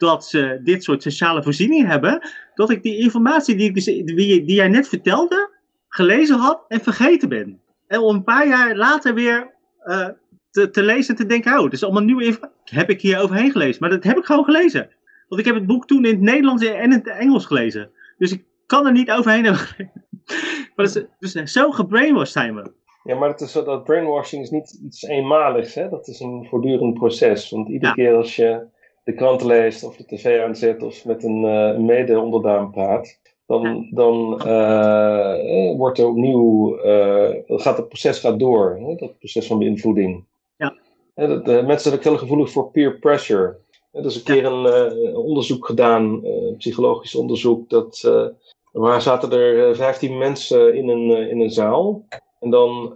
doordat ze dit soort sociale voorzieningen hebben, dat ik die informatie die, ik dus, die, die jij net vertelde, gelezen had en vergeten ben. En om een paar jaar later weer uh, te, te lezen en te denken, oh, het is allemaal nieuwe informatie. Heb ik hier overheen gelezen, maar dat heb ik gewoon gelezen. Want ik heb het boek toen in het Nederlands en in het Engels gelezen. Dus ik kan er niet overheen hebben. maar is, dus zo gebrainwashed zijn we. Ja, maar het is, dat brainwashing is niet iets eenmaligs. Hè? Dat is een voortdurend proces. Want iedere keer als je de krant leest of de tv aanzet of met een uh, mede-onderdaan praat, dan, dan uh, wordt er opnieuw, uh, gaat het proces gaat door, hè? dat proces van beïnvloeding. Ja. En dat, mensen zijn ook heel gevoelig voor peer pressure. Er is een keer een onderzoek gedaan, een psychologisch onderzoek, dat, waar zaten er 15 mensen in een, in een zaal. En dan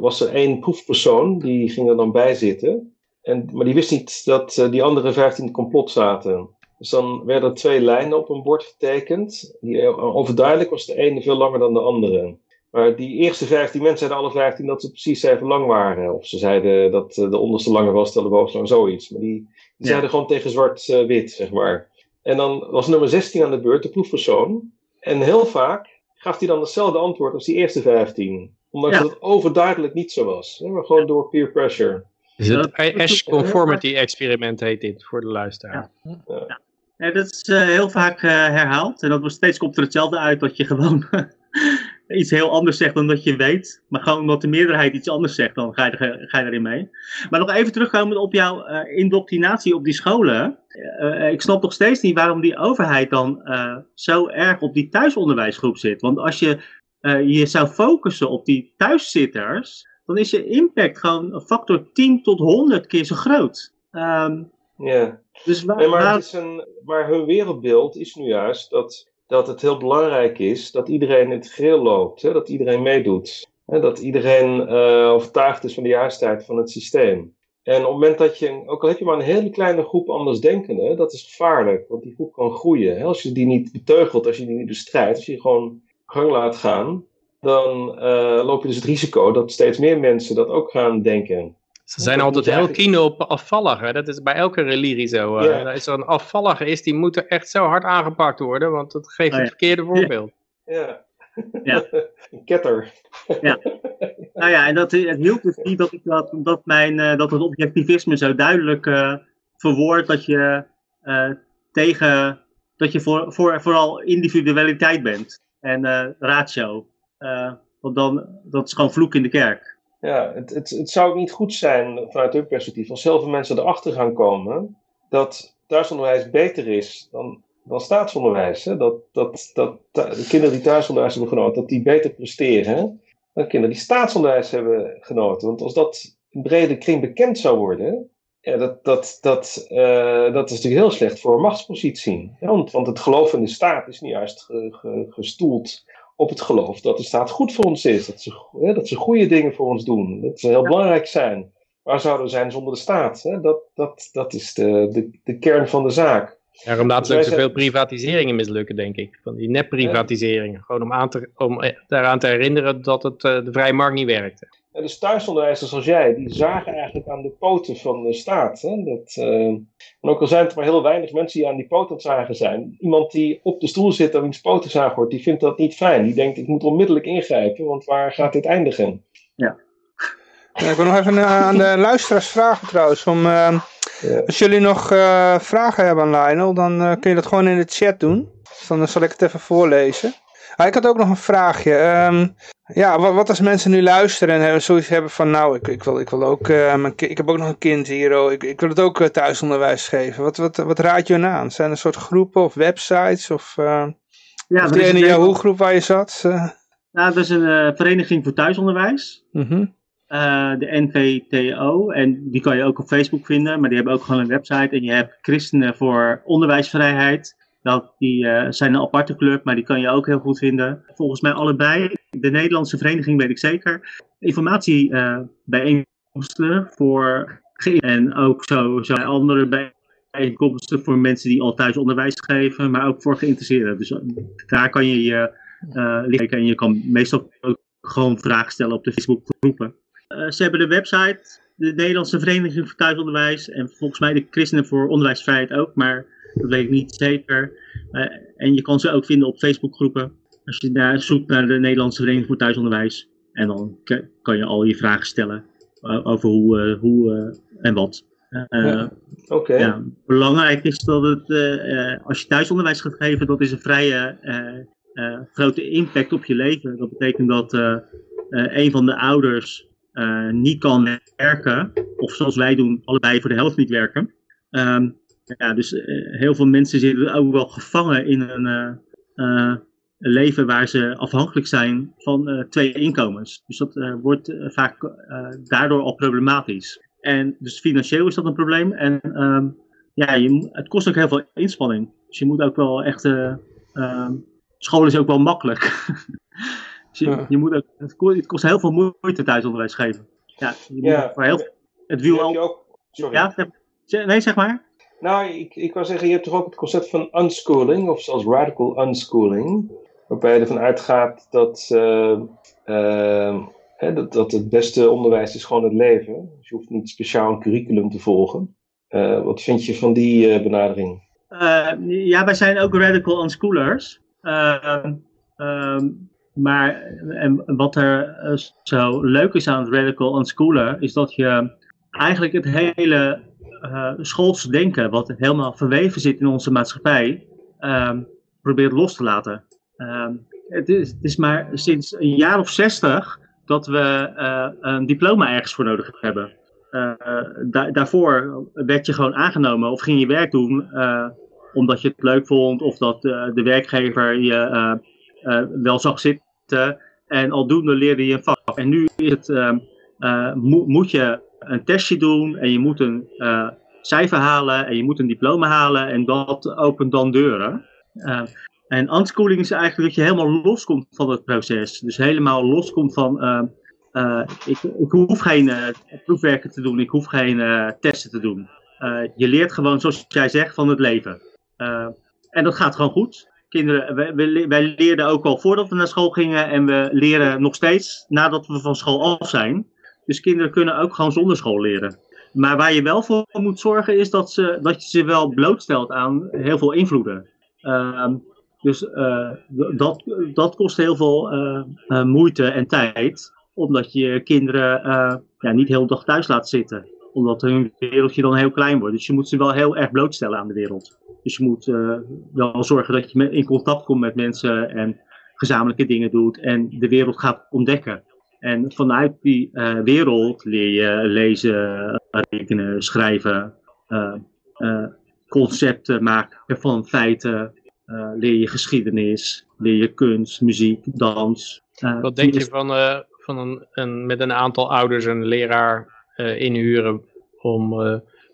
was er één proefpersoon, die ging er dan bij zitten. En, maar die wist niet dat die andere 15 complot zaten. Dus dan werden twee lijnen op een bord getekend. Die, eh, overduidelijk was de ene veel langer dan de andere. Maar die eerste 15 mensen zeiden alle 15 dat ze precies even lang waren. Of ze zeiden dat eh, de onderste langer was dan de bovenste lang, zoiets. Maar die, die zeiden gewoon tegen zwart-wit, zeg maar. En dan was nummer 16 aan de beurt, de proefpersoon. En heel vaak gaf hij dan hetzelfde antwoord als die eerste 15. Ondanks dat het overduidelijk niet zo was. Maar gewoon door peer pressure. Is het Ash Conformity Experiment heet dit voor de luisteraar. Ja. Ja, dat is uh, heel vaak uh, herhaald. En dat wordt steeds komt er hetzelfde uit dat je gewoon iets heel anders zegt dan dat je weet. Maar gewoon omdat de meerderheid iets anders zegt, dan ga je, er, ga je erin mee. Maar nog even terugkomen op jouw uh, indoctrinatie op die scholen. ik snap nog steeds niet waarom die overheid dan zo erg op die thuisonderwijsgroep zit. Want als je je zou focussen op die thuiszitters, dan is je impact gewoon een factor 10 tot 100 keer zo groot. Um, ja. Dus waar, nee, maar, is een, maar hun wereldbeeld is nu juist dat, dat het heel belangrijk is dat iedereen in het geheel loopt. Hè? Dat iedereen meedoet. Hè? Dat iedereen uh, overtuigd is van de juistheid van het systeem. En op het moment dat je, ook al heb je maar een hele kleine groep anders denkenden, dat is gevaarlijk, want die groep kan groeien. Hè? Als je die niet beteugelt, als je die niet bestrijdt, als je die gewoon gang laat gaan, dan uh, loop je dus het risico dat steeds meer mensen dat ook gaan denken. Ze zijn altijd heel keen op afvalligen. Dat is bij elke religie zo. Uh, Als er een afvallige is, die moet er echt zo hard aangepakt worden, want dat geeft oh, het verkeerde voorbeeld. Ja. ja. een ketter. Ja. Nou ja, en dat, het hielp dus niet dat, ik dat, dat, mijn, uh, dat het objectivisme zo duidelijk uh, verwoordt dat je tegen, dat je voor, voor, vooral individualiteit bent en ratio. Want dan, dat is gewoon vloek in de kerk. Ja, het, het, het zou niet goed zijn vanuit hun perspectief als zoveel mensen erachter gaan komen dat thuisonderwijs beter is dan, dan staatsonderwijs. Hè? Dat, dat, dat, de kinderen die thuisonderwijs hebben genoten, dat die beter presteren dan kinderen die staatsonderwijs hebben genoten. Want als dat in brede kring bekend zou worden, ja, dat, dat, dat, uh, dat is natuurlijk heel slecht voor een machtspositie. Want, want het geloof in de staat is niet juist ge, ge, gestoeld op het geloof dat de staat goed voor ons is. Dat ze, hè, dat ze goede dingen voor ons doen. Dat ze heel belangrijk zijn. Waar zouden we zijn zonder de staat? Hè? Dat, dat, dat is de, de, de kern van de zaak. Daarom laten dus ook zoveel privatiseringen mislukken, denk ik. Van die nepprivatiseringen. Gewoon om, aan te, om eh, daaraan te herinneren dat het, uh, de vrije markt niet werkte. En dus thuisonderwijzers zoals jij, die zagen eigenlijk aan de poten van de staat. Hè? Dat, uh, en ook al zijn het maar heel weinig mensen die aan die poten zagen zijn. Iemand die op de stoel zit en wiens poten zagen wordt, die vindt dat niet fijn. Die denkt, ik moet onmiddellijk ingrijpen, want waar gaat dit eindigen? Ja. ja ik wil nog even aan de luisteraars vragen trouwens. Om, uh, ja. Als jullie nog uh, vragen hebben aan Lionel, dan kun je dat gewoon in de chat doen. Dus dan zal ik het even voorlezen. Ah, ik had ook nog een vraagje. Um, ja, wat, wat, als mensen nu luisteren en zoiets hebben van, nou, ik, ik, wil, ik wil ook, uh, mijn, ik heb ook nog een kind hier, oh, ik, ik wil het ook uh, thuisonderwijs geven. Wat, wat, wat raad je aan? Zijn er soort groepen of websites of, uh, ja, of de ene Yahoo groep waar je zat? Nou, dat is een vereniging voor thuisonderwijs. Mm -hmm. De NVTO. En die kan je ook op Facebook vinden, maar die hebben ook gewoon een website. En je hebt Christenen voor Onderwijsvrijheid. Dat, die uh, zijn een aparte club, maar die kan je ook heel goed vinden. Volgens mij allebei. De Nederlandse vereniging weet ik zeker. Informatie uh, bijeenkomsten voor en ook zo, zo andere bijeenkomsten voor mensen die al thuis onderwijs geven, maar ook voor geïnteresseerden. Dus eh, daar kan je je uh, en je kan meestal ook gewoon vragen stellen op de Facebook groepen. Uh, ze hebben de website, de Nederlandse Vereniging voor Thuisonderwijs en volgens mij de Christenen voor Onderwijsvrijheid ook, maar dat weet ik niet zeker. Uh, en je kan ze ook vinden op Facebookgroepen. Als je daar zoekt naar de Nederlandse Vereniging voor Thuisonderwijs. En dan kan je al je vragen stellen over hoe, hoe en wat. Ja. Oké. Ja, belangrijk is dat het, als je thuisonderwijs gaat geven, dat is een vrije grote impact op je leven. Dat betekent dat een van de ouders niet kan werken, of zoals wij doen, allebei voor de helft niet werken. Um, ja, dus heel veel mensen zitten ook wel gevangen in een leven waar ze afhankelijk zijn van twee inkomens. Dus dat wordt vaak daardoor al problematisch. En dus financieel is dat een probleem. En um, ja, je, het kost ook heel veel inspanning. Dus je moet ook wel echt. Um, school is ook wel makkelijk. dus je, je, moet ook, het, kost, het kost heel veel moeite thuisonderwijs geven. Ja, je moet voor heel, het wiel al. Ook, sorry. Ja, nee, zeg maar. Nou, ik, ik wou zeggen, je hebt toch ook het concept van unschooling, of zelfs radical unschooling waarbij je ervan uitgaat dat, uh, uh, hè, dat, dat het beste onderwijs is gewoon het leven. Dus je hoeft niet speciaal een curriculum te volgen. Uh, wat vind je van die benadering? ja, wij zijn ook radical unschoolers. Ehm, ehm, maar en wat er zo leuk is aan het radical unschooler, is dat je eigenlijk het hele schoolse denken, wat helemaal verweven zit in onze maatschappij, probeert los te laten. Ehm, het, is, het, is, maar sinds een jaar of zestig dat we uh, een diploma ergens voor nodig hebben. Uh, da daarvoor werd je gewoon aangenomen of ging je werk doen uh, omdat je het leuk vond of dat de werkgever je wel zag zitten. En aldoende leerde je een vak. En nu is het, ehm, mo moet je een testje doen en je moet een cijfer halen en je moet een diploma halen en dat opent dan deuren. En unschooling is eigenlijk dat je helemaal loskomt van het proces. Dus helemaal loskomt van, uh, ik, ik, hoef geen proefwerken te doen, ik hoef geen testen te doen. je leert gewoon, zoals jij zegt, van het leven. en dat gaat gewoon goed. Kinderen, wij, wij, leerden ook al voordat we naar school gingen en we leren nog steeds nadat we van school af zijn. Dus kinderen kunnen ook gewoon zonder school leren. Maar waar je wel voor moet zorgen is dat, ze, dat je ze wel blootstelt aan heel veel invloeden. Uh, dus uh, dat, dat kost heel veel uh, uh, moeite en tijd, omdat je kinderen ja, niet heel dag thuis laat zitten. Omdat hun wereldje dan heel klein wordt. Dus je moet ze wel heel erg blootstellen aan de wereld. Dus je moet wel zorgen dat je in contact komt met mensen en gezamenlijke dingen doet en de wereld gaat ontdekken. En vanuit die wereld leer je lezen, rekenen, schrijven, concepten maken van feiten, leer je geschiedenis, leer je kunst, muziek, dans. Wat denk je van, van een, een, met een aantal ouders een leraar inhuren om,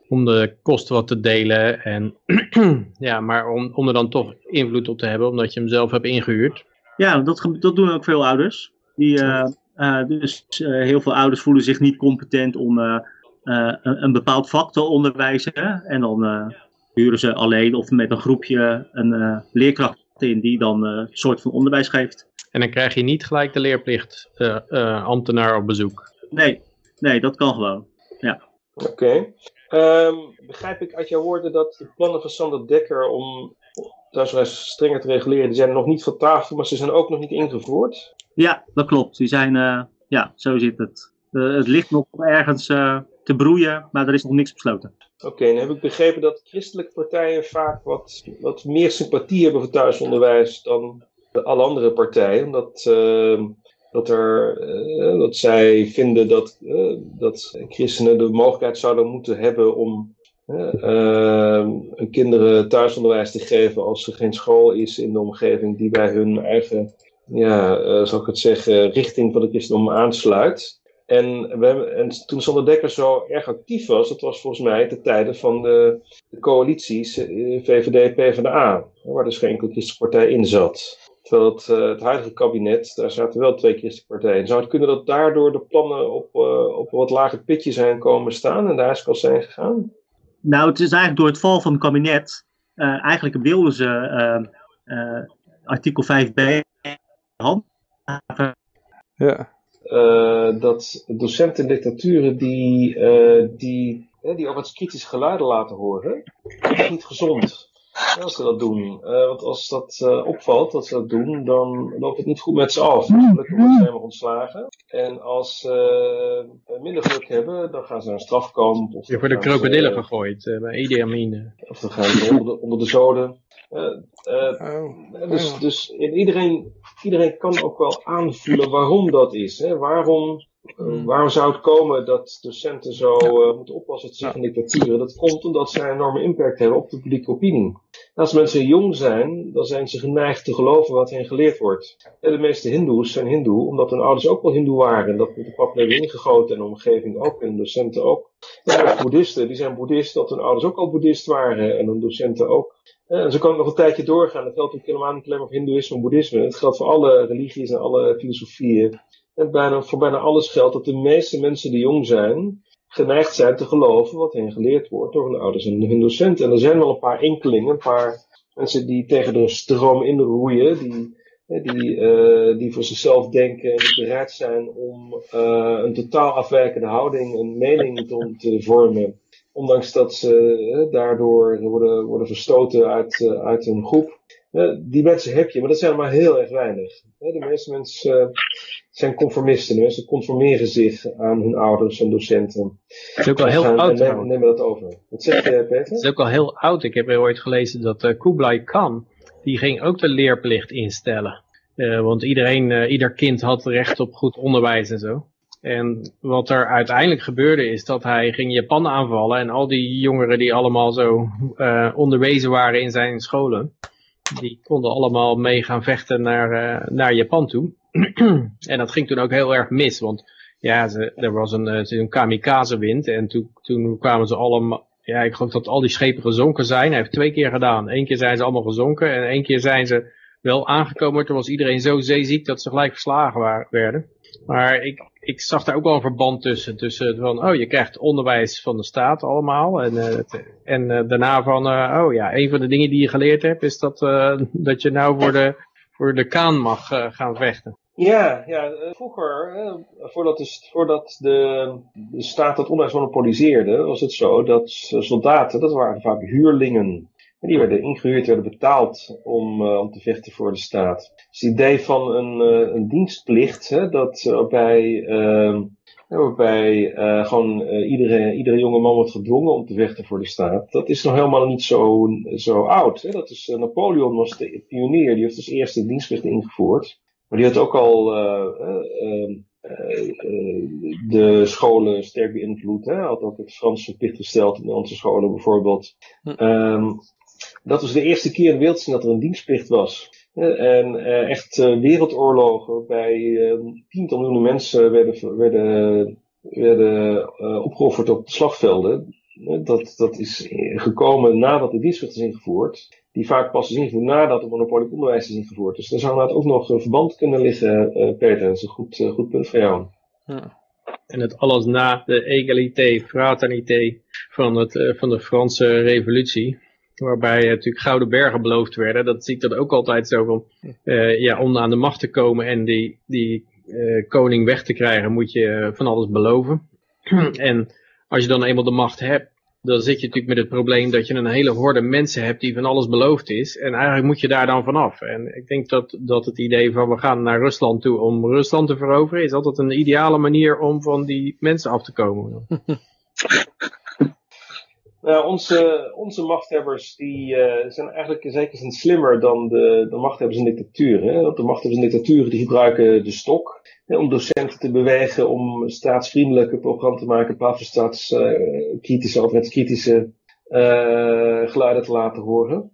om de kosten wat te delen? En, ja, maar om, om er dan toch invloed op te hebben, omdat je hem zelf hebt ingehuurd? Ja, dat, dat doen ook veel ouders. Die, dus heel veel ouders voelen zich niet competent om een, een, bepaald vak te onderwijzen. En dan huren ze alleen of met een groepje een leerkracht in die dan een soort van onderwijs geeft. En dan krijg je niet gelijk de leerplicht uh, ambtenaar op bezoek? Nee, nee, dat kan gewoon. Ja. Oké. Okay. Um, ehm, begrijp ik uit jouw woorden dat de plannen van Sander Dekker om thuisonderwijs strenger te reguleren, die zijn nog niet van tafel, maar ze zijn ook nog niet ingevoerd? Ja, dat klopt. Die zijn, ja, zo zit het. het ligt nog ergens te broeien, maar er is nog niks besloten. Oké, dan heb ik begrepen dat christelijke partijen vaak wat, wat meer sympathie hebben voor thuisonderwijs dan alle andere partijen. Omdat, uh, dat, er, uh, dat zij vinden dat, uh, dat christenen de mogelijkheid zouden moeten hebben om hun kinderen thuisonderwijs te geven als er geen school is in de omgeving die bij hun eigen, ja, zal ik het zeggen, richting van de christendom aansluit. En, we hebben, en toen Sander Dekker zo erg actief was, dat was volgens mij de tijden van de, de coalities eh, VVD, PvdA, waar dus geen christelijke partij in zat. Terwijl het, uh, het huidige kabinet, daar zaten wel twee christelijke partijen in. Zou het kunnen dat daardoor de plannen op, uh, op een wat lager pitje zijn komen staan en daar is al zijn gegaan? Nou, het is eigenlijk door het val van het kabinet. Uh, eigenlijk wilden ze artikel 5b handhaven. Ja. Uh, dat docenten in dictaturen die, uh, die, die ook wat kritische geluiden laten horen, dat is niet gezond. Als ze dat doen. Uh, want als dat uh, opvalt, dat ze dat doen, dan loopt het niet goed met ze af. Gelukkig worden ze helemaal ontslagen. En als ze uh, minder geluk hebben, dan gaan ze naar een strafkamp. Of Je wordt de krokodillen gegooid bij Idi Amin. Of dan gaan ze onder de, onder de zoden. Oh. Dus, dus iedereen, iedereen kan ook wel aanvoelen waarom dat is. Hè? Waarom uh, waarom zou het komen dat docenten zo uh, moeten oppassen tegen dictaturen? Dat komt omdat zij een enorme impact hebben op de publieke opinie. Als mensen jong zijn, dan zijn ze geneigd te geloven wat hen geleerd wordt. En de meeste hindoes zijn hindoe, omdat hun ouders ook wel hindoe waren. En dat met de pap hebben ingegoten en de omgeving ook en docenten ook. En boeddhisten, die zijn boeddhist, dat hun ouders ook al boeddhist waren en hun docenten ook. En zo kan het nog een tijdje doorgaan. Dat geldt ook helemaal niet alleen maar voor hindoeïsme en boeddhisme. Het geldt voor alle religies en alle filosofieën. En voor bijna alles geldt dat de meeste mensen die jong zijn, geneigd zijn te geloven wat hen geleerd wordt door hun ouders en hun docenten. En er zijn wel een paar enkelingen, een paar mensen die tegen de stroom inroeien, die, die, uh, die voor zichzelf denken en bereid zijn om uh, een totaal afwijkende houding, een mening te, vormen. Ondanks dat ze daardoor worden, worden verstoten uit, uit hun groep. die mensen heb je, maar dat zijn er maar heel erg weinig. de meeste mensen zijn conformisten. Mensen conformeren zich aan hun ouders en docenten. Het is ook al heel oud. En nemen, dat over. Wat zeg je, Peter? Het is ook al heel oud. Ik heb ooit gelezen dat uh, Kublai Khan, die ging ook de leerplicht instellen. Uh, want iedereen, uh, ieder kind had recht op goed onderwijs en zo. En wat er uiteindelijk gebeurde is dat hij ging Japan aanvallen en al die jongeren die allemaal zo onderwezen waren in zijn scholen, die konden allemaal mee gaan vechten naar, naar Japan toe. en dat ging toen ook heel erg mis, want ja, er was een, eh, een kamikaze wind en toen, toen kwamen ze allemaal, ja, ik geloof dat al die schepen gezonken zijn. Hij heeft twee keer gedaan. Eén keer zijn ze allemaal gezonken en één keer zijn ze wel aangekomen. Toen was iedereen zo zeeziek dat ze gelijk verslagen waren, werden. Maar ik, ik zag daar ook wel een verband tussen. Tussen van, oh, je krijgt onderwijs van de staat allemaal. En, uh, en uh, daarna van, oh ja, een van de dingen die je geleerd hebt is dat, dat je nou voor de, voor de kaan mag gaan vechten. Ja, ja eh, vroeger, voordat, de, voordat de, staat het onderwijs monopoliseerde, was het zo dat soldaten, dat waren vaak huurlingen. En die werden ingehuurd, werden betaald om, uh, om te vechten voor de staat. Dus het idee van een, een dienstplicht, hè, dat waarbij, waarbij gewoon iedere, iedere jonge man wordt gedwongen om te vechten voor de staat, dat is nog helemaal niet zo, zo oud. Hè. Dat is, Napoleon was de pionier, die heeft als eerste dienstplicht ingevoerd. Maar die had ook al uh, de scholen sterk beïnvloed. Hij had ook het Frans verplicht gesteld in onze scholen bijvoorbeeld. Um, dat was de eerste keer in de wereld dat er een dienstplicht was. En echt wereldoorlogen bij uh, tientallen miljoenen mensen werden, werden, werden opgeofferd op slagvelden. Dat, dat is gekomen nadat de dienstplicht is ingevoerd die vaak pas is ingevoerd nadat het monopolie onderwijs is ingevoerd. Dus daar zou inderdaad ook nog een verband kunnen liggen, uh, Peter. Dat is een goed, uh, goed punt voor jou. En het alles na de egalité, fraternité van, het, uh, van de Franse revolutie. Waarbij natuurlijk gouden bergen beloofd werden. Dat zie ik dat ook altijd zo van, ja, om aan de macht te komen en die, die koning weg te krijgen moet je van alles beloven. en als je dan eenmaal de macht hebt, dan zit je natuurlijk met het probleem dat je een hele horde mensen hebt die van alles beloofd is. En eigenlijk moet je daar dan vanaf. En ik denk dat, dat het idee van we gaan naar Rusland toe om Rusland te veroveren, is altijd een ideale manier om van die mensen af te komen. Nou, onze, onze machthebbers die, uh, zijn eigenlijk zeker zijn slimmer dan de, de machthebbers in dictaturen. Want de machthebbers in dictaturen die gebruiken de stok hè, om docenten te bewegen om staatsvriendelijke programma te maken in plaats van staatskritische, uh, overheidskritische uh, geluiden te laten horen.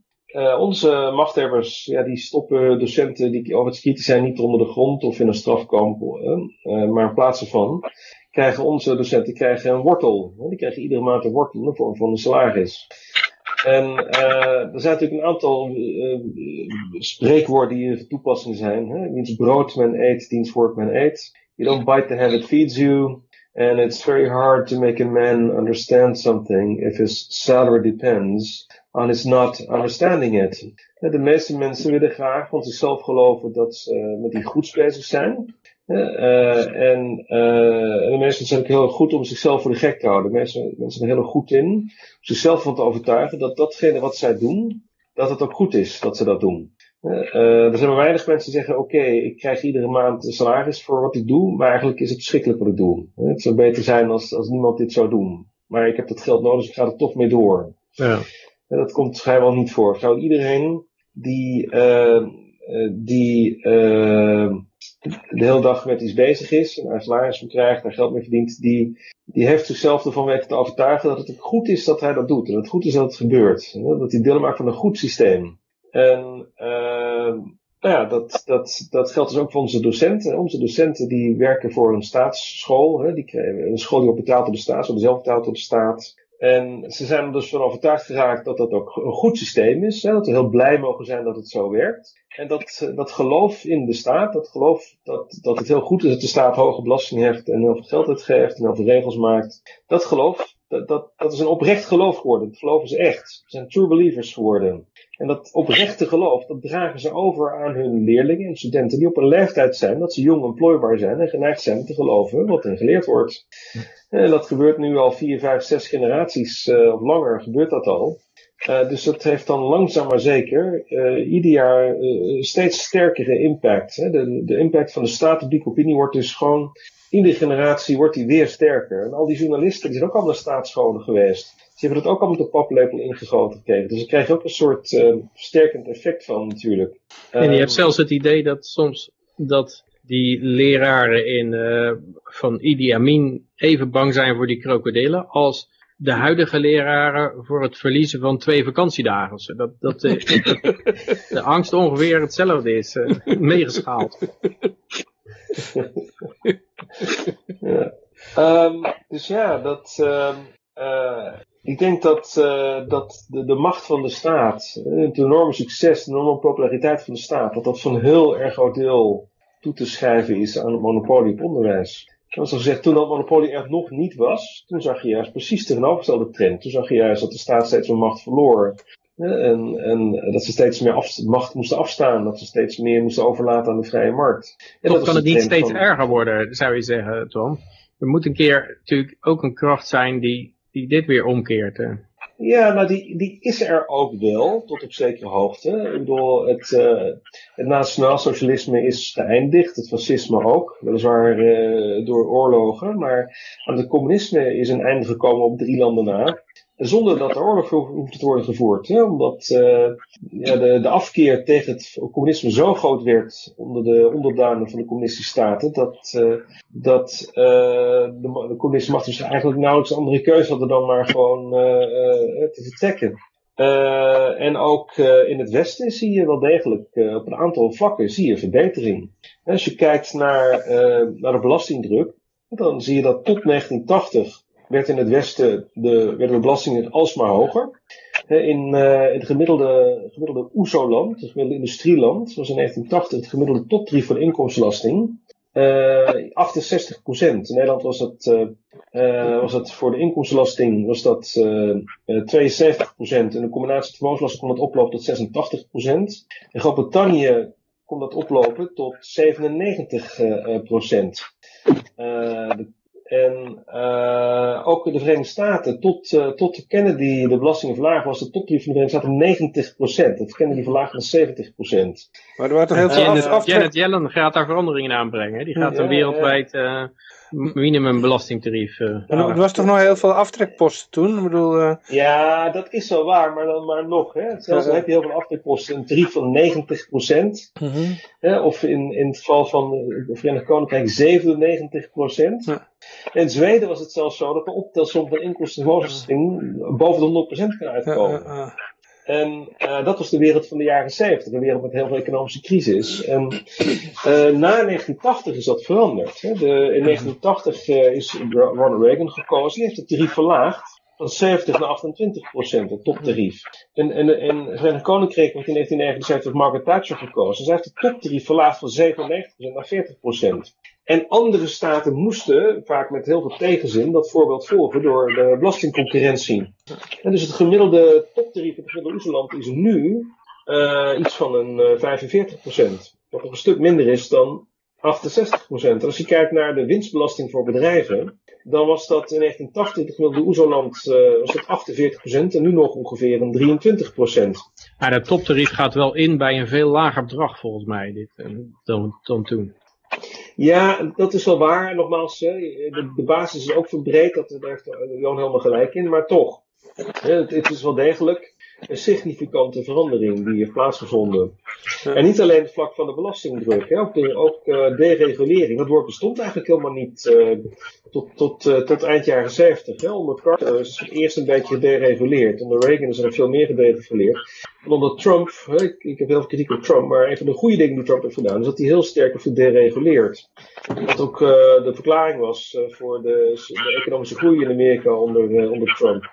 onze machthebbers ja, die stoppen docenten die overheidskritisch zijn niet onder de grond of in een strafkamp, maar in plaats ervan krijgen onze docenten krijgen een wortel. Die krijgen iedere maand een wortel in de vorm van een salaris. En uh, er zijn natuurlijk een aantal uh, spreekwoorden die in toepassing zijn. Hè? Wiens brood men eet, diens vork men eet. You don't bite the hand that feeds you. And it's very hard to make a man understand something if his salary depends on his not understanding it. De meeste mensen willen graag van zichzelf geloven dat ze met die goeds bezig zijn. Uh, en, uh, de mensen zijn ook heel goed om zichzelf voor de gek te houden. Mensen, mensen zijn er heel goed in om zichzelf van te overtuigen dat datgene wat zij doen, dat het ook goed is dat ze dat doen. er zijn maar weinig mensen die zeggen, oké, ik krijg iedere maand een salaris voor wat ik doe, maar eigenlijk is het verschrikkelijk wat ik doe. Het zou beter zijn als, als niemand dit zou doen. Maar ik heb dat geld nodig, dus ik ga er toch mee door. Ja. En dat komt vrijwel niet voor. Vrijwel iedereen die, uh, die uh, de hele dag met iets bezig is, en daar salaris van krijgt, daar geld mee verdient, die, die heeft zichzelf ervan weten te overtuigen dat het goed is dat hij dat doet. En dat het goed is dat het gebeurt. Dat hij deel maakt van een goed systeem. En uh, nou ja, dat, dat, dat geldt dus ook voor onze docenten. Onze docenten die werken voor een staatsschool. Hè, die een school die wordt betaald door de staat, ze worden zelf betaald door de staat. En ze zijn er dus van overtuigd geraakt dat dat ook een goed systeem is. Dat we heel blij mogen zijn dat het zo werkt. En dat, dat geloof in de staat, dat geloof dat, dat het heel goed is dat de staat hoge belasting heeft en heel veel geld uitgeeft en heel veel regels maakt. Dat geloof, dat, dat, dat is een oprecht geloof geworden. Dat geloven ze echt. Ze zijn true believers geworden. En dat oprechte geloof, dat dragen ze over aan hun leerlingen en studenten die op een leeftijd zijn dat ze jong employbaar zijn en geneigd zijn te geloven wat er geleerd wordt. En dat gebeurt nu al vier, vijf, zes generaties uh, of langer gebeurt dat al. Uh, dus dat heeft dan langzaam maar zeker uh, ieder jaar steeds sterkere impact. Hè. De, de impact van de staat op die opinie wordt dus gewoon iedere generatie wordt die weer sterker. En al die journalisten die zijn ook al naar staatsscholen geweest. Ze hebben dat ook al met de paplepel ingegoten gekregen. Dus je krijgt ook een soort uh, versterkend effect van natuurlijk. En je hebt zelfs het idee dat soms dat die leraren in, uh, van Idi Amin even bang zijn voor die krokodillen als de huidige leraren voor het verliezen van twee vakantiedagen. Dat, dat, uh, de angst ongeveer hetzelfde is, uh, meegeschaald. ja. Um, dus ja, dat, uh, ik denk dat, uh, dat de, de, macht van de staat, het enorme succes, de enorme populariteit van de staat, dat dat van heel erg groot deel toe te schrijven is aan het monopolie op onderwijs. Zoals gezegd, toen dat monopolie er nog niet was, toen zag je juist precies de tegenovergestelde trend. Toen zag je juist dat de staat steeds meer macht verloor. En, en dat ze steeds meer af, macht moesten afstaan, dat ze steeds meer moesten overlaten aan de vrije markt. En Toch kan het niet steeds erger worden, zou je zeggen, Tom? Er moet een keer natuurlijk ook een kracht zijn die die dit weer omkeert. Hè? Ja, nou die, die is er ook wel, tot op zekere hoogte. Bedoel, het, uh, het nationaal socialisme is geëindigd, het fascisme ook, weliswaar uh, door oorlogen, maar aan het communisme is een einde gekomen op drie landen na zonder dat er oorlog hoeft te worden gevoerd. Hè? Omdat uh, ja, de, de afkeer tegen het communisme zo groot werd onder de onderdanen van de communistische staten, dat, uh, dat uh, de, de communistische macht dus eigenlijk nauwelijks andere keuze hadden dan maar gewoon te vertrekken. en ook in het Westen zie je wel degelijk op een aantal vlakken zie je verbetering. Als je kijkt naar, naar de belastingdruk, dan zie je dat tot 1980 werd in het Westen de, werden de belastingen alsmaar hoger. In, in het gemiddelde, gemiddelde OESO-land, het gemiddelde industrieland, was in 1980 het gemiddelde topdrief van inkomstenbelasting. Uh, 68 procent. In Nederland was dat, uh, was dat voor de inkomstenbelasting was dat, 72 procent. En de combinatie vermogensbelasting kon dat oplopen tot 86 procent. In Groot-Brittannië kon dat oplopen tot 97 procent. de en uh, ook de Verenigde Staten, tot, uh, tot Kennedy de belastingen verlaagd was, de topdrief van de Verenigde Staten 90%. Dat Kennedy verlaagd naar 70%. Maar er waren toch heel veel Janet, Janet Yellen gaat daar veranderingen aanbrengen. Die gaat ja, een wereldwijd minimumbelastingtarief. Uh, er was toch nog heel veel aftrekposten toen? Ik bedoel, uh... Ja, dat is wel waar, maar, dan, maar nog. Hè. Zelfs dan heb je heel veel aftrekposten. Een tarief van 90 procent. Mm -hmm. hè, of in, in het geval van het Verenigd Koninkrijk 97 procent. Ja. In Zweden was het zelfs zo dat de optelsom van inkomsten boven de 100% kan uitkomen. En uh, dat was de wereld van de jaren 70, een wereld met heel veel economische crisis. En uh, na 1980 is dat veranderd. Hè. De, in 1980 uh, eh, is Ronald Reagan gekozen, die heeft het tarief verlaagd van 70 naar 28 procent, het toptarief. En, en, en Verenigd Koninkrijk werd in 1979 Margaret Thatcher gekozen. Zij heeft het toptarief verlaagd van 97 naar 40 procent. En andere staten moesten, vaak met heel veel tegenzin, dat voorbeeld volgen door de belastingconcurrentie. En dus het gemiddelde toptarief in het gemiddelde Oezeland is nu uh, iets van een uh, 45 procent. Wat nog een stuk minder is dan 68 procent. Als je kijkt naar de winstbelasting voor bedrijven, dan was dat in 1980 de gemiddelde oezoland uh, was dat 48% en nu nog ongeveer een 23%. Maar dat toptarief gaat wel in bij een veel lager bedrag volgens mij dit, dan, dan toen. Ja, dat is wel waar. Nogmaals, de, de basis is ook verbreed, dat, daar heeft Jan helemaal gelijk in, maar toch. Het, het is wel degelijk een significante verandering die heeft plaatsgevonden. En niet alleen het vlak van de belastingdruk, hè, ook, de, ook uh, deregulering. Dat woord bestond eigenlijk helemaal niet uh, tot, tot, uh, tot eind jaren 70. Hè. Onder Carter is het eerst een beetje gedereguleerd. Onder Reagan is er veel meer gedereguleerd. En onder Trump, hè, ik, ik, heb heel veel kritiek op Trump, maar een van de goede dingen die Trump heeft gedaan, is dat hij heel sterk heeft gedereguleerd. Wat ook de verklaring was voor de, de, economische groei in Amerika onder, onder Trump.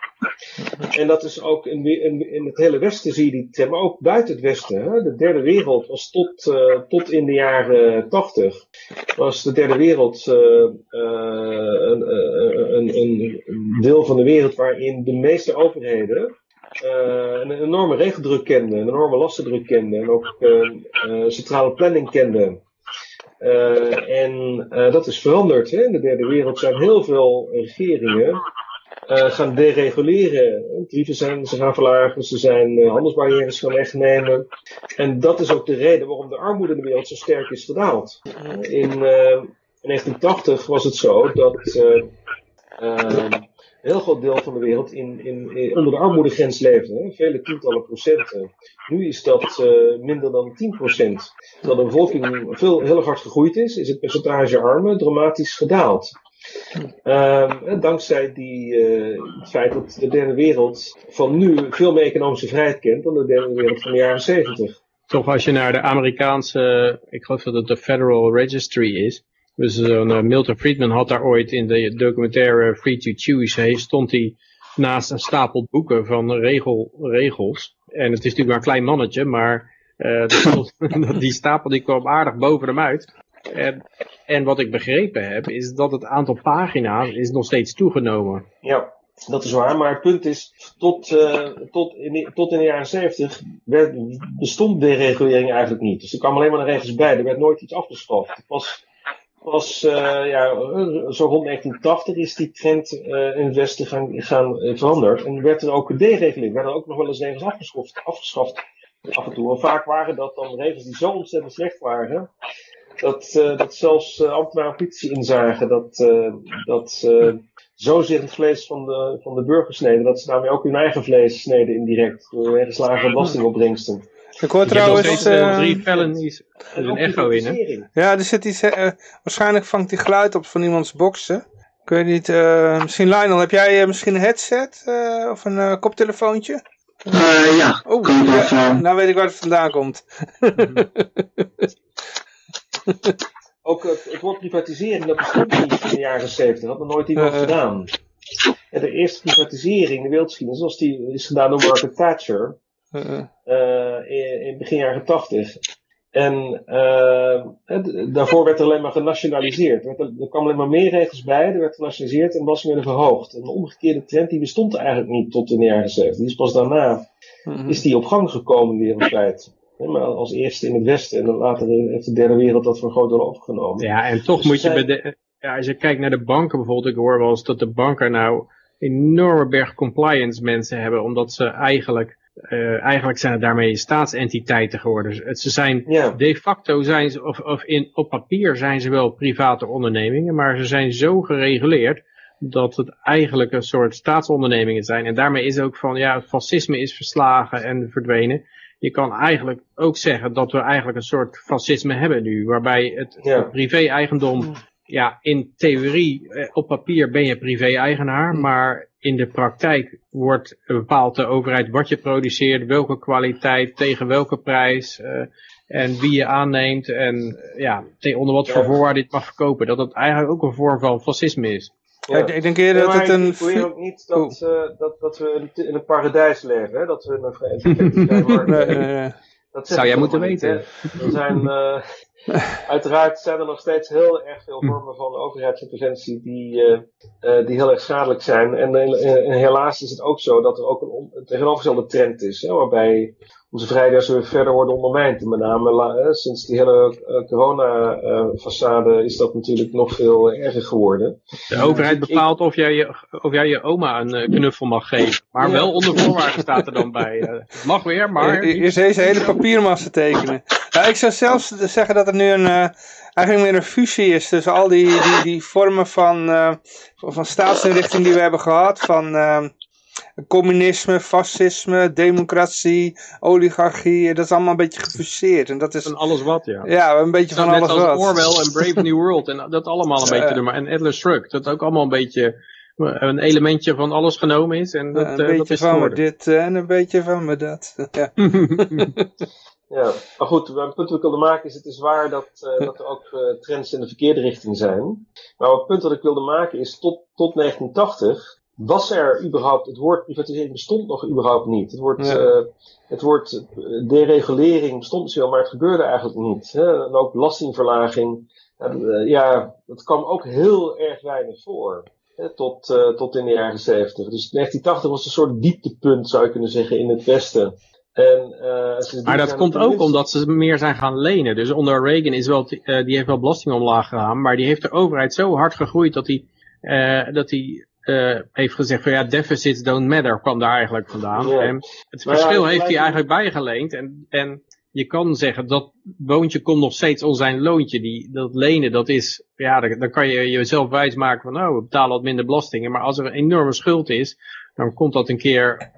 En dat is ook in, in, in, het hele Westen zie je die maar ook buiten het Westen. Hè? De derde wereld was tot, uh, tot in de jaren tachtig, was de derde wereld uh, uh, een, een, een, deel van de wereld waarin de meeste overheden een enorme regeldruk kenden, een enorme lastendruk kenden en ook centrale planning kenden. en dat is veranderd. Hè? In de derde wereld zijn heel veel regeringen uh, gaan dereguleren. Tarieven zijn, ze gaan verlagen, ze zijn uh, handelsbarrières gaan wegnemen. En dat is ook de reden waarom de armoede in de wereld zo sterk is gedaald. Uh, in, in 1980 was het zo dat een heel groot deel van de wereld in, in, in onder de armoedegrens leefde. Hè? Vele tientallen procenten. Nu is dat minder dan 10 procent. Terwijl de bevolking veel, heel hard gegroeid is, is het percentage armen dramatisch gedaald. Um, dankzij die, uh, het feit dat de derde wereld van nu veel meer economische vrijheid kent dan de derde wereld van de jaren 70. Toch als je naar de Amerikaanse, ik geloof dat het de Federal Registry is. Dus uh, Milton Friedman had daar ooit in de documentaire Free to Choose, stond hij naast een stapel boeken van regel, regels. En het is natuurlijk maar een klein mannetje, maar uh, die stapel die kwam aardig boven hem uit. En, en wat ik begrepen heb, is dat het aantal pagina's is nog steeds toegenomen. Ja, dat is waar. Maar het punt is, tot, uh, tot, in, tot in de jaren 70 werd, bestond deregulering eigenlijk niet. Dus er kwamen alleen maar de regels bij. Er werd nooit iets afgeschaft. Het was, was uh, ja, zo rond 1980 is die trend uh, in het Westen gaan, gaan veranderd. En werd er ook deregulering. werden ook nog wel eens regels afgeschaft, afgeschaft af en toe. En vaak waren dat dan regels die zo ontzettend slecht waren dat, uh, dat zelfs uh, ambtenaren en politici inzagen dat, uh, dat zo zich het vlees van de, van de burger sneden, dat ze daarmee ook hun eigen vlees sneden indirect, door lage belastingopbrengsten. Ik hoor trouwens... drie felonies. Er een echo in, hè? Ja, er zit iets... waarschijnlijk vangt die geluid op van iemands boksen. Ik weet niet... misschien Lionel, heb jij misschien een headset? of een koptelefoontje? ja, oh, ja, nou weet ik waar het vandaan komt. Ook het, het woord privatisering, dat bestond niet in de jaren 70. Dat had nog nooit iemand uh, gedaan. En de eerste privatisering in de wereldgeschiedenis was die, is gedaan door Margaret Thatcher. Uh, in, in begin jaren 80. En uh, daarvoor werd er alleen maar genationaliseerd. Er, er kwamen alleen maar meer regels bij, er werd genationaliseerd en was werden verhoogd. En de omgekeerde trend die bestond eigenlijk niet tot in de jaren 70. Die is pas daarna uh is die op gang gekomen wereldwijd maar als eerste in het Westen en dan later heeft de derde wereld dat voor groot deel opgenomen. Ja, en toch dus moet je, ja, als je kijkt naar de banken bijvoorbeeld, ik hoor wel eens dat de banken nou enorme berg compliance mensen hebben, omdat ze eigenlijk, uh, eigenlijk zijn het daarmee staatsentiteiten geworden. Ze zijn, ja. de facto zijn ze, of, of in, op papier zijn ze wel private ondernemingen, maar ze zijn zo gereguleerd dat het eigenlijk een soort staatsondernemingen zijn. En daarmee is ook van, ja, het fascisme is verslagen en verdwenen je kan eigenlijk ook zeggen dat we eigenlijk een soort fascisme hebben nu, waarbij het ja. privé-eigendom, ja, in theorie, eh, op papier ben je privé-eigenaar, maar in de praktijk wordt bepaald de overheid wat je produceert, welke kwaliteit, tegen welke prijs, uh, en wie je aanneemt en ja, onder wat voor voorwaarden je het mag verkopen. Dat het eigenlijk ook een vorm van fascisme is. Ja. Ik, ik, denk eerder dat het een... Ik wil ook niet dat, uh, dat, dat we in een paradijs leven, hè? dat we een vrij zijn. dat Zou jij moeten weten. Er zijn, uh, uiteraard zijn er nog steeds heel erg veel vormen van overheidsinterventie die, uh, die heel erg schadelijk zijn. En, en, helaas is het ook zo dat er ook een, een tegenovergestelde trend is, hè, waarbij onze vrijheden weer verder worden ondermijnd. met name sinds die hele uh, corona-façade is dat natuurlijk nog veel erger geworden. De overheid bepaalt of, jij je, of jij je oma een knuffel mag geven. Maar wel onder voorwaarden staat er dan bij. het mag weer, maar... Eerst deze hele papiermassa tekenen. Ja, ik zou zelfs zeggen dat er nu een, uh, eigenlijk meer een fusie is tussen al die, die, die vormen van, uh, van staatsinrichting die we hebben gehad. Van uh, communisme, fascisme, democratie, oligarchie. Dat is allemaal een beetje gefuseerd. En dat is van alles wat, ja. Ja, een beetje van alles wat. Orwell en Brave New World. En dat allemaal een beetje. Maar, en Atlas Shrugged. Dat ook allemaal een beetje een elementje van alles genomen is. En dat, ja, een beetje dat is van me dit en een beetje van me dat. Ja. Ja, maar goed, het punt dat ik wilde maken is, het is waar dat, uh, dat er ook uh, trends in de verkeerde richting zijn. Maar het punt dat ik wilde maken is, tot, tot 1980 was er überhaupt, het woord privatisering bestond nog überhaupt niet. Het woord, ja. uh, het woord deregulering bestond misschien wel, maar het gebeurde eigenlijk niet. Hè? En ook belastingverlaging, ja, dat kwam ook heel erg weinig voor. Hè? Tot, tot in de jaren 70. Dus 1980 was een soort dieptepunt, zou je kunnen zeggen, in het Westen. En, uh, maar dat komt ook omdat ze meer zijn gaan lenen. Dus onder Reagan is wel, uh, die heeft wel belasting omlaag gedaan, maar die heeft de overheid zo hard gegroeid dat hij, uh, dat hij heeft gezegd van ja, deficits don't matter, kwam daar eigenlijk vandaan. Ja. En het maar verschil ja, heeft hij eigenlijk bijgeleend. En, en je kan zeggen dat woontje komt nog steeds om zijn loontje. Die, dat lenen, dat is, ja, dan, dan kan je jezelf wijsmaken van nou, we betalen wat minder belastingen. Maar als er een enorme schuld is, dan komt dat een keer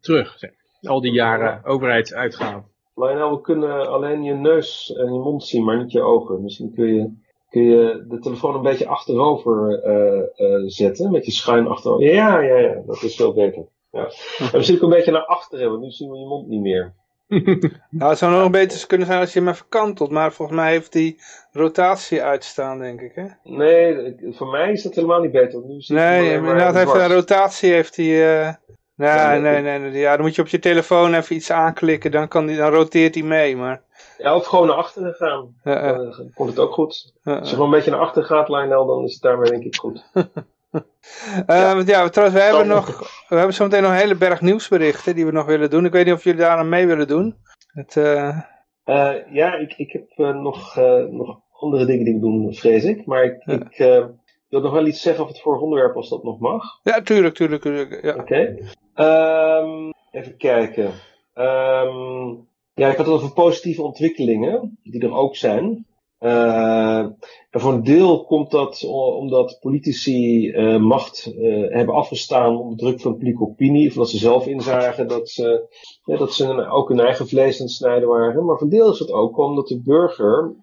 terug. Zeg al die jaren overheidsuitgaven. Lionel, we kunnen alleen je neus en je mond zien, maar niet je ogen. Misschien kun je, kun je de telefoon een beetje achterover uh, uh, zetten, met je schuin achterover. Ja, ja, ja, dat is veel beter. Ja. En misschien ook een beetje naar achteren, want nu zien we je mond niet meer. nou, het zou nog een beter kunnen zijn als je hem even kantelt, maar volgens mij heeft hij rotatie uitstaan, denk ik, hè? Nee, voor mij is dat helemaal niet beter. Nu nee, inderdaad, heeft een rotatie heeft hij... Uh, Nee, nee, nee, nee, ja, dan moet je op je telefoon even iets aanklikken, dan, kan die, dan roteert hij mee, maar... Ja, of gewoon naar achteren gaan. Ja, Dan komt het ook goed. Als je gewoon een beetje naar achteren gaat, Lionel, dan is het daarmee denk ik goed. uh, ja, ja trouwens, we hebben, nog, we hebben zometeen nog een hele berg nieuwsberichten die we nog willen doen. Ik weet niet of jullie daar aan mee willen doen. Het, uh... Uh, ja, ik, ik heb nog, nog andere dingen die we doen, vrees ik. Maar ik, ik wil nog wel iets zeggen over het vorige onderwerp, als dat nog mag. Ja, tuurlijk, tuurlijk. tuurlijk ja. Oké. Um, even kijken. Um, ja, ik had het over positieve ontwikkelingen, die er ook zijn. Uh, en voor een deel komt dat omdat politici uh, macht uh, hebben afgestaan onder druk van publieke opinie, of dat ze zelf inzagen dat ze, dat ze ook hun eigen vlees aan het snijden waren. Maar voor een deel is het ook omdat de burger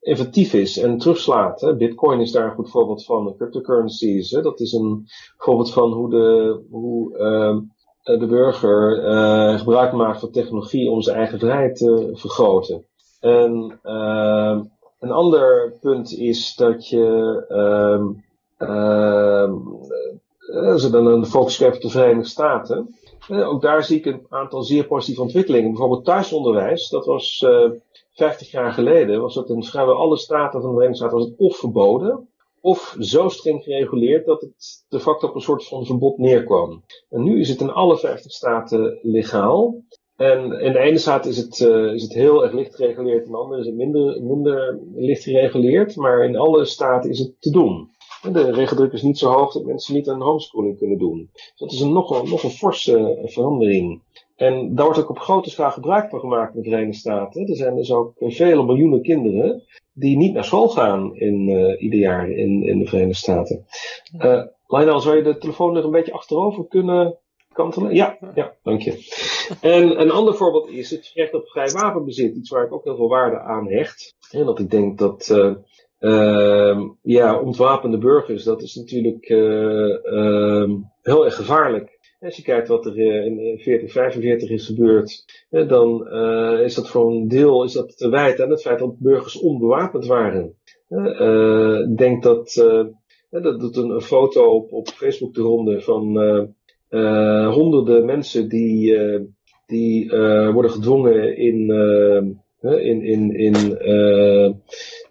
inventief is en terugslaat. Hè. Bitcoin is daar een goed voorbeeld van. Cryptocurrencies, hè. dat is een voorbeeld van hoe de, hoe, de burger gebruik maakt van technologie om zijn eigen vrijheid te vergroten. En uh, een ander punt is dat je, uh, uh, als we dan een focus op de Verenigde Staten, uh, ook daar zie ik een aantal zeer positieve ontwikkelingen. Bijvoorbeeld thuisonderwijs, dat was uh, 50 jaar geleden, was dat in vrijwel alle staten van de Verenigde Staten was het of verboden, of zo streng gereguleerd dat het de facto op een soort van verbod neerkwam. En nu is het in alle 50 staten legaal. En in de ene staat is het, uh, is het heel erg licht gereguleerd, in de andere is het minder, minder licht gereguleerd, maar in alle staten is het te doen. En de regeldruk is niet zo hoog dat mensen niet aan homeschooling kunnen doen. Dus dat is een, nog, een, nog een forse verandering. En daar wordt ook op grote schaal gebruik van gemaakt in de Verenigde Staten. Er zijn dus ook vele miljoenen kinderen die niet naar school gaan in, uh, ieder jaar in, in de Verenigde Staten. Uh, zou je de telefoon er een beetje achterover kunnen kantelen? Ja, ja, dank je. En een ander voorbeeld is het recht op vrij wapenbezit. Iets waar ik ook heel veel waarde aan hecht. En dat ik denk dat, uh, uh, ja, ontwapende burgers, dat is natuurlijk uh, heel erg gevaarlijk. Als je kijkt wat er in 1445 is gebeurd, dan is dat voor een deel is dat te wijten aan het feit dat burgers onbewapend waren. Ik denk dat, dat een, foto op, op Facebook de ronde van honderden mensen die, die uh, worden gedwongen in, in, in, in,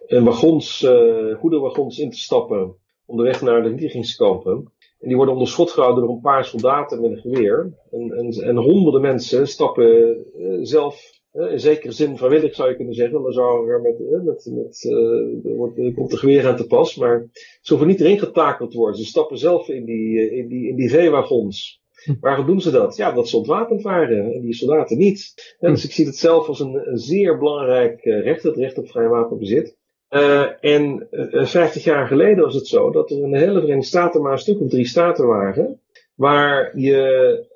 in wagons, goede wagons in te stappen onderweg naar de vernietigingskampen. En die worden onder schot gehouden door een paar soldaten met een geweer. En, en, en honderden mensen stappen zelf in zekere zin vrijwillig zou je kunnen zeggen. Dan zou er met, met, met wordt, komt er geweer aan te pas. Maar ze hoeven niet erin getakeld worden. Ze stappen zelf in die, in die, in die veewagons. Waarom doen ze dat? Ja, dat ze ontwapend waren en die soldaten niet. dus ik zie het zelf als een, een zeer belangrijk recht, het recht op vrij wapenbezit. Uh, en uh, 50 jaar geleden was het zo dat er in de hele Verenigde Staten maar een stuk of drie staten waren. Waar je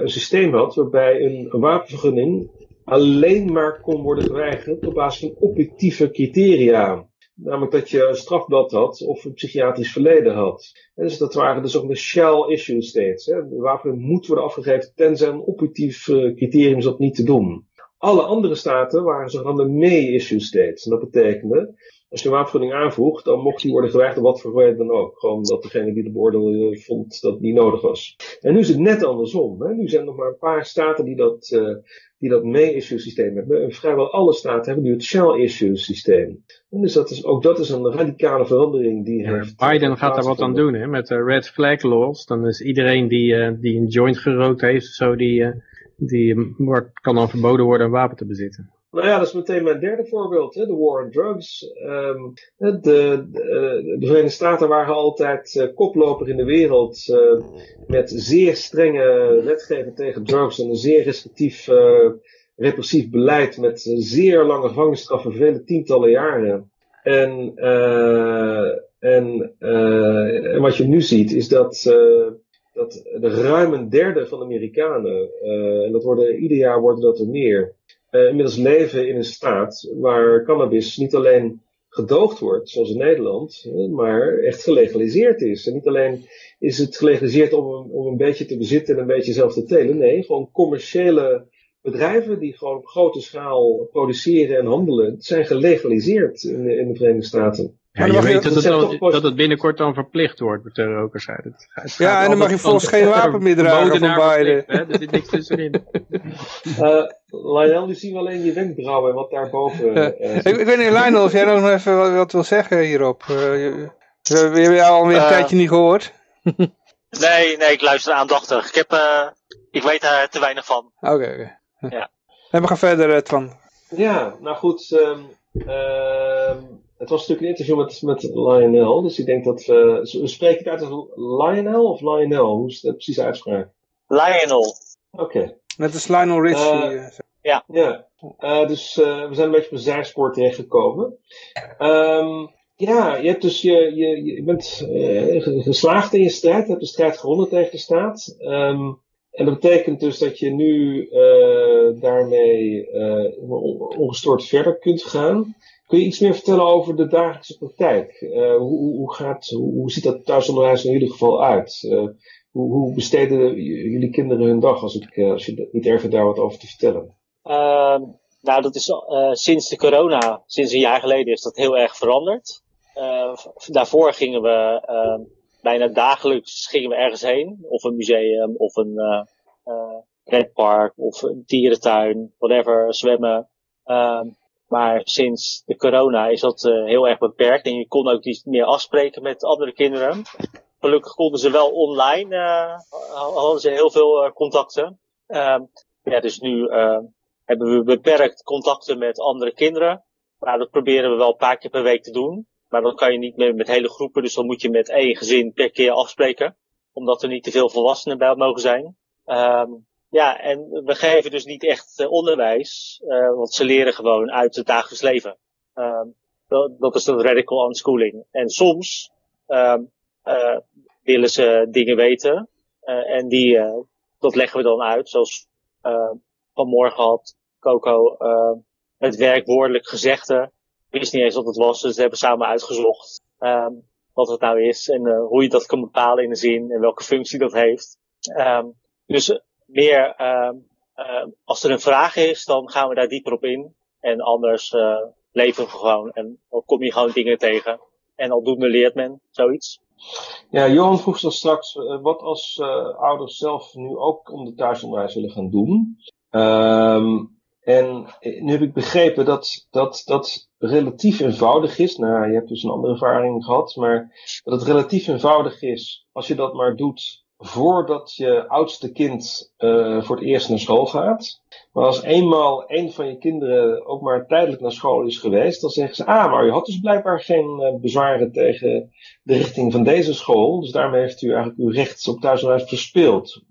een systeem had waarbij een wapenvergunning alleen maar kon worden geweigerd op basis van objectieve criteria. Namelijk dat je een strafblad had of een psychiatrisch verleden had. Dus dat waren dus ook de shall issue states. Hè. Wapen moet worden afgegeven tenzij een objectief uh, criterium is dat niet te doen. Alle andere staten waren zogenaamde may issue states. En dat betekende, als je een wapenvergunning aanvroeg, dan mocht die worden geweigerd op wat voor reden dan ook. Gewoon dat degene die de beoordeel vond dat niet nodig was. En nu is het net andersom. Hè. Nu zijn er nog maar een paar staten die dat, uh, die dat may-issue systeem hebben. En vrijwel alle staten hebben nu het shall-issue systeem. En dus dat is, ook dat is een radicale verandering die ja, heeft... Biden gaat daar wat aan doen, hè, met de red flag laws. Dan is iedereen die, uh, die een joint gerookt heeft, zo, die, uh, die wordt, kan dan verboden worden een wapen te bezitten. Nou ja, dat is meteen mijn derde voorbeeld, de war on drugs. Um, de, de, de, Verenigde Staten waren altijd uh, koploper in de wereld uh, met zeer strenge wetgeving tegen drugs en een zeer restrictief repressief beleid met zeer lange gevangenisstraffen, vele tientallen jaren. En, en, en wat je nu ziet is dat dat de ruim een derde van de Amerikanen, en dat worden, ieder jaar worden dat er meer, uh, inmiddels leven in een staat waar cannabis niet alleen gedoogd wordt, zoals in Nederland, maar echt gelegaliseerd is. En niet alleen is het gelegaliseerd om, om een beetje te bezitten en een beetje zelf te telen. Nee, gewoon commerciële bedrijven die gewoon op grote schaal produceren en handelen, zijn gelegaliseerd in, in de Verenigde Staten. Ja, je weet dat, het, dat het binnenkort dan verplicht wordt de rokers uit. Het ja, en dan mag je volgens geen wapen meer dragen van Biden. Er zit niks tussenin. uh, Lionel, die zien we alleen je wenkbrauwen en wat daarboven... Uh, ik, ik, weet niet, Lionel, of jij nog even wat, wat wil zeggen hierop. Uh, je, we hebben jou alweer een tijdje niet gehoord. nee, nee, ik luister aandachtig. Ik, heb, ik weet daar te weinig van. Oké, okay, oké. Okay. Ja. En we gaan verder, Twan. Ja, nou goed... Um, het was natuurlijk een interview met, met Lionel, dus ik denk dat we... Spreek het uit als Lionel of Lionel? Hoe is de precieze uitspraak? Lionel. Oké. Okay. Net als Lionel Richie. Uh, ja. Ja, uh, dus uh, we zijn een beetje op een zijspoor terechtgekomen. Um, ja, je, hebt dus je, je, je bent geslaagd in je strijd, je hebt de strijd gewonnen tegen de staat. Um, en dat betekent dus dat je nu daarmee ongestoord verder kunt gaan. Kun je iets meer vertellen over de dagelijkse praktijk? Uh, hoe, hoe, gaat, hoe, ziet dat thuisonderwijs in ieder geval uit? Uh, hoe, hoe, besteden jullie kinderen hun dag, als, ik, uh, als je niet erg daar wat over te vertellen? Ehm, nou, dat is sinds de corona, sinds een jaar geleden, is dat heel erg veranderd. daarvoor gingen we ehm, bijna dagelijks gingen we ergens heen. Of een museum, of een pretpark, of een dierentuin, whatever, zwemmen. Um, maar sinds de corona is dat uh, heel erg beperkt en je kon ook niet meer afspreken met andere kinderen. Gelukkig konden ze wel online, uh, hadden ze heel veel uh, contacten. Uh, ja, dus nu hebben we beperkt contacten met andere kinderen. Maar dat proberen we wel een paar keer per week te doen. Maar dan kan je niet meer met hele groepen, dus dan moet je met één gezin per keer afspreken. Omdat er niet te veel volwassenen bij mogen zijn. Um, ja, en we geven dus niet echt uh, onderwijs, uh, want ze leren gewoon uit het dagelijks leven. Uh, dat, dat, is de radical unschooling. En soms uh, willen ze dingen weten en die, dat leggen we dan uit. Zoals vanmorgen had Coco het werkwoordelijk gezegde. Ik wist niet eens wat het was, dus hebben samen uitgezocht ehm, wat het nou is en hoe je dat kan bepalen in een zin en welke functie dat heeft. Dus meer, uh, uh, als er een vraag is, dan gaan we daar dieper op in. En anders uh, leven we gewoon en kom je gewoon dingen tegen. En aldoende leert men zoiets. Ja, Johan vroeg zo straks, uh, wat als uh, ouders zelf nu ook om de thuisonderwijs willen gaan doen? Um, En eh, nu heb ik begrepen dat dat, dat relatief eenvoudig is. Nou, je hebt dus een andere ervaring gehad, maar dat het relatief eenvoudig is als je dat maar doet voordat je oudste kind uh, voor het eerst naar school gaat. Maar als eenmaal een van je kinderen ook maar tijdelijk naar school is geweest, dan zeggen ze, ah, maar u had dus blijkbaar geen uh, bezwaren tegen de richting van deze school. Dus daarmee heeft u eigenlijk uw recht op thuisonderwijs verspeeld.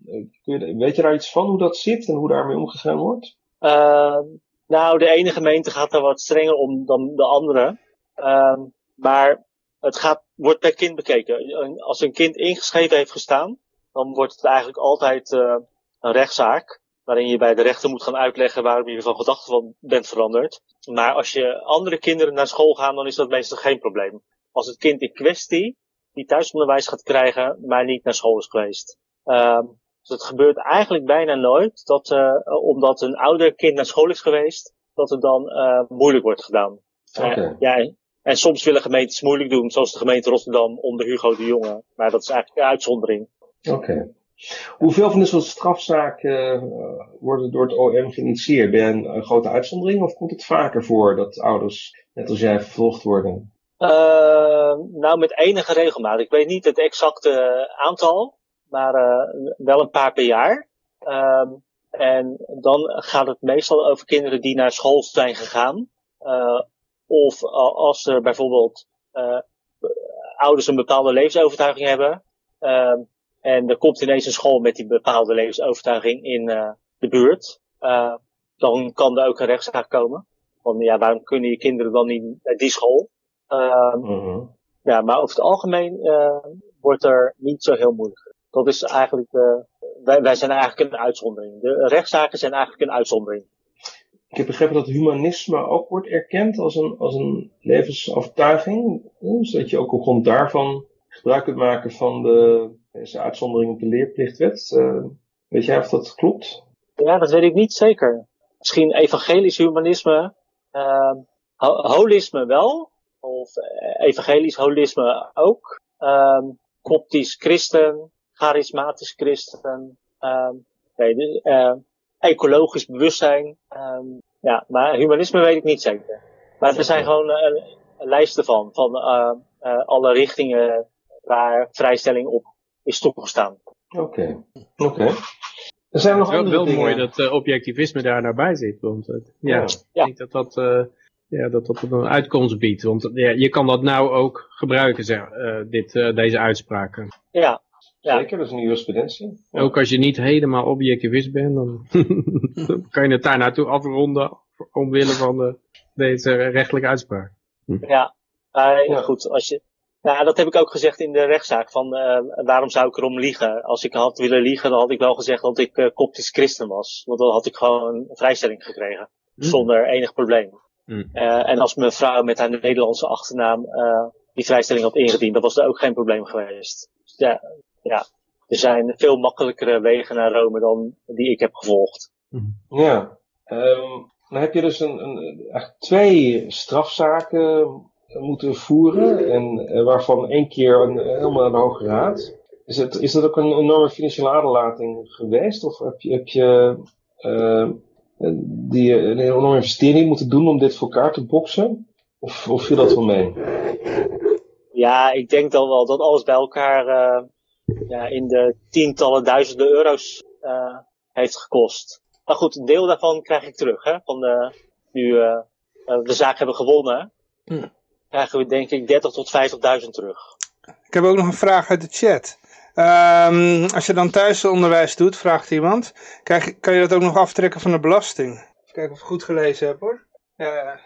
Uh, weet je daar iets van, hoe dat zit en hoe daarmee omgegaan wordt? Uh, nou, de ene gemeente gaat er wat strenger om dan de andere. Uh, maar het gaat, wordt per kind bekeken. Als een kind ingeschreven heeft gestaan, dan wordt het eigenlijk altijd uh, een rechtszaak. Waarin je bij de rechter moet gaan uitleggen waarom je van gedachten van bent veranderd. Maar als je andere kinderen naar school gaan, dan is dat meestal geen probleem. Als het kind in kwestie, die thuisonderwijs gaat krijgen, maar niet naar school is geweest. Uh, dus het gebeurt eigenlijk bijna nooit dat, uh, omdat een ouder kind naar school is geweest, dat het dan uh, moeilijk wordt gedaan. Okay. Uh, ja, en soms willen gemeentes moeilijk doen, zoals de gemeente Rotterdam onder Hugo de Jonge. Maar dat is eigenlijk een uitzondering. Oké. Hoeveel van dit soort strafzaken worden door het OM geïnitieerd? Ben je een grote uitzondering of komt het vaker voor dat ouders, net als jij, vervolgd worden? nou, met enige regelmaat. Ik weet niet het exacte aantal maar wel een paar per jaar. Um, en dan gaat het meestal over kinderen die naar school zijn gegaan. Of als er bijvoorbeeld ouders een bepaalde levensovertuiging hebben. En er komt ineens een school met die bepaalde levensovertuiging in de buurt. dan kan er ook een rechtszaak komen. Want ja, waarom kunnen je kinderen dan niet naar die school? Mm -hmm. Ja, maar over het algemeen wordt er niet zo heel moeilijk dat is eigenlijk, wij, wij zijn eigenlijk een uitzondering. De rechtszaken zijn eigenlijk een uitzondering. Ik heb begrepen dat humanisme ook wordt erkend als een, als een levensovertuiging. Dus dat je ook op grond daarvan gebruik kunt maken van de, deze uitzondering op de leerplichtwet. Uh, weet jij of dat klopt? Ja, dat weet ik niet zeker. Misschien evangelisch humanisme, uh, holisme wel. Of evangelisch holisme ook. Um, koptisch christen, charismatisch christen, um, nee, uh, ecologisch bewustzijn. Um, ja, maar humanisme weet ik niet zeker. Maar er zijn gewoon uh, lijsten van, van alle richtingen waar vrijstelling op is toegestaan. Oké, okay. oké. Okay. Er zijn nog het is andere wel dingen. mooi dat uh, objectivisme daar naar bij zit. Want uh, ja, ik denk dat dat, uh, ja, dat dat een uitkomst biedt. Want ja, je kan dat nou ook gebruiken, zeg, dit, deze uitspraken. Ja, ja. Zeker, dat is een jurisprudentie. Ja. Ook als je niet helemaal objectivist bent, dan, dan kan je het daar naartoe afronden omwille van de, deze rechtelijke uitspraak. Ja, uh, ja. goed. Als je, nou, dat heb ik ook gezegd in de rechtszaak. Van, uh, waarom zou ik erom liegen? Als ik had willen liegen, dan had ik wel gezegd dat ik uh, koptisch christen was. Want dan had ik gewoon een vrijstelling gekregen. Hm. Zonder enig probleem. Hm. en als mijn vrouw met haar Nederlandse achternaam die vrijstelling had ingediend, dan was er ook geen probleem geweest. Dus ja, ja, er zijn veel makkelijkere wegen naar Rome dan die ik heb gevolgd. Ja, um, dan heb je dus een, een, echt twee strafzaken moeten voeren, en, uh, waarvan één keer een, helemaal naar de Hoge Raad. Is, het, is dat ook een enorme financiële aderlating geweest? Of heb je, heb je uh, die, een enorme investering moeten doen om dit voor elkaar te boksen? Of, of viel dat wel mee? Ja, ik denk dan wel dat alles bij elkaar uh, ja, in de tientallen duizenden euro's uh, heeft gekost. Maar goed, een deel daarvan krijg ik terug. Hè? Van de, nu uh, de zaak hebben gewonnen, hm. Krijgen we denk ik 30 tot 50.000 terug. Ik heb ook nog een vraag uit de chat. Um, als je dan thuisonderwijs doet, vraagt iemand, krijg, kan je dat ook nog aftrekken van de belasting? Even kijken of ik goed gelezen heb hoor. Ja,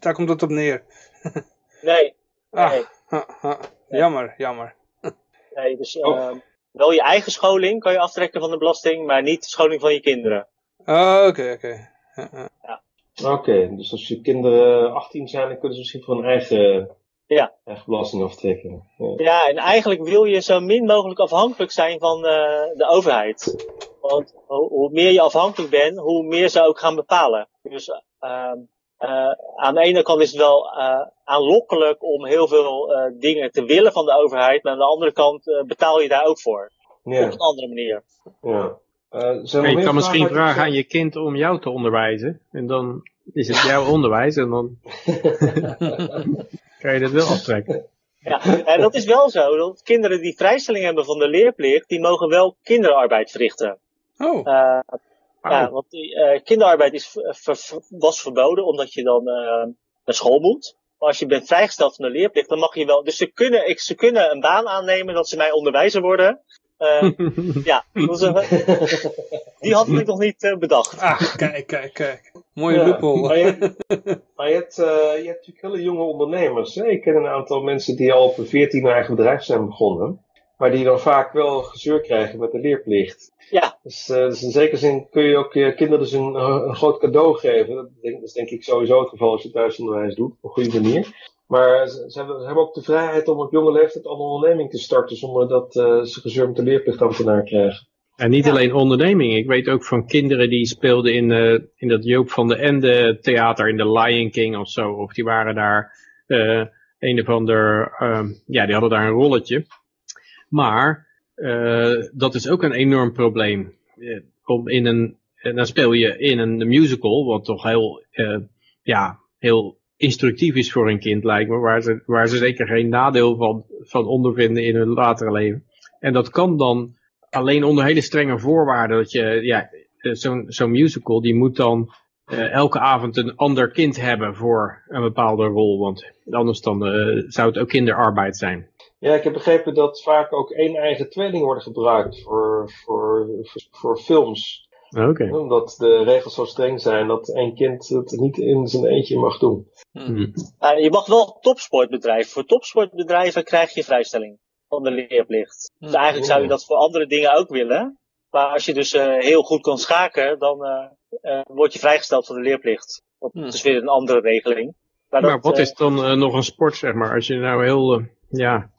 daar komt het op neer. nee. Ah, nee. ah, ah, jammer, jammer. Nee, dus uh, wel je eigen scholing kan je aftrekken van de belasting, maar niet de scholing van je kinderen. Oh, oké, oké. Ja. Oké, okay, dus als je kinderen 18 zijn, dan kunnen ze misschien voor hun eigen, ja. eigen belasting aftrekken. Ja. ja, en eigenlijk wil je zo min mogelijk afhankelijk zijn van uh, de overheid. Want hoe, hoe, meer je afhankelijk bent, hoe meer ze ook gaan bepalen. Dus uh, uh, aan de ene kant is het wel uh, aanlokkelijk om heel veel dingen te willen van de overheid, maar aan de andere kant betaal je daar ook voor. Ja. Op een andere manier. Ja. Eh, je kan misschien vragen aan je kind om jou te onderwijzen. En dan is het jouw onderwijs en dan kan je dat wel aftrekken. Ja, en dat is wel zo. Dat kinderen die vrijstelling hebben van de leerplicht, die mogen wel kinderarbeid verrichten. Oh, Eh, Oh. Ja, want die, eh, kinderarbeid is, ver- ver- was verboden omdat je dan eh, naar school moet. Maar als je bent vrijgesteld van de leerplicht, dan mag je wel. Dus ze kunnen, ik, ze kunnen een baan aannemen dat ze mij onderwijzer worden. Eh, ja, een- die had ik nog niet eh, bedacht. ah, kijk, kijk, kijk. Mooie Ja, loophole. Maar je, maar je, hebt, eh, je hebt natuurlijk hele jonge ondernemers. Hè? Ik ken een aantal mensen die al op een 14 een eigen bedrijf zijn begonnen. Maar die dan vaak wel gezeur krijgen met de leerplicht. Ja, Dus, eh, dus in zekere zin kun je ook je kinderen dus een, eh, een groot cadeau geven. Dat, denk, dat is denk ik sowieso het geval als je thuisonderwijs doet, op een goede manier. Maar ze, ze hebben, ze hebben ook de vrijheid om op jonge leeftijd al een onderneming te starten zonder dat eh, ze gezeur met de leerplichtambtenaar krijgen. En niet alleen onderneming. Ik weet ook van kinderen die speelden in, eh, in dat Joop van de Ende theater in The Lion King of zo. Of die waren daar eh, een of ander, ehm, ja, die hadden daar een rolletje. Maar eh, dat is ook een enorm probleem. Om in een, en dan speel je in een musical, wat toch heel, eh, ja, heel instructief is voor een kind lijkt me. Waar ze, zeker geen nadeel van, van ondervinden in hun latere leven. En dat kan dan alleen onder hele strenge voorwaarden. Dat je, ja, eh, zo'n musical, die moet dan eh, elke avond een ander kind hebben voor een bepaalde rol. Want anders dan eh, zou het ook kinderarbeid zijn. Ja, ik heb begrepen dat vaak ook één eigen tweeling worden gebruikt voor, voor, voor films. Oké. Omdat de regels zo streng zijn dat één kind het niet in zijn eentje mag doen. Hm. Eh, je mag wel topsportbedrijven. Voor topsportbedrijven krijg je vrijstelling van de leerplicht. Dus eigenlijk zou je dat voor andere dingen ook willen. Maar als je dus eh, heel goed kan schaken, dan eh, eh, word je vrijgesteld van de leerplicht. Dat Hmm. is weer een andere regeling. Maar, Maar dat, wat is dan nog een sport, zeg maar? Als je nou heel, ja,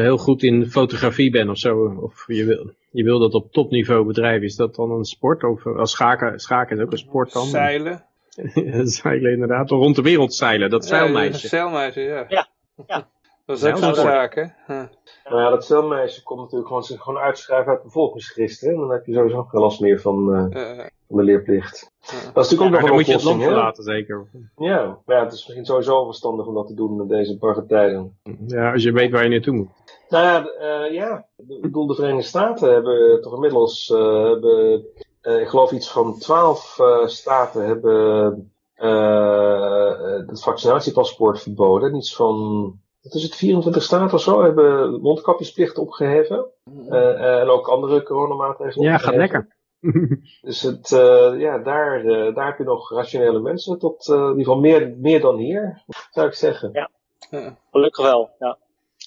heel goed in fotografie bent of zo. Of je wil, je wil dat op topniveau bedrijven. Is dat dan een sport? Of eh, als schaken, schaken is ook een sport dan? Zeilen. zeilen inderdaad. Rond de wereld zeilen, dat Ja, zeilmeisje. zeilmeisje, ja. Ja, ja. Dat is ook zo'n zaak, hè? Ja. Nou ja, dat celmeisje komt natuurlijk gewoon, zich gewoon uitschrijven uit bevolkingsregister. En dan heb je sowieso geen last meer van, eh, van de leerplicht. Dat is natuurlijk ook Maar nog dan een moet je het land verlaten zeker. Ja, maar ja, het is misschien sowieso verstandig om dat te doen in deze barre tijden. Ja, als je weet waar je naartoe moet. Nou ja, eh, ja. ik bedoel, de Verenigde Staten hebben toch inmiddels, eh, hebben, eh, ik geloof iets van twaalf eh, staten hebben eh, het vaccinatiepaspoort verboden. En iets van, wat is het, 24 staten of zo hebben mondkapjesplicht opgeheven. Eh, eh, en ook andere coronamaatregelen Ja, gaat lekker. Dus het, eh, ja, daar, eh, daar heb je nog rationele mensen tot, in ieder geval meer, meer dan hier, zou ik zeggen. Ja. Gelukkig wel, ja.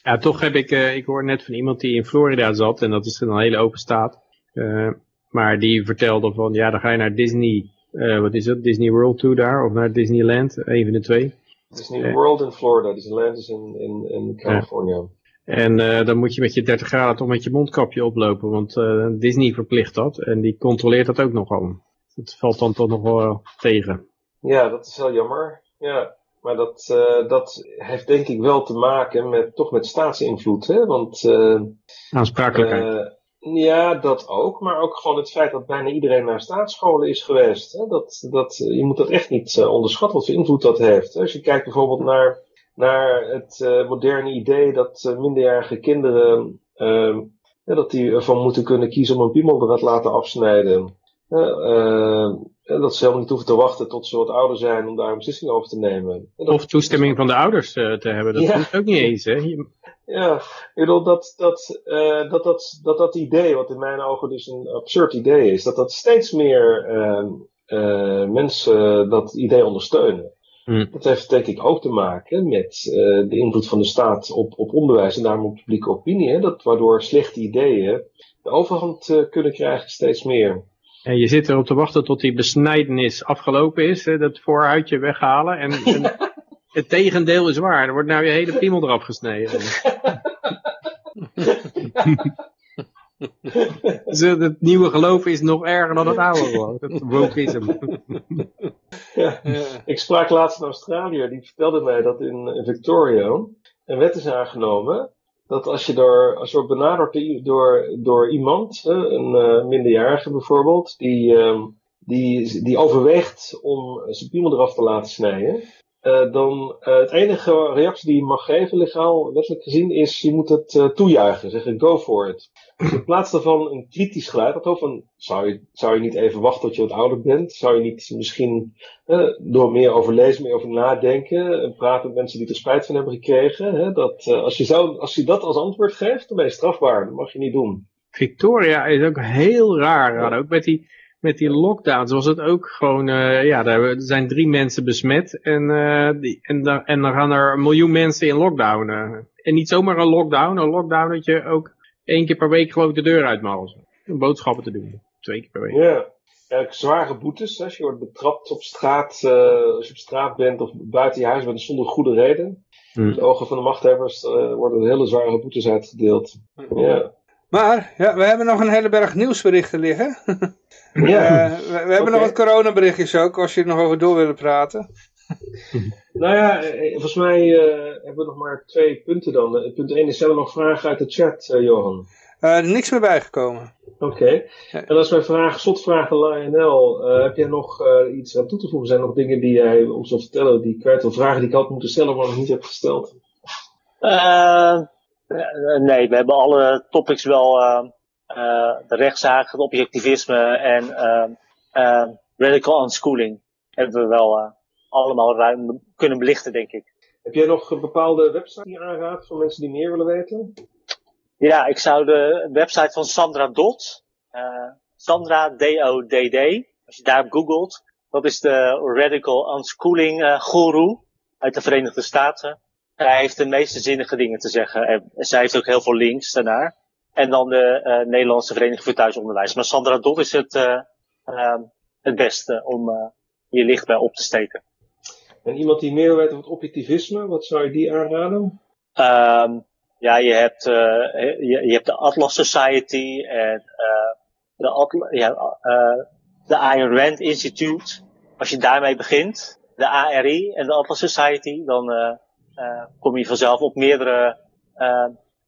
Ja, toch heb ik, eh, ik hoor net van iemand die in Florida zat, en dat is een hele open staat. Eh, maar die vertelde van, ja, dan ga je naar Disney, eh, wat is het, Disney World toe daar, of naar Disneyland, een van de twee. Disney. World in Florida, Disneyland is in, in, in California. En dan moet je met je 30 graden toch met je mondkapje oplopen, want Disney verplicht dat, en die controleert dat ook nogal. Dat valt dan toch nog wel tegen. Ja, dat is wel jammer. Ja, maar dat, eh, dat heeft denk ik wel te maken met, toch met staatsinvloed. Hè? Want eh, Aansprakelijkheid. eh, ja, dat ook. Maar ook gewoon het feit dat bijna iedereen naar staatsscholen is geweest. Hè? Dat, dat, je moet dat echt niet onderschatten wat voor invloed dat heeft. Als je kijkt bijvoorbeeld naar, naar het moderne idee dat minderjarige kinderen... eh, ja, dat die ervan moeten kunnen kiezen om een piemel te laten afsnijden. Eh, en dat ze helemaal niet hoeven te wachten tot ze wat ouder zijn om daar een beslissing over te nemen. Dat- Of toestemming van de ouders eh, te hebben, dat Ja. hoeft ook niet eens, hè. Je- Ja, ik bedoel dat dat, eh, dat, dat, dat dat idee, wat in mijn ogen dus een absurd idee is, dat dat steeds meer ehm, eh, mensen dat idee ondersteunen. Hm. Dat heeft denk ik ook te maken met de invloed van de staat op, op onderwijs en daarom op publieke opinie. Hè? Dat, waardoor slechte ideeën de overhand kunnen krijgen steeds meer. En je zit erop te wachten tot die besnijdenis afgelopen is, hè, dat voorhuidje weghalen. En, en het tegendeel is waar, er wordt nou je hele piemel eraf gesneden. Dus eh, het nieuwe geloof is nog erger dan het oude geloof. Dat wokeism. Ja. Ik sprak laatst een Australiër, die vertelde mij dat in Victoria een wet is aangenomen dat als je, door, als je wordt benaderd door, door iemand, een uh, minderjarige bijvoorbeeld, die, uh, die, die overweegt om zijn piemel eraf te laten snijden, uh, dan uh, het enige reactie die je mag geven, legaal, wettelijk gezien, is je moet het uh, toejuichen. Zeggen go for it. In plaats daarvan een kritisch geluid, dat van, zou je, zou je niet even wachten tot je wat ouder bent? Zou je niet misschien door meer over lezen, meer over nadenken en praten met mensen die er spijt van hebben gekregen? Hè, dat, als, je zou, als je dat als antwoord geeft, dan ben je strafbaar. Dat mag je niet doen. Victoria is ook heel raar. Ook met die met die lockdowns was het ook gewoon, uh, ja, er zijn drie mensen besmet en, uh, die, en, dan, en dan gaan er een miljoen mensen in lockdown. En niet zomaar een lockdown, een lockdown dat je ook één keer per week geloof ik de deur uit mag. Boodschappen te doen, twee keer per week. Ja, zware boetes, als je wordt betrapt op straat, als je op straat bent of buiten je huis bent zonder goede reden. Hmm. In de ogen van de machthebbers worden hele zware boetes uitgedeeld. Ja. Maar, ja, we hebben nog een hele berg nieuwsberichten liggen. Ja. Uh, we, we, hebben nog wat coronaberichtjes ook, als je er nog over door willen praten. nou ja, eh, volgens mij uh, hebben we nog maar twee punten dan. Punt 1 is, zijn er nog vragen uit de chat, uh, Johan? niks meer bijgekomen. Oké. Okay. En als wij vragen, slotvragen Lionel, heb jij nog iets aan toe te voegen? Zijn er nog dingen die jij ons wil vertellen, die kwijt wil vragen die ik had moeten stellen, maar nog niet heb gesteld? nee, we hebben alle topics wel uh, de rechtszaak, het objectivisme en uh, radical unschooling hebben we wel allemaal ruim kunnen belichten, denk ik. Heb jij nog een bepaalde website die je aanraadt voor mensen die meer willen weten? Ja, ik zou de website van Sandra Dot, Sandra D-O-D-D, als je daar googelt, dat is de Radical Unschooling uh, Guru uit de Verenigde Staten. Hij heeft de meeste zinnige dingen te zeggen. En zij heeft ook heel veel links daarnaar. En dan de uh, Nederlandse Vereniging voor Thuisonderwijs. Maar Sandra Dot is het, uh, uh, het beste om je licht bij op te steken. En iemand die meer weet over het objectivisme, wat zou je die aanraden? Um, ja, je hebt, je, je, hebt de Atlas Society en de, Atla ja, de Iron Rand Institute. Als je daarmee begint, de ARI en de Atlas Society, dan kom je vanzelf op meerdere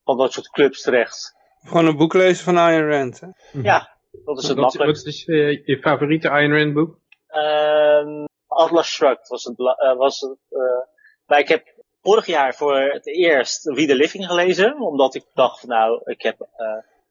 van dat soort clubs terecht. Gewoon een boek lezen van Ayn Rand. Hè? Ja, dat is het wat, Wat is je favoriete Ayn Rand boek? Um, Atlas Shrugged was het. Uh, was het uh, maar ik heb vorig jaar voor het eerst We the Living gelezen. Omdat ik dacht van nou, ik heb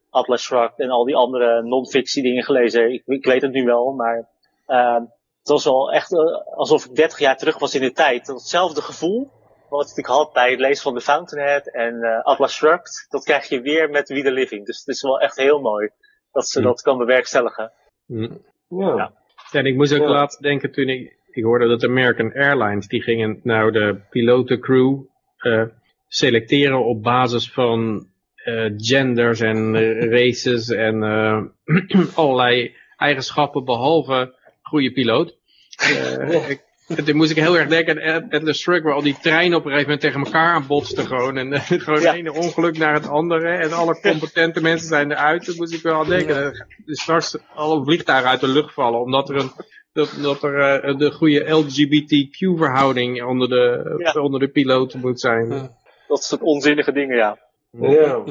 Atlas Shrugged en al die andere non-fictie dingen gelezen. Ik, ik, weet het nu wel, maar ehm, het was wel echt alsof ik 30 jaar terug was in de tijd. Hetzelfde gevoel wat ik had bij het lezen van The Fountainhead en uh, Atlas Shrugged, dat krijg je weer met We The Living. Dus het is wel echt heel mooi dat ze dat kan bewerkstelligen. Ja. ja. En ik moest ook ja. laatst denken toen ik, ik hoorde dat American Airlines, die gingen nou de pilotencrew uh, selecteren op basis van uh, genders en races en allerlei eigenschappen behalve goede piloot. ik, en toen moest ik heel erg denken aan Atlas Shrugged, waar al die treinen op een gegeven moment tegen elkaar aan botsten gewoon. En uh, gewoon ja. ene ongeluk naar het andere. En alle competente mensen zijn eruit. Toen moest ik wel aan denken. Dus straks alle vliegtuigen uit de lucht vallen. Omdat er een, dat, dat er uh, de goede LGBTQ verhouding onder de, ja. onder de piloten moet zijn. Dat soort onzinnige dingen, ja. Ja.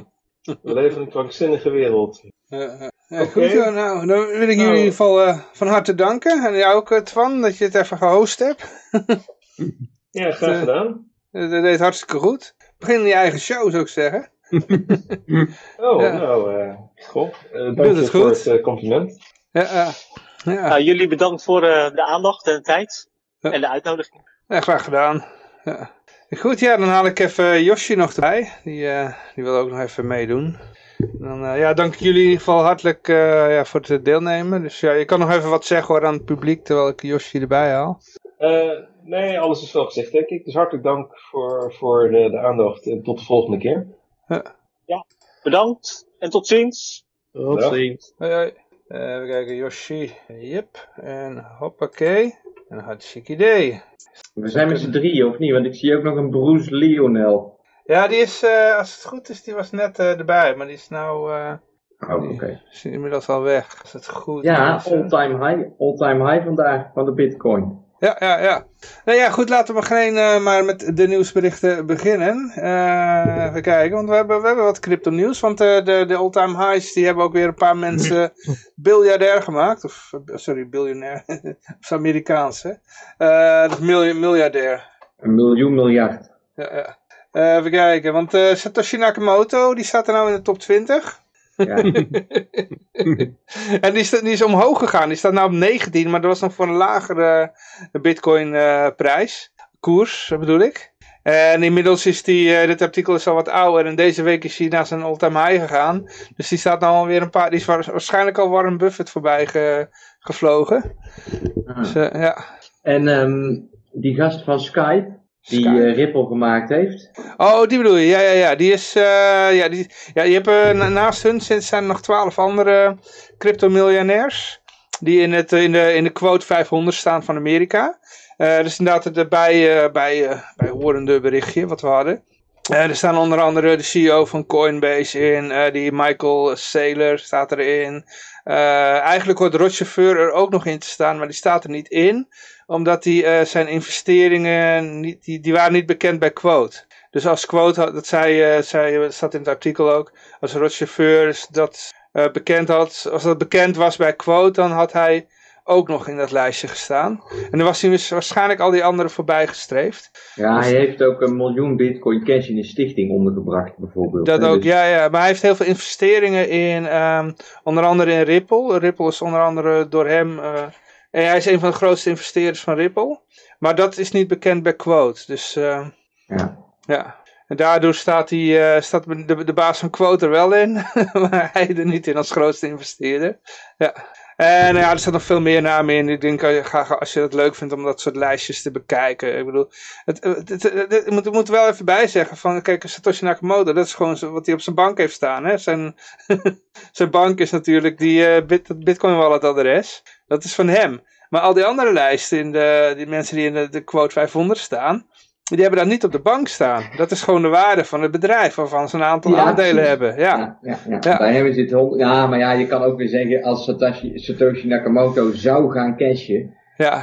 We leven in een krankzinnige wereld. Uh, ja, okay. Goed zo, nou, dan wil ik jullie nou. in ieder geval uh, van harte danken. En jou ook, Twan, dat je het even gehost hebt. ja, graag gedaan. Dat, dat deed hartstikke goed. Begin je eigen show, zou ik zeggen. oh, ja. nou, uh, goh. Uh, dank je voor goed. het compliment. Ja, ja. Nou, jullie bedankt voor de aandacht en de tijd. En de uitnodiging. Ja, graag gedaan. Ja. Goed, ja, dan haal ik even Josje nog erbij. Die, die wil ook nog even meedoen. Dan, uh, ja, dank jullie in ieder geval hartelijk uh, ja, voor het deelnemen. Dus ja, je kan nog even wat zeggen hoor aan het publiek, terwijl ik Josje erbij haal. Uh, nee, alles is wel gezegd, denk ik. Dus hartelijk dank voor, voor de, de aandacht en tot de volgende keer. Ja, ja bedankt en tot ziens. Tot ziens. Hoi, hoi. Even kijken, Yoshi. Yep. En hoppakee. En hartstikke idee. We zijn met z'n drieën, of niet? Want ik zie ook nog een Bruce Lionel. Ja, die is, uh, als het goed is, die was net uh, erbij, maar die is nou... Uh, oh, oké. Okay. Is inmiddels al weg, als het goed ja, is. Ja, all-time high, all time high vandaag van de bitcoin. Ja, ja, ja. Nou ja, goed, laten we geen, uh, maar met de nieuwsberichten beginnen. Uh, even kijken, want we hebben, we hebben wat crypto nieuws. Want uh, de, de all-time highs, die hebben ook weer een paar mensen biljardair gemaakt. Of, sorry, biljonair. of Amerikaans, hè. dat is miljardair. Een miljoen miljard. Ja, ja. even kijken, want Satoshi Nakamoto, die staat er nou in de top 20. Ja. en die is, die is omhoog gegaan. Die staat nu op 19, maar dat was nog voor een lagere bitcoin uh, prijs. Koers, bedoel ik. En inmiddels is die, uh, dit artikel is al wat ouder en deze week is hij naar zijn all-time high gegaan. Dus die staat nou alweer een paar, die is waarschijnlijk al Warren Buffett voorbij ge, gevlogen. Ah. Dus, uh, ja. En um, die gast van Skype, die uh, Ripple gemaakt heeft. Oh, die bedoel je? Ja, ja, ja. Die is, uh, ja, die, ja, je hebt uh, naast hun zijn er nog twaalf andere crypto-miljonairs. Die in, het, in, de, in de quote 500 staan van Amerika. Dus inderdaad het bij, bij, bij horende berichtje wat we hadden. er staan onder andere de CEO van Coinbase in. die Michael Saylor staat erin. Eigenlijk hoort Rochauffeur er ook nog in te staan, maar die staat er niet in omdat die, uh, zijn investeringen, niet, die, waren niet bekend bij Quote. Dus als Quote, dat zei, uh, zei, staat in het artikel ook, als Rochauffeur dat bekend had, als dat bekend was bij Quote, dan had hij ook nog in dat lijstje gestaan. En dan was hij dus waarschijnlijk al die anderen voorbij gestreefd. Ja, hij heeft ook een miljoen bitcoin cash in een stichting ondergebracht bijvoorbeeld. Dat ook, dus- ja, ja. Maar hij heeft heel veel investeringen in, um, onder andere in Ripple. Ripple is onder andere door hem... Uh, en hij is een van de grootste investeerders van Ripple. Maar dat is niet bekend bij Quote. Dus uh, ja. ja. En daardoor staat, hij, uh, staat de, de baas van Quote er wel in. maar hij er niet in als grootste investeerder. Ja. En ja, er staan nog veel meer namen in. Ik denk, eh, als je het leuk vindt om dat soort lijstjes te bekijken. Ik bedoel, het, het, het, moet, moet wel even bij zeggen. Van, kijk, Satoshi Nakamoto, dat is gewoon wat hij op zijn bank heeft staan. Hè? Zijn, zijn bank is natuurlijk die bit, Bitcoin wallet adres. Dat is van hem. Maar al die andere lijsten, in de, die mensen die in de, de quote 500 staan, die hebben dat niet op de bank staan. Dat is gewoon de waarde van het bedrijf waarvan ze een aantal aandelen hebben. Ja. Ja, ja, ja. Bij hem is het Ja, maar ja, je kan ook weer zeggen, als Satoshi, Satoshi Nakamoto zou gaan cashen,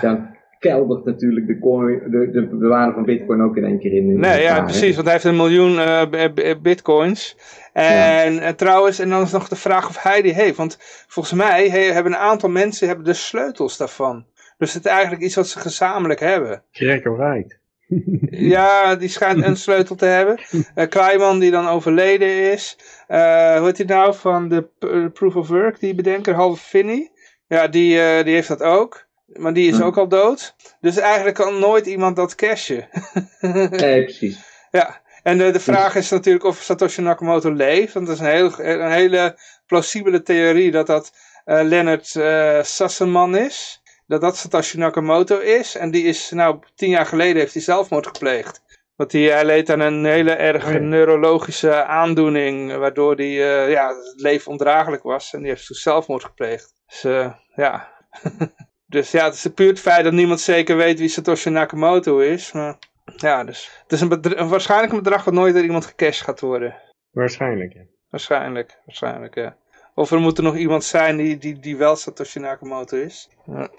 dan keldert natuurlijk de, coin, de, de, de, waarde van bitcoin ook in één keer in. nee, ja, precies, want hij heeft een miljoen uh, bitcoins. En, ja. trouwens, en dan is nog de vraag of hij die heeft. Want volgens mij hebben een aantal mensen hebben de sleutels daarvan. Dus het is eigenlijk iets wat ze gezamenlijk hebben. right. ja, die schijnt een sleutel te hebben. Uh, Kleiman die dan overleden is. Uh, hoe heet hij nou van de Proof of Work, die bedenker, Halve Finney. Ja, die, uh, die heeft dat ook. Maar die is ook al dood. Dus eigenlijk kan nooit iemand dat cashen. nee, precies. Ja, en de, de vraag is natuurlijk of Satoshi Nakamoto leeft. Want dat is een, heel, een hele plausibele theorie dat dat uh, Leonard uh, Sasseman is. Dat dat Satoshi Nakamoto is. En die is, nou, tien jaar geleden heeft hij zelfmoord gepleegd. Want hij, hij leed aan een hele erg oh neurologische aandoening. Waardoor hij, uh, ja, het leven ondraaglijk was. En die heeft toen zelfmoord gepleegd. Dus ja... Dus ja, het is puur het feit dat niemand zeker weet wie Satoshi Nakamoto is. Maar ja, dus het is een, waarschijnlijk een bedrag wat nooit door iemand gecashed gaat worden. Waarschijnlijk, ja. Waarschijnlijk, waarschijnlijk, ja. Of er moet er nog iemand zijn die, die, die wel Satoshi Nakamoto is. Ja,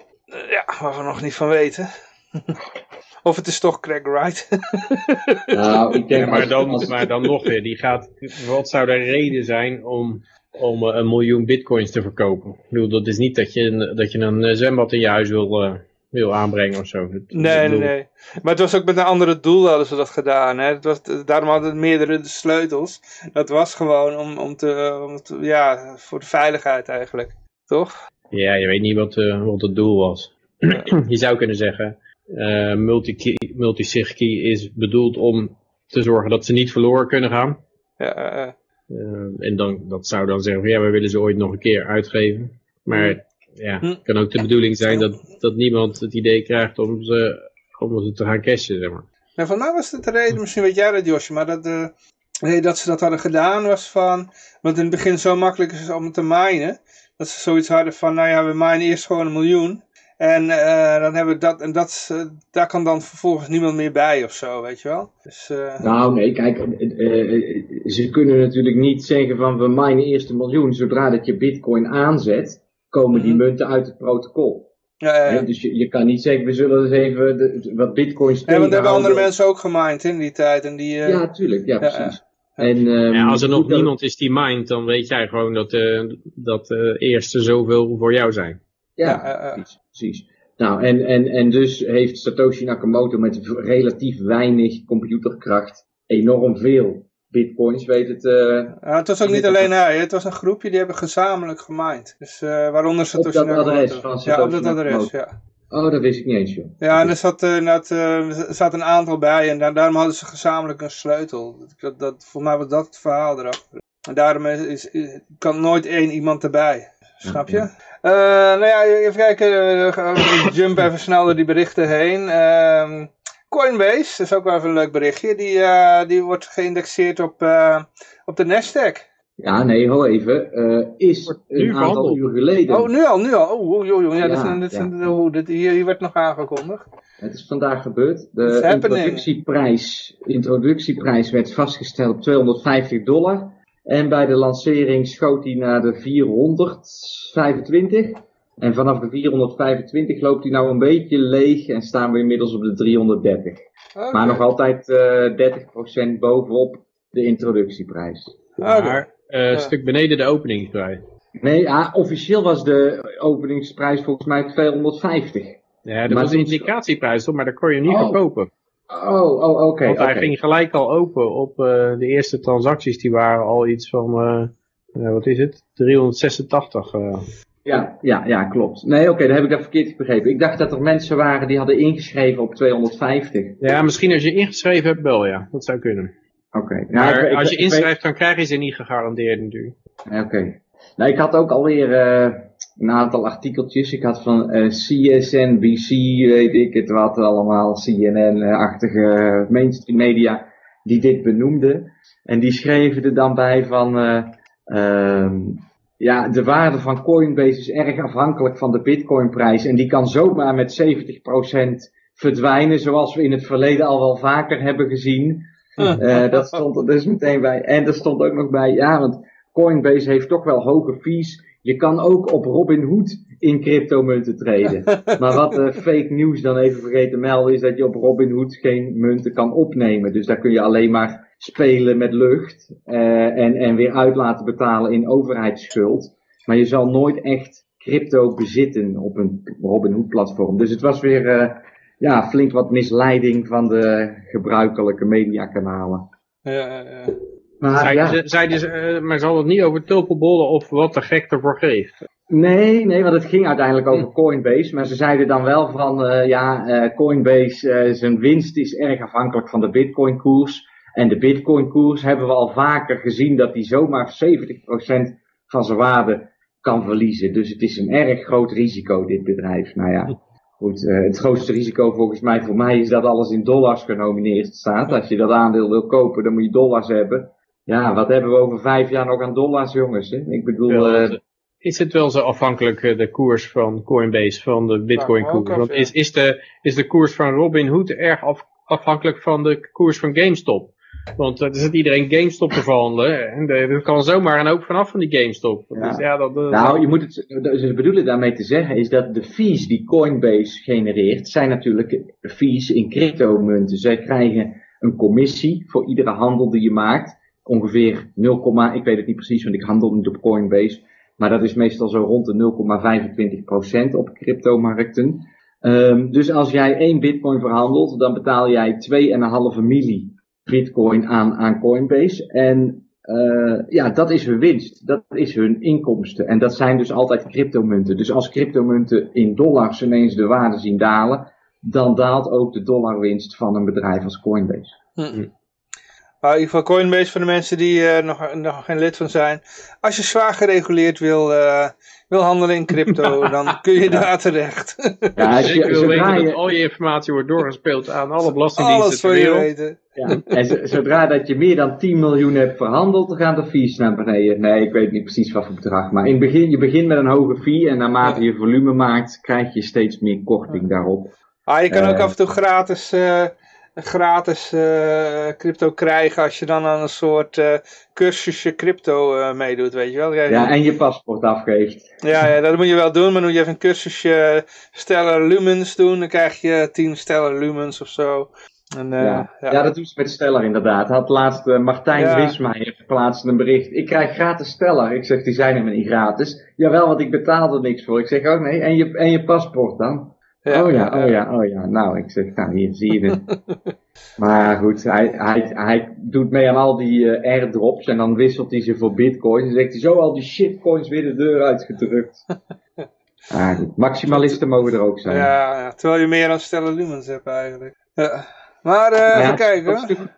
waar we nog niet van weten. of het is toch Craig Wright. nou, ik denk maar, dan, maar dan nog weer, die gaat, wat zou de reden zijn om om eh, een miljoen bitcoins te verkopen. Ik bedoel, dat is niet dat je, dat je een eh, zwembad in je huis wil, uh, wil aanbrengen of zo. nee, nee, nee. Maar het was ook met een andere doel hadden ze dat gedaan. Hè? Het was, daarom hadden het meerdere sleutels. Dat was gewoon om, om, te, om te, ja, voor de veiligheid eigenlijk. Toch? Ja, je weet niet wat, uh, wat het doel was. je zou kunnen zeggen, uh, multi-sig multi key is bedoeld om te zorgen dat ze niet verloren kunnen gaan. Ja, uh, en dan, dat zou dan zeggen van ja, we willen ze ooit nog een keer uitgeven. Maar ja, het kan ook de bedoeling zijn dat, dat niemand het idee krijgt om ze, om ze te gaan cashen, zeg maar. Nou, van mij was het de reden, misschien weet jij dat Josje, maar dat, de, dat ze dat hadden gedaan was van, want in het begin zo makkelijk is om te minen, dat ze zoiets hadden van, nou ja, we minen eerst gewoon een miljoen. En uh, dan hebben we dat, en dat, uh, daar kan dan vervolgens niemand meer bij of zo, weet je wel. Dus, uh... Nou, nee, kijk, ze kunnen natuurlijk niet zeggen van we minen eerst een miljoen. Zodra dat je bitcoin aanzet, komen die mhm. munten uit het protocol. Ja, ja, Dus je, je kan niet zeggen, we zullen eens even de, wat bitcoins Ja, want dat hebben andere mensen ook gemined in die tijd. En die. Ja, tuurlijk. Ja, precies. En, um, ja, als er nog niemand is die mined, dan weet jij gewoon dat, uh, dat uh, eerste zoveel voor jou zijn. Ja, precies, precies. Nou, en, en, en dus heeft Satoshi Nakamoto met relatief weinig computerkracht enorm veel bitcoins weten te... ja, het was ook niet alleen hij, het was een groepje die hebben gezamenlijk gemined. Dus uh, waaronder Satoshi Op dat adres van Satoshi Ja, op dat adres, ja. Oh, dat wist ik niet eens, joh. Ja, en er zat, uh, dat, uh, zat een aantal bij en daar, daarom hadden ze gezamenlijk een sleutel. Dat, dat, volgens mij was dat het verhaal erachter. En daarom is, is, kan nooit één iemand erbij. Snap je? Uh, nou ja, even kijken. Jump even snel door die berichten heen. Uh, Coinbase, dat is ook wel even een leuk berichtje. Die, die wordt geïndexeerd op, op de Nasdaq. Ja, nee, ho even. Uh, is een aantal uur geleden. Oh, nu al, nu al. Oh, oh, oh, oh. Ja, ja, dit, dit, ja. Oh, dit, hier, hier werd nog aangekondigd. Het is vandaag gebeurd. De introductieprijs, introductieprijs werd vastgesteld op 250 dollar. En bij de lancering schoot hij naar de 425. En vanaf de 425 loopt hij nou een beetje leeg en staan we inmiddels op de 330. Okay. Maar nog altijd uh, 30% bovenop de introductieprijs. Maar uh, een stuk beneden de openingsprijs. Nee, ja, officieel was de openingsprijs volgens mij 250. Ja, dat maar was een indicatieprijs, toch? maar daar kon je niet oh. verkopen. Oh, oh oké. Okay, Want hij okay. ging gelijk al open op uh, de eerste transacties. Die waren al iets van, uh, wat is het? 386. Ja, ja, ja, klopt. Nee, oké, okay, dan heb ik dat verkeerd begrepen. Ik dacht dat er mensen waren die hadden ingeschreven op 250. Ja, misschien als je ingeschreven hebt wel, ja. Dat zou kunnen. Oké. Okay. Maar als je inschrijft, dan krijg je ze niet gegarandeerd natuurlijk. Oké. Okay. Nou, ik had ook alweer uh, een aantal artikeltjes. Ik had van uh, CSNBC, weet ik het wat allemaal, CNN-achtige mainstream media, die dit benoemden. En die schreven er dan bij van... Uh, ja, de waarde van Coinbase is erg afhankelijk van de Bitcoinprijs. En die kan zomaar met 70% verdwijnen, zoals we in het verleden al wel vaker hebben gezien. Uh, dat stond er dus meteen bij. En er stond ook nog bij, ja, want Coinbase heeft toch wel hoge fees. Je kan ook op Robinhood in cryptomunten treden. maar wat uh, fake news dan even vergeten melden is dat je op Robinhood geen munten kan opnemen. Dus daar kun je alleen maar spelen met lucht uh, en, en weer uit laten betalen in overheidsschuld. Maar je zal nooit echt crypto bezitten op een Robinhood platform. Dus het was weer ja, flink wat misleiding van de gebruikelijke mediakanalen. Ja, ja, ja. Maar, zij, ja. zij dus, uh, maar zal het niet over tulpenbollen of wat de gek ervoor geeft? Nee, nee, want het ging uiteindelijk over Coinbase. Maar ze zeiden dan wel van, uh, ja, uh, Coinbase, zijn winst is erg afhankelijk van de bitcoin koers. En de bitcoin koers hebben we al vaker gezien dat die zomaar 70% van zijn waarde kan verliezen. Dus het is een erg groot risico, dit bedrijf. Nou ja, goed. Uh, het grootste risico volgens mij voor mij is dat alles in dollars genomineerd staat. Als je dat aandeel wil kopen, dan moet je dollars hebben. Ja, wat hebben we over vijf jaar nog aan dollars, jongens? Hè? Ik bedoel... Ja, uh, is het wel zo afhankelijk, de koers van Coinbase, van de bitcoin koers? Want is, is, de, is de koers van Robinhood erg af, afhankelijk van de koers van GameStop? Want er zit iedereen GameStop te verhandelen. En er kan zomaar een hoop vanaf van die GameStop. Ja. Dus ja, dat, dat, nou, je moet het, ze bedoelen daarmee te zeggen is dat de fees die Coinbase genereert, zijn natuurlijk fees in cryptomunten. Zij krijgen een commissie voor iedere handel die je maakt. Ongeveer 0, ik weet het niet precies, want ik handel niet op Coinbase. Maar dat is meestal zo rond de 0,25% op cryptomarkten. Um, dus als jij één bitcoin verhandelt, dan betaal jij 2,5 milli bitcoin aan, aan Coinbase. En uh, ja, dat is hun winst. Dat is hun inkomsten. En dat zijn dus altijd cryptomunten. Dus als cryptomunten in dollars ineens de waarde zien dalen, dan daalt ook de dollarwinst van een bedrijf als Coinbase. Mm in ieder geval Coinbase voor de mensen die uh, nog, nog geen lid van zijn. Als je zwaar gereguleerd wil, uh, wil handelen in crypto, dan kun je daar terecht. Ja, als je, wil weten dat al je informatie wordt doorgespeeld aan alle belastingdiensten Alles voor je weten. Ja, en zodra dat je meer dan 10 miljoen hebt verhandeld, dan gaan de fees naar beneden. Nee, ik weet niet precies wat voor bedrag. Maar in het begin, je begint met een hoge fee en naarmate je volume maakt, krijg je steeds meer korting daarop. Ah, je kan uh, ook af en toe gratis uh, gratis uh, crypto krijgen als je dan aan een soort uh, cursusje crypto uh, meedoet, weet je wel. ja, en je paspoort afgeeft. Ja, ja, dat moet je wel doen, maar dan moet je even een cursusje stellar lumens doen, dan krijg je 10 stellar lumens of zo. En, ja. ja. Ja. dat doet ze met Stellar inderdaad. Had laatst Martijn ja. Geplaatst een bericht. Ik krijg gratis Stellar. Ik zeg, die zijn helemaal niet gratis. Jawel, want ik betaalde niks voor. Ik zeg, oh nee, en je, en je paspoort dan? Ja, oh ja, oh ja, oh ja. Nou, ik zeg, nou hier zie je het. maar goed, hij, hij, hij doet mee aan al die uh, airdrops en dan wisselt hij ze voor bitcoins. En zegt hij zo al die shitcoins weer de deur uitgedrukt. ah, goed. Maximalisten mogen er ook zijn. Ja, ja, terwijl je meer dan stellen lumens hebt eigenlijk. Ja. Maar uh, even kijken.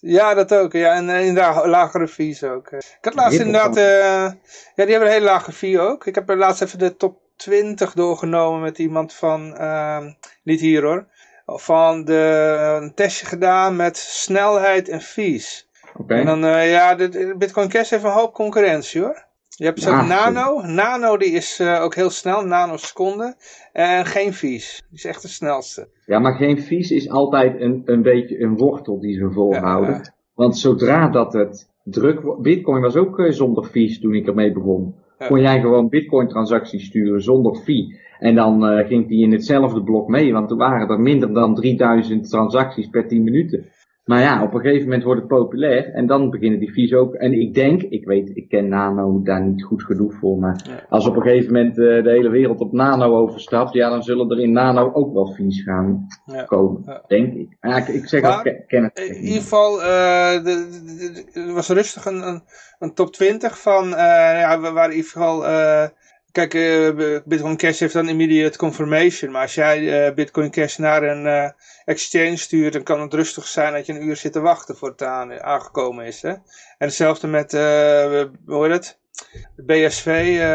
Ja, dat ook. Ja, en uh, inderdaad lagere fees ook. Ik had laatst inderdaad... ja, die hebben een hele lage fee ook. Ik heb laatst even de top 20 doorgenomen met iemand van, uh, niet hier hoor, van de, een testje gedaan met snelheid en fees. Okay. En dan, uh, ja, de, Bitcoin Cash heeft een hoop concurrentie hoor. Je hebt zo'n Nano. Nano die is uh, ook heel snel, nanoseconden. En geen fees. Die is echt de snelste. Ja, maar geen fees is altijd een, een beetje een wortel die ze volhouden. Ja, Want zodra dat het druk... Bitcoin was ook uh, zonder fees toen ik ermee begon kon jij gewoon bitcoin transacties sturen zonder fee. En dan uh, ging die in hetzelfde blok mee, want er waren er minder dan 3000 transacties per 10 minuten. Maar ja, op een gegeven moment wordt het populair en dan beginnen die fees ook. En ik denk, ik weet, ik ken Nano daar niet goed genoeg voor, maar als op een gegeven moment uh, de hele wereld op Nano overstapt, ja, dan zullen er in Nano ook wel fees gaan ja. komen, ja. denk ik. Ja, ik, ik zeg maar, ik ken het. In ieder geval, uh, er was rustig een, een, een, top 20 van, uh, ja, waar in ieder geval Kijk, uh, Bitcoin Cash heeft dan immediate confirmation. Maar als jij uh, Bitcoin Cash naar een uh, exchange stuurt, dan kan het rustig zijn dat je een uur zit te wachten voor het aan, aangekomen is. Hè? En hetzelfde met, hoe heet het? BSV,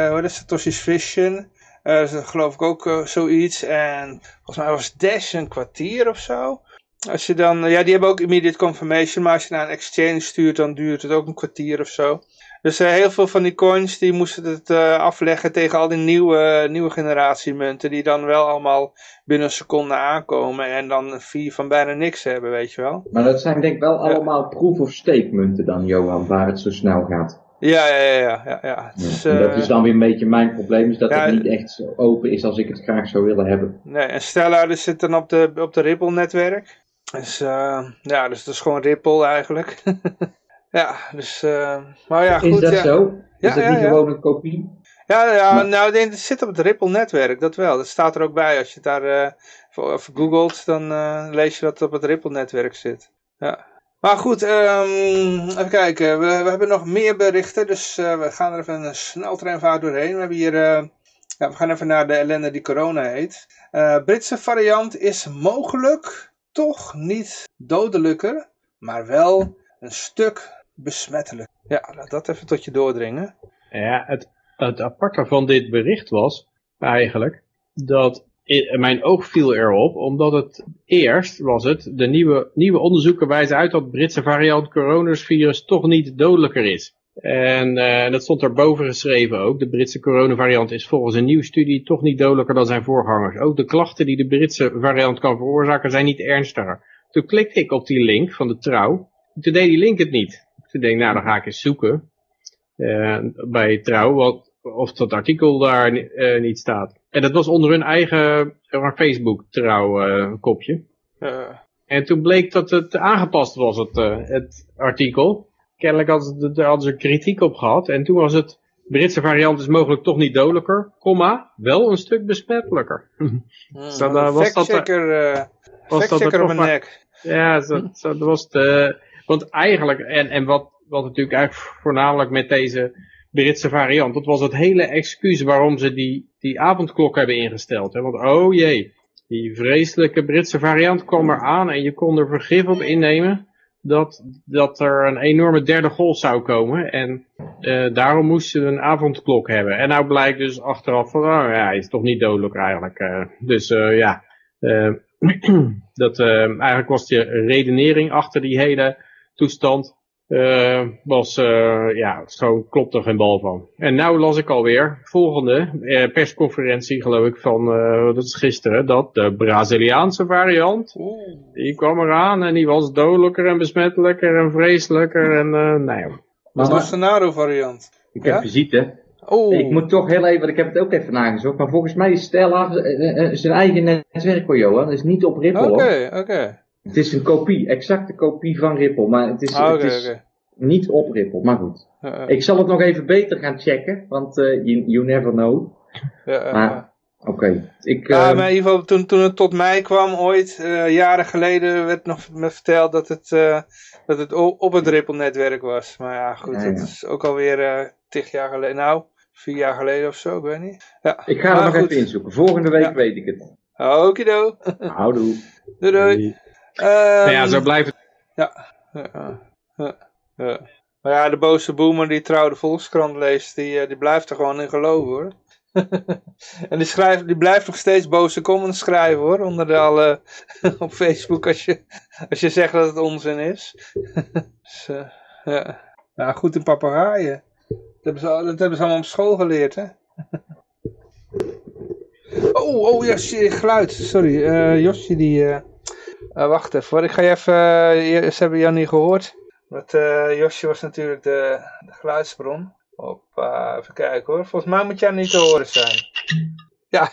hoe heet het? Satoshi's Vision. dat geloof ik ook zoiets. En volgens mij was Dash een kwartier of zo. Als je dan, ja, die hebben ook immediate confirmation. Maar als je naar een exchange stuurt, dan duurt het ook een kwartier of zo. Dus uh, heel veel van die coins die moesten het uh, afleggen tegen al die nieuwe, nieuwe generatie munten. Die dan wel allemaal binnen een seconde aankomen. En dan een fee van bijna niks hebben, weet je wel. Maar dat zijn denk ik wel allemaal proof of stake munten dan, Johan. Waar het zo snel gaat. Ja, ja, ja. ja, ja. Dat is dan weer een beetje mijn probleem. Is dat het niet echt zo open is als ik het graag zou willen hebben. Nee, en Stellar zit dan op de, op de Ripple netwerk. Dus ja, dus dat is gewoon Ripple eigenlijk. Ja, dus, uh, maar ja, goed. Is dat ja. zo? Is ja, dat niet gewoon een kopie? Ja, ja maar... nou, het zit op het Ripple-netwerk, dat wel. Dat staat er ook bij. Als je het daar uh, even googelt, dan lees je dat het op het Ripple-netwerk zit. Ja. Maar goed, um, even kijken. We, we, hebben nog meer berichten, dus we gaan er even een sneltreinvaart doorheen. We hebben hier... ja, we gaan even naar de ellende die corona heet. Britse variant is mogelijk toch niet dodelijker, maar wel een stuk besmettelijk. Ja, laat dat even tot je doordringen. Ja, het, het aparte van dit bericht was eigenlijk dat mijn oog viel erop, omdat het eerst was het, de nieuwe, nieuwe onderzoeken wijzen uit dat de Britse variant coronavirus toch niet dodelijker is. En uh, dat stond erboven geschreven ook. De Britse coronavariant is volgens een nieuwe studie toch niet dodelijker dan zijn voorgangers. Ook de klachten die de Britse variant kan veroorzaken zijn niet ernstiger. Toen klikte ik op die link van de trouw. Toen deed die link het niet. Toen denk ik, nou dan ga ik eens zoeken uh, bij Trouw wat, of dat artikel daar uh, niet staat. En dat was onder hun eigen Facebook Trouw kopje. En toen bleek dat het aangepast was, het, het artikel. Kennelijk hadden ze, hadden ze kritiek op gehad. En toen was het, Britse variant is mogelijk toch niet dodelijker, comma, wel een stuk besmettelijker. Mm, dus dat, was dat, was dat op mijn nek. Ja, dat, dat was de, want eigenlijk, en, en wat, wat natuurlijk eigenlijk voornamelijk met deze Britse variant, dat was het hele excuus waarom ze die, die avondklok hebben ingesteld. Hè? Want oh jee, die vreselijke Britse variant kwam eraan en je kon er vergif op innemen dat, dat er een enorme derde golf zou komen. En uh, daarom moesten we een avondklok hebben. En nou blijkt dus achteraf van, oh ja, is toch niet dodelijk eigenlijk. Uh, dus uh, ja, dat, eigenlijk was de redenering achter die hele toestand eh, was, eh, ja, zo klopt er geen bal van. En nou las ik alweer, volgende eh, persconferentie geloof ik van, eh, dat is gisteren, dat de Braziliaanse variant, die kwam eraan en die was dodelijker en besmettelijker en vreselijker en, eh nou ja. Dat is de Maar, Bolsonaro variant. ik heb Ja? visite. Oh, Ik moet toch heel even, want ik heb het ook even nagezocht. Maar volgens mij is Stella zijn eigen netwerk hoor, Johan. Dat is niet op Ripple oké, oké. Het is een kopie, exacte kopie van Ripple. Maar het is, Ah, het is niet op Ripple. Maar goed. Ik zal het nog even beter gaan checken. Want eh, you, you never know. ja. Maar, oké. Ik, Ja, eh, maar in ieder geval toen, toen het tot mij kwam ooit, eh, jaren geleden, werd nog me verteld dat het, eh, dat het op het Ripple-netwerk was. Maar ja, goed, Ja, dat is ook alweer eh tig jaar geleden. Nou, vier jaar geleden of zo, ik weet niet. Ja. ik ga er nog goed. even inzoeken. Volgende week Ja. weet ik het. Okido. Houdoe. Doei doei. Nou ja, Ehm, zo blijft het. Ja. Maar ja, de boze boomer die trouw de Volkskrant leest, die, eh, die blijft er gewoon in geloven hoor. en die, schrijft, die blijft nog steeds boze comments schrijven hoor, onder de alle, op Facebook als je, als je zegt dat het onzin is. dus, eh, ja. ja, goed in papegaaien. Dat hebben, ze, dat hebben ze allemaal op school geleerd hè. oh, oh ja, geluid, sorry. eh Josje die... eh, wacht even ik ga je even, eh, ze hebben jou niet gehoord. Want eh, Josje was natuurlijk de, de geluidsbron. Op, eh, even kijken hoor, volgens mij moet jij niet te horen zijn. Ja,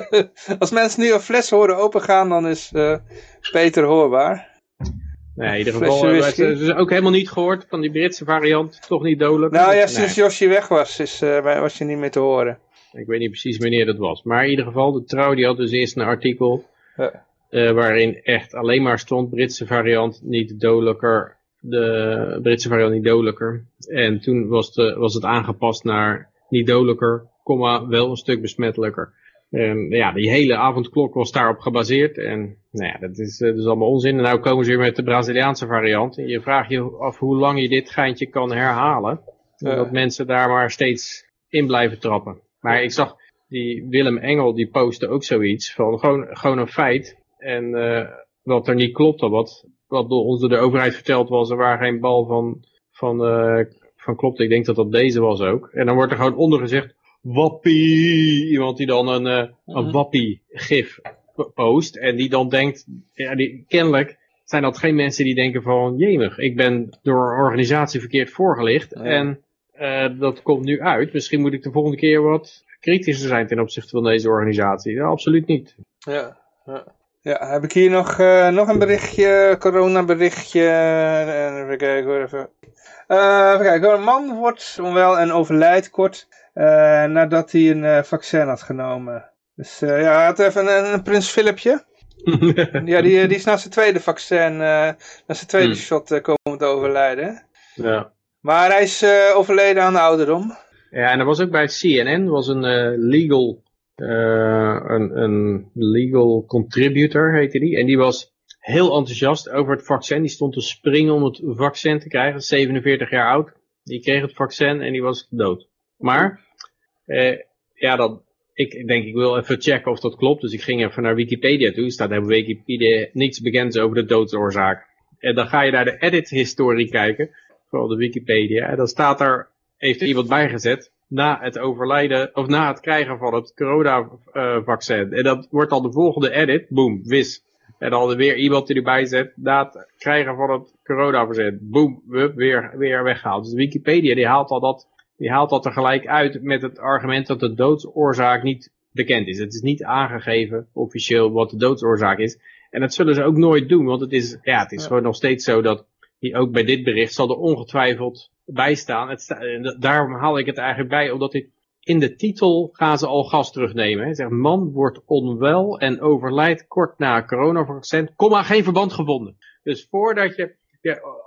als mensen nu een fles horen opengaan, dan is eh, Peter hoorbaar. Nee, in ieder geval, is ook helemaal niet gehoord van die Britse variant, toch niet dodelijk. Nou ja, Nee. sinds Josje weg was, is, eh, was je niet meer te horen. Ik weet niet precies wanneer dat was. Maar in ieder geval, de Trouw die had dus eerst een artikel Ja. Eh, waarin echt alleen maar stond Britse variant niet dodelijker. De Britse variant niet dodelijker. En toen was, de, was het aangepast naar niet dodelijker, comma, wel een stuk besmettelijker. En ja, die hele avondklok was daarop gebaseerd. En nou ja, dat is, eh, is allemaal onzin. En nou komen ze weer met de Braziliaanse variant. En je vraagt je af hoe lang je dit geintje kan herhalen. Dat mensen daar maar steeds in blijven trappen. Maar ik zag die Willem Engel, die postte ook zoiets van gewoon, gewoon een feit. En eh, wat er niet klopte, wat, wat door ons door de overheid verteld was, er waren geen bal van, van, eh, van klopte. Ik denk dat dat deze was ook. En dan wordt er gewoon onder gezegd, wappie. Iemand die dan een, eh, een Mhm. wappie gif post. En die dan denkt, ja, die, kennelijk zijn dat geen mensen die denken van, jemig, ik ben door een organisatie verkeerd voorgelicht. Ja. En dat komt nu uit. Misschien moet ik de volgende keer wat kritischer zijn ten opzichte van deze organisatie. Ja, absoluut niet. Ja, ja. Ja heb ik hier nog, eh, nog een berichtje, coronaberichtje. En even kijken hoor, even. Eh, even kijken, een man wordt onwel en overlijdt kort nadat hij een vaccin had genomen. Dus ja, hij had even een, een prins Philipje. Ja, die, die is na zijn tweede vaccin, na zijn tweede Hmm. shot komen te overlijden. ja. Maar hij is overleden aan de ouderdom. Ja, en er was ook bij CNN was een legal, eh, een, een legal contributor heette die. En die was heel enthousiast over het vaccin. Die stond te springen om het vaccin te krijgen. 47 jaar oud. Die kreeg het vaccin en die was dood. Maar, eh, ja, dat, ik denk ik wil even checken of dat klopt. Dus ik ging even naar Wikipedia toe. Er staat op Wikipedia niets bekends over de doodsoorzaak. En dan ga je naar de edit historie kijken. Vooral de Wikipedia. En dan staat er heeft iemand bijgezet na het overlijden, of na het krijgen van het corona-vaccin. en dat wordt dan de volgende edit, boom, wis. En dan er weer iemand die erbij zet, na het krijgen van het corona-vaccin, boom, wup, weer, weer weggehaald. Dus Wikipedia die haalt, al dat, die haalt dat er gelijk uit met het argument dat de doodsoorzaak niet bekend is. Het is niet aangegeven officieel wat de doodsoorzaak is. En dat zullen ze ook nooit doen, want het is, ja, het is Ja. gewoon nog steeds zo dat die ook bij dit bericht zal er ongetwijfeld bij staan. Het sta- en da- daarom haal ik het eigenlijk bij, omdat dit in de titel gaan ze al gas terugnemen. Hè. Zegt, man wordt onwel en overlijdt kort na coronavaccin, komma, geen verband gevonden. Dus voordat je,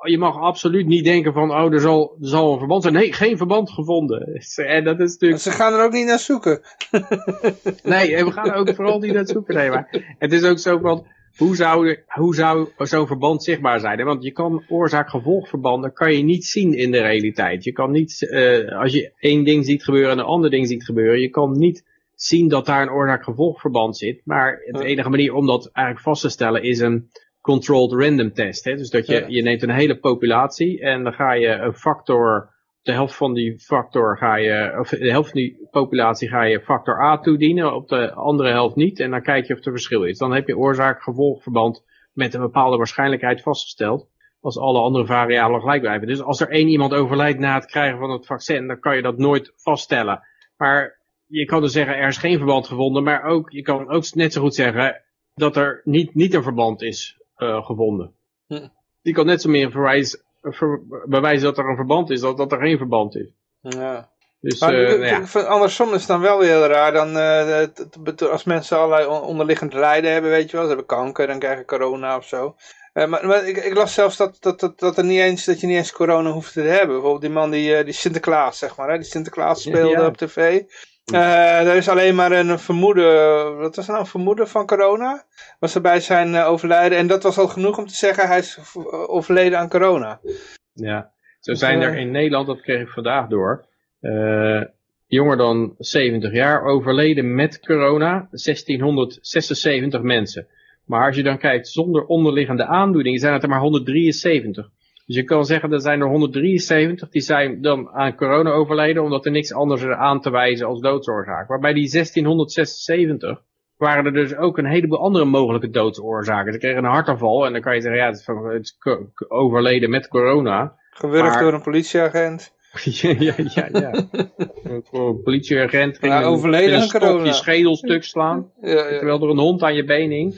je mag absoluut niet denken van, oh, er zal, er zal een verband zijn. Nee, geen verband gevonden. En dat is natuurlijk... Ze gaan er ook niet naar zoeken. Nee, we gaan ook vooral niet naar zoeken. Nee, maar het is ook zo van, hoe zou, hoe zou zo'n verband zichtbaar zijn? hè? Want je kan oorzaak-gevolgverbanden kan je niet zien in de realiteit. Je kan niet, eh, als je één ding ziet gebeuren en een ander ding ziet gebeuren, je kan niet zien dat daar een oorzaak-gevolgverband zit. Maar de enige manier om dat eigenlijk vast te stellen is een controlled random test. Hè? Dus dat je, je neemt een hele populatie en dan ga je een factor, de helft van die factor ga je, of de helft van die populatie ga je factor A toedienen, op de andere helft niet. En dan kijk je of er verschil is. Dan heb je oorzaak-gevolgverband met een bepaalde waarschijnlijkheid vastgesteld. Als alle andere variabelen gelijk blijven. Dus als er één iemand overlijdt na het krijgen van het vaccin, dan kan je dat nooit vaststellen. Maar je kan dus zeggen, er is geen verband gevonden, maar ook, je kan ook net zo goed zeggen dat er niet, niet een verband is eh, gevonden. Hm. Je kan net zo meer verwijs, bewijzen dat er een verband is, dan dat er geen verband is. Ja. Dus Maar eh, ik- nou ja. ik vind andersom is het dan wel weer heel raar. Dan, eh, als mensen allerlei on- onderliggend lijden hebben, weet je wel. Ze hebben kanker, dan krijgen corona of zo. Eh, maar maar ik, ik las zelfs dat, dat, dat, dat, er niet eens, dat je niet eens corona hoeft te hebben. Bijvoorbeeld die man, die, eh, die Sinterklaas, zeg maar. Hè? Die Sinterklaas speelde Ja. op tv. Eh er is alleen maar een vermoeden, wat was nou een vermoeden van corona? Was er bij zijn eh, overlijden. En dat was al genoeg om te zeggen, hij is v- overleden aan corona. Ja, zo Dus, zijn er eh, in Nederland, dat kreeg ik vandaag door, eh, jonger dan 70 jaar overleden met corona 1676 mensen. Maar als je dan kijkt zonder onderliggende aandoeningen zijn het er maar 173. Dus je kan zeggen er zijn er 173 die zijn dan aan corona overleden omdat er niks anders aan te wijzen als doodsoorzaak. Maar bij die 1676 waren er dus ook een heleboel andere mogelijke doodsoorzaken. Ze kregen een hartaanval en dan kan je zeggen ja het is, van- het is co- overleden met corona. Gewurgd Maar- door een politieagent. ja, ja, ja. een politieagent ging Ja, overleden een corona. je schedelstuk slaan. Ja, ja. Terwijl er een hond aan je been hing.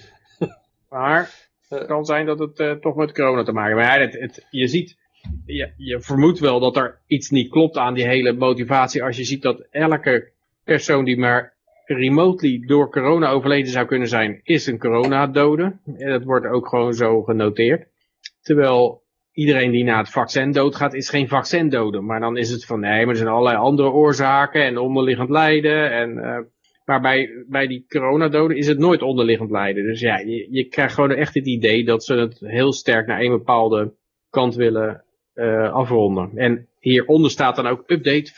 Maar. Het kan zijn dat het eh, toch met corona te maken heeft. Maar het, je ziet, je, je vermoedt wel dat er iets niet klopt aan die hele motivatie. Als je ziet dat elke persoon die maar remotely door corona overleden zou kunnen zijn, is een coronadode. En dat wordt ook gewoon zo genoteerd. Terwijl iedereen die na het vaccin doodgaat, is geen vaccindode. Maar dan is het van nee, maar er zijn allerlei andere oorzaken en onderliggend lijden. En, eh, maar bij, die coronadoden is het nooit onderliggend lijden. Dus ja, je, je krijgt gewoon echt het idee dat ze het heel sterk naar een bepaalde kant willen eh, afronden. En hieronder staat dan ook update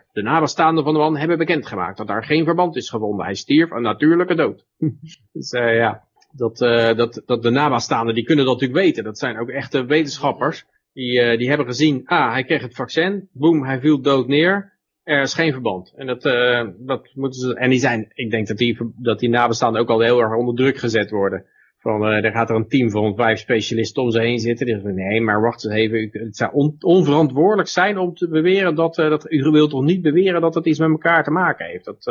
14.4. De nabestaanden van de man hebben bekendgemaakt dat er geen verband is gevonden. Hij stierf een natuurlijke dood. dus eh, ja, dat, eh, dat, dat de nabestaanden, die kunnen dat natuurlijk weten. Dat zijn ook echte wetenschappers. Die, die hebben gezien, ah, hij kreeg het vaccin. Boom, hij viel dood neer. Er is geen verband. En dat, eh, dat moeten ze, en die zijn, ik denk dat die, dat die nabestaanden ook al heel erg onder druk gezet worden. Van, eh er gaat er een team van vijf specialisten om ze heen zitten. Die zeggen, nee, maar wacht eens even. Het zou on- onverantwoordelijk zijn om te beweren dat, eh, dat, u wilt toch niet beweren dat het iets met elkaar te maken heeft. Dat,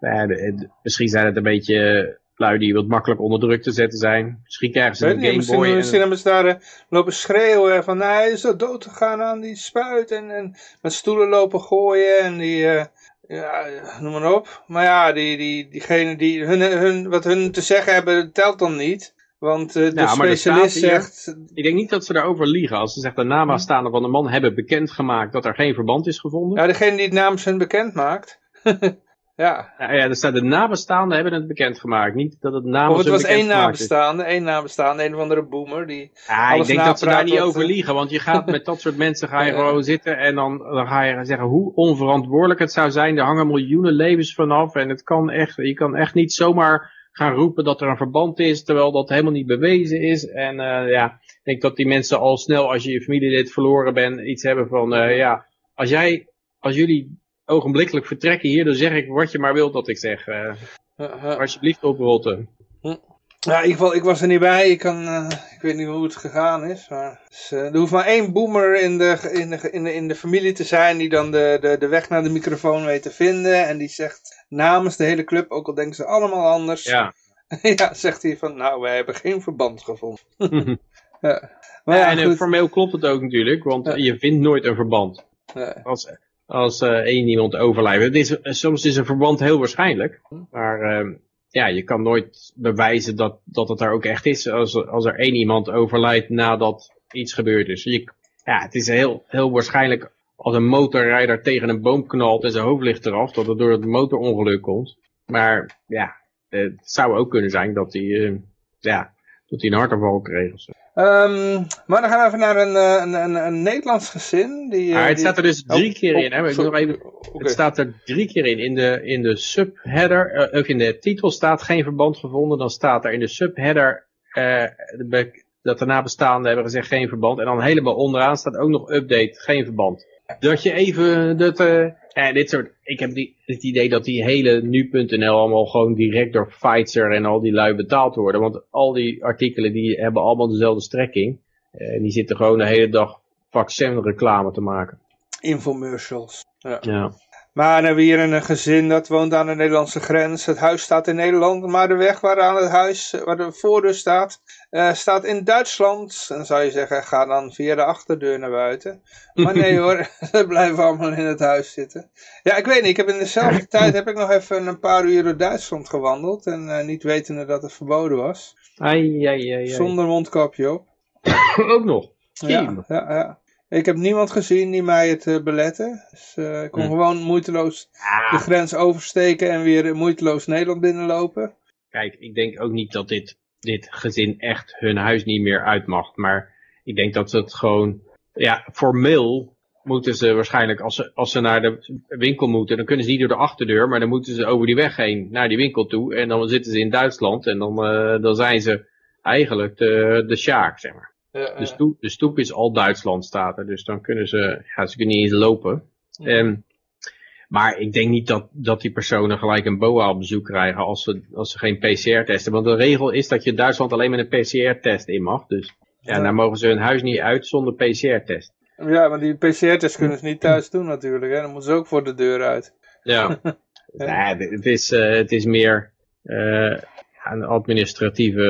nou ja, misschien zijn het een beetje lui die wat makkelijk onder druk te zetten zijn. Misschien krijgen ze een niet, Game misschien, Boy. misschien hebben ze daar eh, lopen schreeuwen van, nou, hij is zo dood gegaan aan die spuit en, en met stoelen lopen gooien en die, eh, ja, noem maar op. Maar ja, die, die, diegene die, hun, hun, wat hun te zeggen hebben, telt dan niet. Want eh, de Ja, specialist zegt, Ik denk niet dat ze daarover liegen. Als ze zeggen de nabestaanden van de man hebben bekendgemaakt dat er geen verband is gevonden. ja, degene die het namens hun bekend maakt. ja. Ja, ja, er staat de nabestaanden hebben het bekendgemaakt. Niet dat het namens Of het was één nabestaande, één nabestaande, een of andere boomer die... Ja, ik denk dat ze daar niet over eh, liegen. Want je gaat met dat soort mensen ga je Ja. gewoon zitten en dan, dan ga je zeggen hoe onverantwoordelijk het zou zijn. Er hangen miljoenen levens vanaf en het kan echt, je kan echt niet zomaar gaan roepen dat er een verband is, terwijl dat helemaal niet bewezen is. En eh, ja, ik denk dat die mensen al snel, als je je familielid verloren bent, iets hebben van, eh, ja, als jij, als jullie ogenblikkelijk vertrekken hier, dan zeg ik wat je maar wilt dat ik zeg. Eh, alsjeblieft oprotten. Ja, in ieder geval, ik was er niet bij. Ik, kan, eh, ik weet niet hoe het gegaan is. Maar, dus, eh, er hoeft maar één boomer in de, in, de, in, de, in de familie te zijn die dan de, de, de weg naar de microfoon weet te vinden. En die zegt namens de hele club, ook al denken ze allemaal anders. Ja. ja, zegt hij van, nou, wij hebben geen verband gevonden. ja. Maar Ja, ja, en goed. formeel klopt het ook natuurlijk, want Ja. je vindt nooit een verband. Als, als eh, één iemand overlijdt. Het is, eh, soms is een verband heel waarschijnlijk, maar ehm, ja, je kan nooit bewijzen dat, dat het er ook echt is als, als er één iemand overlijdt nadat iets gebeurd is. Je, ja, het is heel, heel waarschijnlijk als een motorrijder tegen een boom knalt en zijn hoofd ligt eraf, dat het door het motorongeluk komt. Maar ja, het zou ook kunnen zijn dat hij, eh, ja, dat hij een hartaanval kreeg of zo. Ehm, maar dan gaan we even naar een, eh, een, een, een Nederlands gezin. Die, eh, Maar het die- staat er dus drie Oh, keer oh, in. Hè? Ik nog even. Het staat er drie keer in. In de, in de subheader, eh, ook in de titel staat geen verband gevonden. Dan staat er in de subheader dat de nabestaanden hebben gezegd geen verband. En dan helemaal onderaan staat ook nog update, geen verband. Dat je even, dat, eh, ja, dit soort, ik heb die, het idee dat die hele nu.nl allemaal gewoon direct door Pfizer en al die lui betaald worden. Want al die artikelen die hebben allemaal dezelfde strekking. En die zitten gewoon de hele dag vaccinreclame te maken. Infomercials. Ja. Ja. Maar dan hebben we hier een gezin dat woont aan de Nederlandse grens. Het huis staat in Nederland, maar de weg waar aan het huis, waar de voordeur staat, eh, staat in Duitsland. En dan zou je zeggen, ga dan via de achterdeur naar buiten. Maar nee hoor, ze blijven allemaal in het huis zitten. Ja, ik weet niet, ik heb in dezelfde tijd heb ik nog even een paar uur door Duitsland gewandeld. En eh, niet wetende dat het verboden was. Ai, ai, ai. Zonder mondkapje op. ook nog. Ja, ja, ja. Ik heb niemand gezien die mij het eh, belette. Dus ik kon Hm. gewoon moeiteloos de Ah, grens oversteken en weer moeiteloos Nederland binnenlopen. kijk, ik denk ook niet dat dit, dit gezin echt hun huis niet meer uit mag. Maar ik denk dat ze het gewoon, ja, formeel moeten ze waarschijnlijk, als ze, als ze naar de winkel moeten, dan kunnen ze niet door de achterdeur, maar dan moeten ze over die weg heen naar die winkel toe. En dan zitten ze in Duitsland en dan, eh, dan zijn ze eigenlijk de, de Sjaak, zeg maar. De, stoep, de stoep is al Duitsland, staat er. Dus dan kunnen ze, ja, ze kunnen niet eens lopen. Ehm, maar ik denk niet dat, dat die personen gelijk een BOA op bezoek krijgen als ze, als ze geen PCR testen. Want de regel is dat je Duitsland alleen met een PCR-test in mag. Dus ja, Ja. dan mogen ze hun huis niet uit zonder PCR-test. Ja, maar die PCR-test kunnen ze niet thuis doen natuurlijk. Hè? Dan moeten ze ook voor de deur uit. Ja. nee, het- is, eh, het is meer eh, een administratieve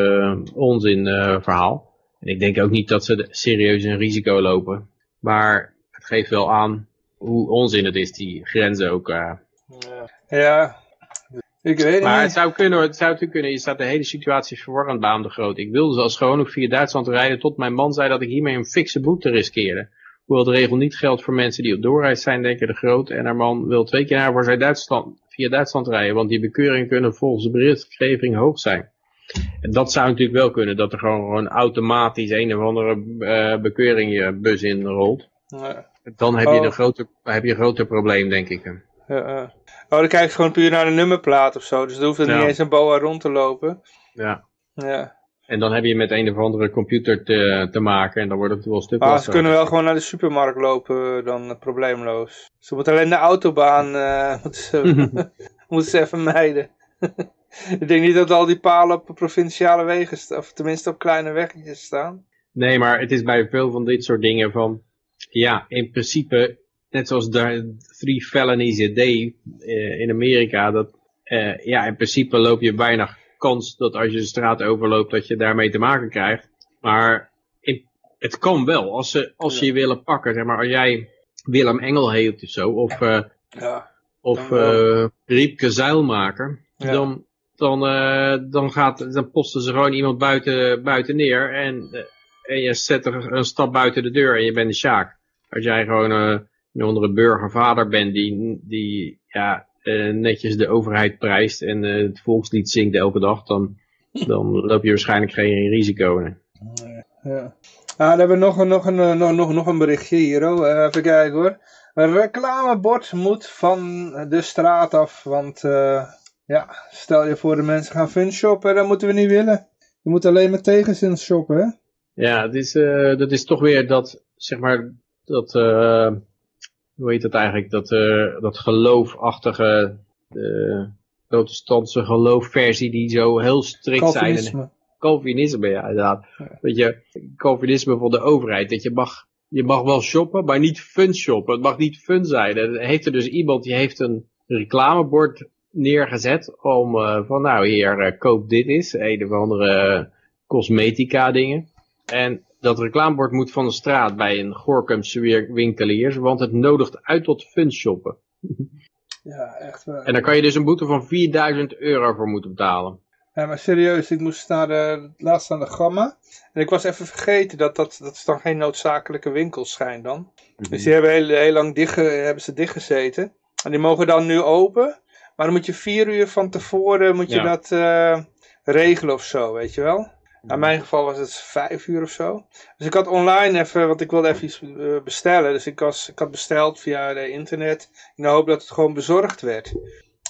eh, onzin verhaal. En ik denk ook niet dat ze serieus een risico lopen. Maar het geeft wel aan hoe onzin het is, die grenzen ook. eh. Ja, ja. ik weet Maar het niet. zou kunnen, het zou natuurlijk kunnen. Je staat de hele situatie verwarrend baan de groot. Ik wilde zelfs gewoon nog via Duitsland rijden tot mijn man zei dat ik hiermee een fikse boete riskeerde. Hoewel de regel niet geldt voor mensen die op doorreis zijn, denken de groot. En haar man wil twee keer naar voor zij Duitsland, via Duitsland rijden. Want die bekeuringen kunnen volgens de berichtgeving hoog zijn. En dat zou natuurlijk wel kunnen, dat er gewoon, gewoon automatisch een of andere eh, bekeuring je bus in rolt. Ja, Dan heb je, Oh. een groter, heb je een groter probleem, denk ik. ja. Oh, dan kijk je gewoon puur naar de nummerplaat of zo. Dus er hoeft er Ja. niet eens een boa rond te lopen. Ja. Ja. En dan heb je met een of andere computer te, te maken en dan wordt het wel een stuk Maar ze kunnen wel gewoon naar de supermarkt lopen, dan probleemloos. Ze moeten alleen de autobaan eh, moeten, ze, moeten ze even mijden. Ik denk niet dat al die palen op provinciale wegen, of tenminste op kleine weggetjes staan. Nee, maar het is bij veel van dit soort dingen van, ja, in principe, net zoals de three felonies day eh, in Amerika, dat, eh, ja, in principe loop je weinig kans dat als je de straat overloopt, dat je daarmee te maken krijgt. Maar in, het kan wel, als ze, als ze je willen pakken, zeg maar, als jij Willem Engel heet of zo, of, eh, Ja. of eh Riepke Zeilmaker, Ja. dan, dan, dan, gaat, dan posten ze gewoon iemand buiten, buiten neer en, en je zet er een stap buiten de deur en je bent de Sjaak. Als jij gewoon eh, een andere burgervader bent die, die ja, eh, netjes de overheid prijst en eh, het volkslied zingt elke dag, dan, dan loop je waarschijnlijk geen risico. nee. Ja. Ah, dan hebben we nog een, nog een, nog, nog, nog een berichtje hier. Oh. Even kijken hoor. Een reclamebord moet van de straat af. Want ja, stel je voor de mensen gaan fun shoppen. Dat moeten we niet willen. Je moet alleen met tegenzin shoppen hè. Ja, het is, dat is toch weer dat, zeg maar, dat, eh, hoe heet het eigenlijk, dat, eh, dat geloofachtige, de protestantse geloofversie die zo heel strikt zijn. En, Calvinisme. Calvinisme, ja, inderdaad. Weet je, Calvinisme van de overheid, dat je mag, je mag wel shoppen, maar niet fun shoppen. Het mag niet fun zijn. En heeft er dus iemand, die heeft een reclamebord neergezet om, eh, van nou hier, eh, koop dit eens, een of andere eh, cosmetica dingen. En dat reclamebord moet van de straat bij een Gorkumse weer- winkelier, want het nodigt uit tot fun shoppen. Ja, echt waar. En daar kan je dus een boete van 4000 euro voor moeten betalen. Ja, maar serieus, ik moest naar de, laatst aan de Gamma. En ik was even vergeten dat dat, dat is dan geen noodzakelijke winkels zijn dan. Dus die hebben heel, heel lang dicht, hebben ze dichtgezeten. En die mogen dan nu open. Maar dan moet je vier uur van tevoren moet je Ja. dat eh, regelen of zo, weet je wel. In mijn geval was het vijf uur of zo. Dus ik had online even, want ik wilde even iets eh, bestellen. Dus ik, was, ik had besteld via de internet. In de hoop dat het gewoon bezorgd werd.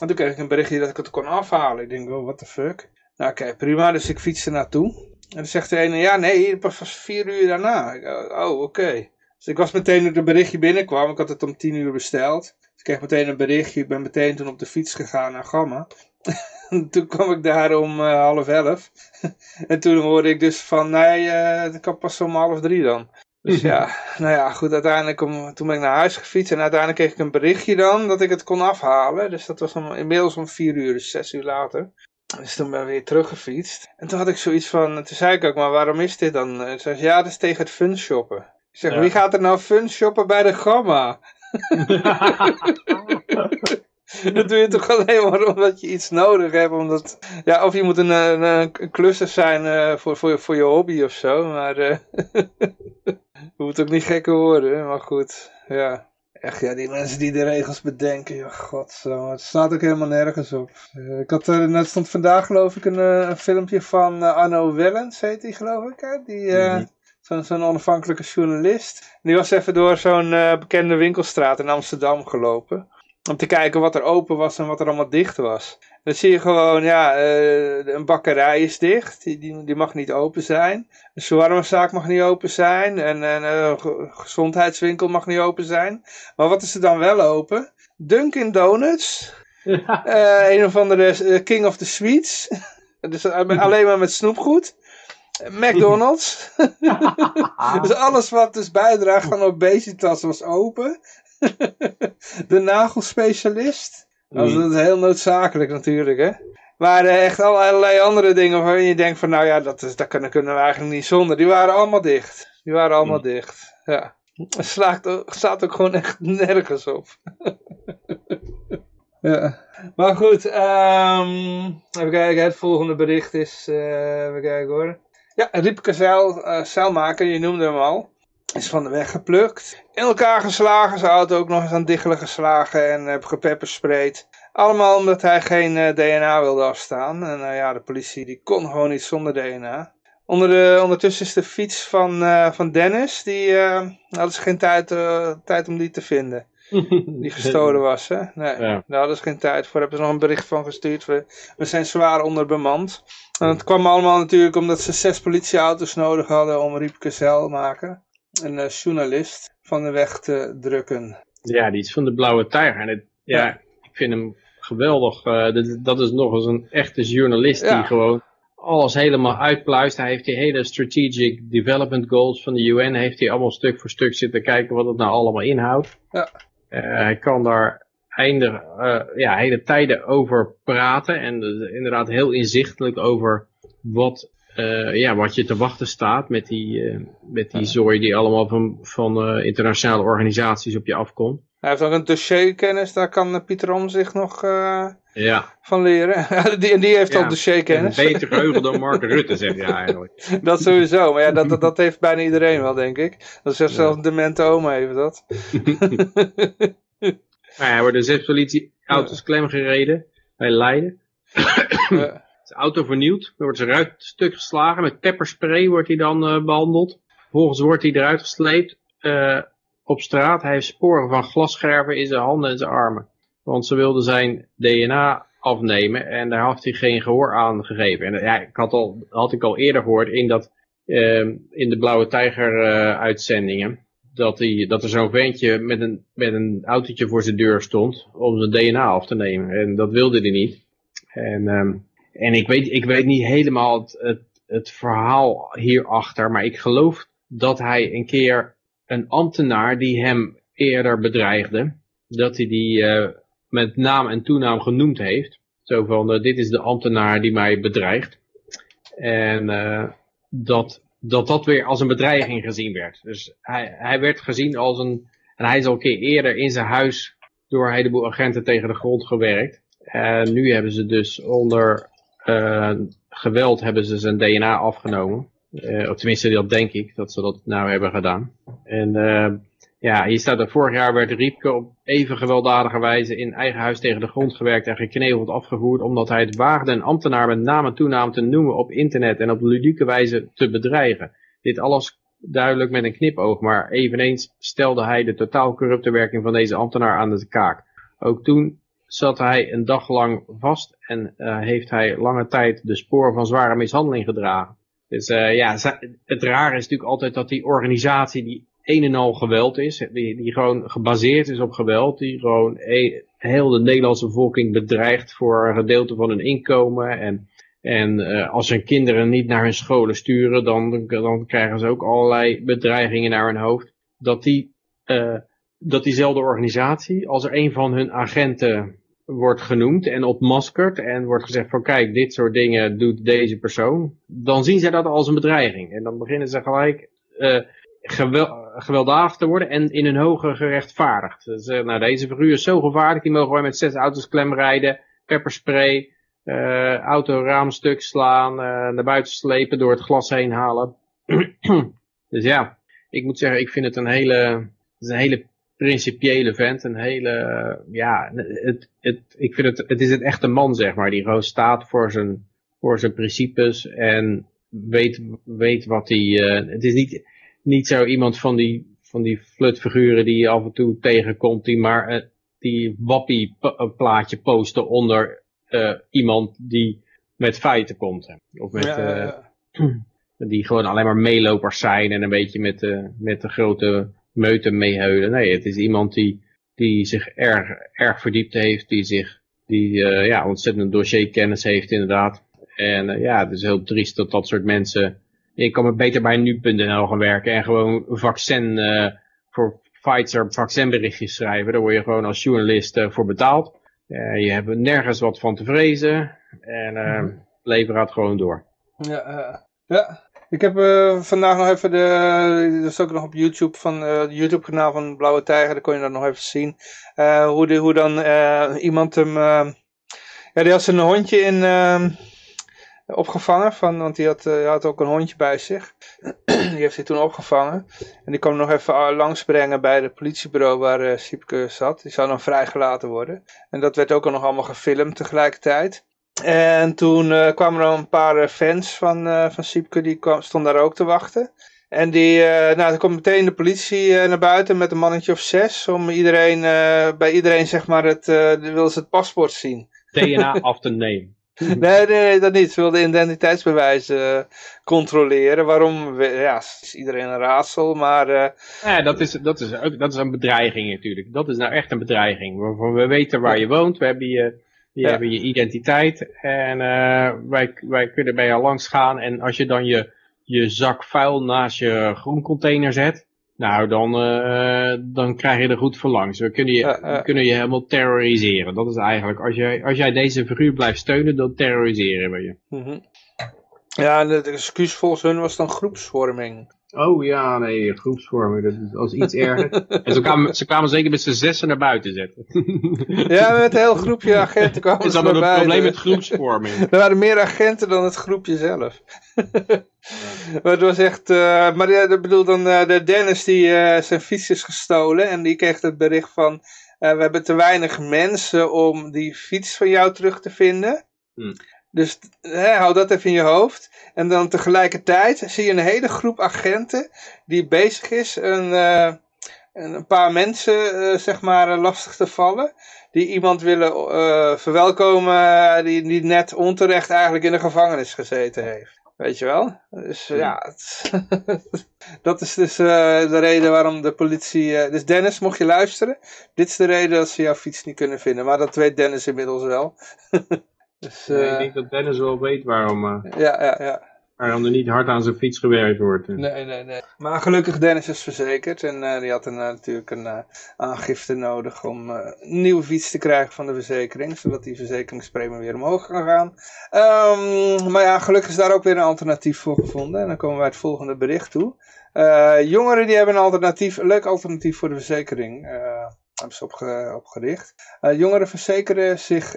En toen kreeg ik een berichtje dat ik het kon afhalen. Ik denk, oh, what the fuck. Nou oké, prima. Dus ik fietste naartoe. En dan zegt de ene, ja nee, pas vier uur daarna. Oh, oké. Dus ik was meteen toen het berichtje binnenkwam, ik had het om tien uur besteld. Dus ik kreeg meteen een berichtje, ik ben meteen toen op de fiets gegaan naar Gamma. toen kwam ik daar om uh, half elf. en toen hoorde ik dus van, nee, uh, ik kan pas om half drie dan. Dus ja, nou ja, goed, uiteindelijk om, toen ben ik naar huis gefietst en uiteindelijk kreeg ik een berichtje dan dat ik het kon afhalen. Dus dat was om, inmiddels om vier uur, dus zes uur later. Dus toen ben ik weer teruggefietst. En toen had ik zoiets van, toen zei ik ook, maar waarom is dit dan? En zei ja, dat is tegen het fun shoppen. Ik zeg, wie gaat er nou fun shoppen bij de Gamma? dat doe je toch alleen maar omdat je iets nodig hebt. Omdat, ja, of je moet een, een, een klusser zijn uh, voor, voor, voor je hobby of zo. Maar uh, je moet ook niet gekker worden. Maar goed, ja. Echt, ja, die mensen die de regels bedenken, ja, god, zo, het staat ook helemaal nergens op. Uh, ik had er, net stond vandaag geloof ik een, een filmpje van Arno Wellens, heet die geloof ik, hè? Die, mm zo'n zo onafhankelijke journalist. Die was even door zo'n bekende winkelstraat in Amsterdam gelopen om te kijken wat er open was en wat er allemaal dicht was. Dan zie je gewoon, ja, uh, een bakkerij is dicht, die, die, mag niet open zijn. Een shawarma-zaak mag niet open zijn. En een uh, gezondheidswinkel mag niet open zijn. Maar wat is er dan wel open? Dunkin' Donuts. Uh, een of andere King of the Sweets. dus alleen maar met snoepgoed. McDonald's. dus alles wat dus bijdraagt aan obesitas was open. de nagelspecialist. Dat is heel noodzakelijk natuurlijk, hè. Maar uh, echt allerlei andere dingen waarvan je denkt van, nou ja, dat, is, dat kunnen, kunnen we eigenlijk niet zonder. Die waren allemaal dicht. Die waren allemaal dicht, ja. Het slaat, staat ook gewoon echt nergens op. ja. Maar goed, um, even kijken, het volgende bericht is, uh, even kijken hoor. Ja, Riepke Zeil, uh, Zeilmaker, je noemde hem al is van de weg geplukt. In elkaar geslagen, zijn auto ook nog eens aan diggelen geslagen en heb gepeppersprayed. Allemaal omdat hij geen uh, eh, DNA wilde afstaan. En uh, ja, de politie die kon gewoon niet zonder DNA. Onder de, ondertussen is de fiets van, uh, van Dennis, die hadden ze geen tijd, tijd om die te vinden. Die gestolen was, hè? Nee, ja. daar hadden ze geen tijd voor. Hebben ze nog een bericht van gestuurd. We, we zijn zwaar onderbemand. En het kwam allemaal natuurlijk omdat ze zes politieauto's nodig hadden om Riepke Zeil te maken een uh, journalist van de weg te drukken. Ja, die is van de Blauwe Tijger. En het, ja, ik vind hem geweldig. Uh, dat, dat, is nog eens een echte journalist die gewoon alles helemaal uitpluist. Hij heeft die hele strategic development goals van de UN, heeft hij allemaal stuk voor stuk zitten kijken wat het nou allemaal inhoudt. Ja. Uh, hij kan daar einde, ja, hele tijden over praten en inderdaad heel inzichtelijk over wat uh, ja, wat je te wachten staat met die, uh, met die zooi die allemaal van, van uh, internationale organisaties op je afkomt. Hij heeft ook een dossierkennis, daar kan Pieter Om zich nog ja. van leren. die, die heeft ja, al dossierkennis. Een beter geheugen dan Mark Rutte, zeg je eigenlijk. dat sowieso, maar ja, dat, dat, dat, heeft bijna iedereen wel, denk ik. Dat zegt ja. zelfs de mente oma even dat. nou ja, er worden zes politieauto's klem gereden bij Leiden auto vernieuwd. Dan wordt zijn ruit stuk geslagen. Met pepperspray wordt hij dan uh, behandeld. Vervolgens wordt hij eruit gesleept uh, op straat. Hij heeft sporen van glasscherven in zijn handen en zijn armen. Want ze wilden zijn DNA afnemen en daar had hij geen gehoor aan gegeven. En ja, ik had, al, had ik al eerder gehoord in, dat, uh, in de Blauwe Tijger uitzendingen. Dat, hij, dat er zo'n ventje met een, met een autootje voor zijn deur stond om zijn DNA af te nemen. En dat wilde hij niet. En um, en ik weet, ik weet niet helemaal het, het, verhaal hierachter, maar ik geloof dat hij een keer een ambtenaar die hem eerder bedreigde, dat hij die uh, met naam en toenaam genoemd heeft. Zo van, uh, dit is de ambtenaar die mij bedreigt. En uh, dat, dat dat weer als een bedreiging gezien werd. Dus hij, hij werd gezien als een, en hij is al een keer eerder in zijn huis door een heleboel agenten tegen de grond gewerkt. En nu hebben ze dus onder geweld hebben ze zijn DNA afgenomen. Uh, of tenminste, dat denk ik, dat ze dat nou hebben gedaan. En uh, ja, hier staat er, vorig jaar werd Riepke op even gewelddadige wijze in eigen huis tegen de grond gewerkt en gekneveld afgevoerd, omdat hij het waagde een ambtenaar met naam en toenaam te noemen op internet en op ludieke wijze te bedreigen. Dit alles duidelijk met een knipoog, maar eveneens stelde hij de totaal corrupte werking van deze ambtenaar aan de kaak. Ook toen zat hij een dag lang vast en uh, heeft hij lange tijd de sporen van zware mishandeling gedragen. Dus uh, ja, het rare is natuurlijk altijd dat die organisatie die een en al geweld is, die, die gewoon gebaseerd is op geweld, die gewoon e heel de Nederlandse bevolking bedreigt voor een gedeelte van hun inkomen en en uh, als hun kinderen niet naar hun scholen sturen, dan, dan krijgen ze ook allerlei bedreigingen naar hun hoofd. Dat, die, dat diezelfde organisatie, als er een van hun agenten wordt genoemd en opmaskerd en wordt gezegd van kijk, dit soort dingen doet deze persoon, dan zien zij dat als een bedreiging. En dan beginnen ze gelijk uh, gewel gewelddadig te worden en in hun hoge gerechtvaardigd. Dus, nou, deze figuur is zo gevaarlijk, die mogen wij met zes auto's klem rijden, pepperspray, uh, autoraamstuk slaan, uh, naar buiten slepen, door het glas heen halen. dus ja, ik moet zeggen, ik vind het een hele, een hele principiële vent, een hele, ja, het, het, ik vind het, het is het echte man, zeg maar, die gewoon staat voor zijn, voor zijn principes en weet, weet wat hij, uh, het is niet, niet zo iemand van die, van die flutfiguren die je af en toe tegenkomt, die maar, uh, die wappie plaatje posten onder uh, iemand die met feiten komt. Of met, ja, die gewoon alleen maar meelopers zijn en een beetje met, uh, met de grote meuten meeheulen. Nee, het is iemand die, die zich erg, erg verdiept heeft, die zich die ja, ontzettend dossierkennis heeft inderdaad. En ja, het is heel triest dat dat soort mensen... Ik kan me beter bij nu.nl gaan werken en gewoon vaccin voor Pfizer vaccinberichtjes schrijven. Daar word je gewoon als journalist voor betaald. Uh, je hebt nergens wat van te vrezen. En uh, het leven gaat gewoon door. Ja, uh, ja. Ik heb uh, vandaag nog even de, dat is ook nog op YouTube van het YouTube kanaal van Blauwe Tijger, daar kon je dat nog even zien. hoe, de, hoe dan iemand hem, ja die had zijn hondje in, opgevangen, van, want die had, had ook een hondje bij zich. die heeft hij toen opgevangen. En die kwam nog even langsbrengen bij het politiebureau waar Siepke zat. Die zou dan vrijgelaten worden. En dat werd ook nog allemaal gefilmd tegelijkertijd. En toen uh, kwamen er een paar fans van, van Siepke, die kwam, stonden daar ook te wachten. En die, nou, er komt meteen de politie naar buiten met een mannetje of zes. Om iedereen, bij iedereen zeg maar, het, wil ze het paspoort zien. DNA af te nemen. nee, nee, nee, dat niet. Ze wilden identiteitsbewijs uh, controleren. Waarom? Ja, is iedereen een raadsel, maar... Uh... Ja, dat is, dat, is ook, dat is een bedreiging natuurlijk. Dat is nou echt een bedreiging. We, we weten waar je woont, we hebben je, we ja. hebben je identiteit en uh, wij, wij kunnen bij jou langs gaan. En als je dan je, je zak vuil naast je groencontainer zet, nou, dan, uh, dan krijg je er goed voor langs. We kunnen je, uh, kunnen je helemaal terroriseren. Dat is eigenlijk, als jij, als jij deze figuur blijft steunen, dan terroriseren we je. -hmm. Ja, de excuus volgens hun was dan groepsvorming. Oh ja, nee, groepsvorming, dat is als iets erger. en ze kwamen, ze kwamen zeker met z'n zessen naar buiten zetten. ja, met een heel groepje agenten kwamen ze naar buiten. een probleem met groepsvorming. er waren meer agenten dan het groepje zelf. maar het was echt, uh, maar ja, ik bedoel dan uh, de Dennis die uh, zijn fiets is gestolen en die kreeg het bericht van, we hebben te weinig mensen om die fiets van jou terug te vinden. Hm. Dus hè, hou dat even in je hoofd. En dan tegelijkertijd zie je een hele groep agenten die bezig is een, uh, een paar mensen uh, zeg maar lastig te vallen. Die iemand willen uh, verwelkomen die, die net onterecht eigenlijk in de gevangenis gezeten heeft. Weet je wel? Dus ja, het, dat is dus de reden waarom de politie... dus Dennis, mocht je luisteren, dit is de reden dat ze jouw fiets niet kunnen vinden. Maar dat weet Dennis inmiddels wel. Dus, uh, ik denk dat Dennis wel weet waarom, uh, ja, ja, ja. waarom er niet hard aan zijn fiets gewerkt wordt. Nee, nee, nee. Maar gelukkig Dennis is verzekerd en uh, die had een, natuurlijk een aangifte nodig om een nieuwe fiets te krijgen van de verzekering, zodat die verzekeringspremie weer omhoog kan gaan. Um, maar ja, gelukkig is daar ook weer een alternatief voor gevonden en dan komen wij het volgende bericht toe. jongeren die hebben een alternatief, een leuk alternatief voor de verzekering, hebben ze opge opgericht. jongeren verzekeren zich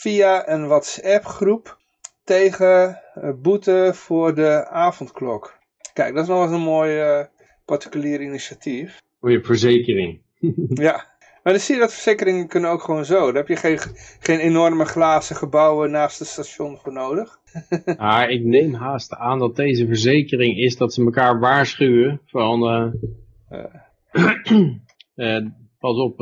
via een WhatsApp groep tegen boete voor de avondklok. Kijk, dat is nog eens een mooi uh, particulier initiatief. Mooie verzekering. ja, maar dan zie je dat verzekeringen kunnen ook gewoon zo. Daar heb je geen, geen enorme glazen gebouwen naast het station voor nodig. ah, ik neem haast aan dat deze verzekering is dat ze elkaar waarschuwen van... Uh, uh, pas op,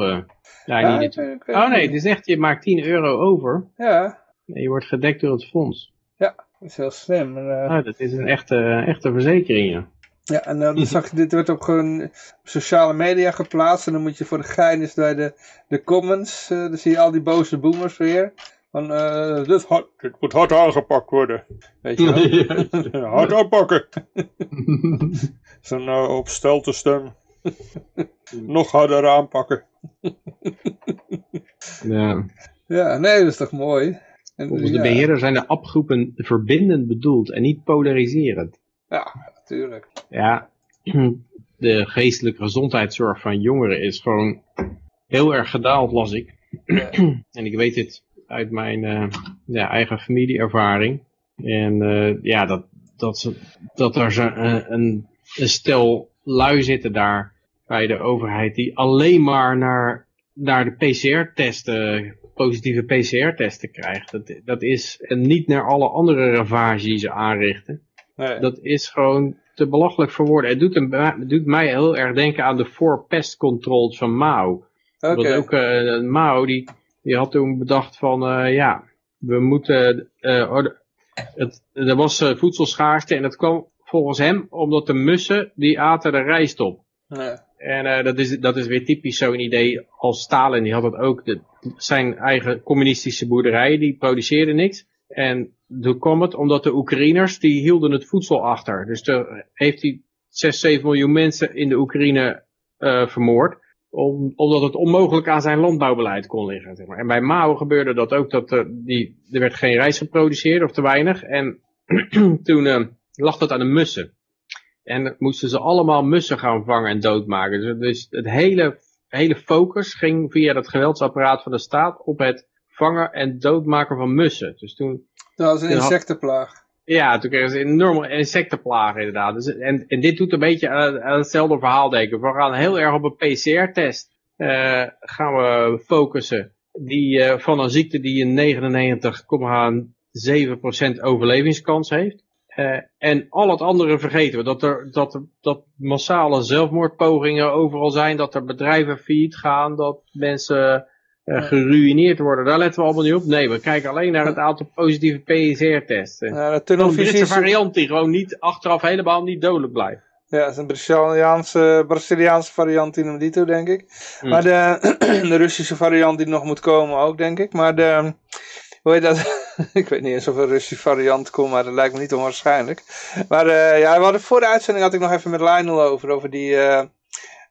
ja, ja, niet oh nee, het is echt, je maakt 10 euro over. Ja. En je wordt gedekt door het fonds. Ja. Dat is heel slim. En, eh, Nou, dat is een echte, echte verzekering, ja. Ja, en dan zag je, dit werd op gewoon op sociale media geplaatst. En dan moet je voor de gein eens bij de, de comments, eh, dan zie je al die boze boomers weer. Van, eh, dit, hard, dit moet hard aangepakt worden. Weet je wel? hard aanpakken. Zo'n uh, op stelte stem. Nog harder aanpakken. ja. Ja, nee, dat is toch mooi. En, Volgens de beheerder zijn de appgroepen verbindend bedoeld en niet polariserend. Ja, natuurlijk. Ja, de geestelijke gezondheidszorg van jongeren is gewoon heel erg gedaald, las ik. en ik weet dit uit mijn eh, ja, eigen familieervaring. En eh, ja, dat, dat, ze, dat er zo, eh, een, een stel lui zitten daar bij de overheid die alleen maar naar, naar de PCR-testen, positieve PCR-testen krijgt. Dat, dat is en niet naar alle andere ravage die ze aanrichten. Nee. Dat is gewoon te belachelijk voor woorden. Het doet, een, het doet mij heel erg denken aan de four pest controls van Mao. Oké. Want ook eh, Mao, die, die had toen bedacht van, eh, ja, we moeten, eh, het, er was voedselschaarste en dat kwam volgens hem omdat de mussen, die aten de rijst op. En eh, dat, is, dat is weer typisch zo'n idee als Stalin, die had dat ook. De, zijn eigen communistische boerderijen, die produceerden niks. En toen kwam het omdat de Oekraïners, die hielden het voedsel achter. Dus er heeft hij 6, 7 miljoen mensen in de Oekraïne eh, vermoord. Om, omdat het onmogelijk aan zijn landbouwbeleid kon liggen. Zeg maar. En bij Mao gebeurde dat ook, dat er, die, er werd geen rijst geproduceerd of te weinig. En toen eh, lag dat aan de mussen. En moesten ze allemaal mussen gaan vangen en doodmaken. Dus, het hele, hele focus ging via dat geweldsapparaat van de staat op het vangen en doodmaken van mussen. Dus toen, Dat was een insectenplaag. ja, toen kregen ze een enorme insectenplaag inderdaad. Dus, en, en dit doet een beetje aan, aan hetzelfde verhaal denken. We gaan heel erg op een PCR-test eh, gaan we focussen. Die, eh, van een ziekte die een 99,7% overlevingskans heeft. Eh, en al het andere vergeten we. Dat er, dat, dat massale zelfmoordpogingen overal zijn. Dat er bedrijven failliet gaan. Dat mensen eh, geruineerd worden. Daar letten we allemaal niet op. Nee, we kijken alleen naar het aantal positieve PCR-tests. Ja, de tunnelvisie variant die gewoon niet achteraf helemaal niet dodelijk blijft. ja, dat is een Braziliaanse, Braziliaanse variant in die toe, denk ik. Hm. Maar de, de Russische variant die nog moet komen ook, denk ik. Maar de, hoe heet dat? ik weet niet eens of er een Russische variant komt, maar dat lijkt me niet onwaarschijnlijk. Maar eh, ja, we hadden voor de uitzending had ik nog even met Lionel over, over die... eh,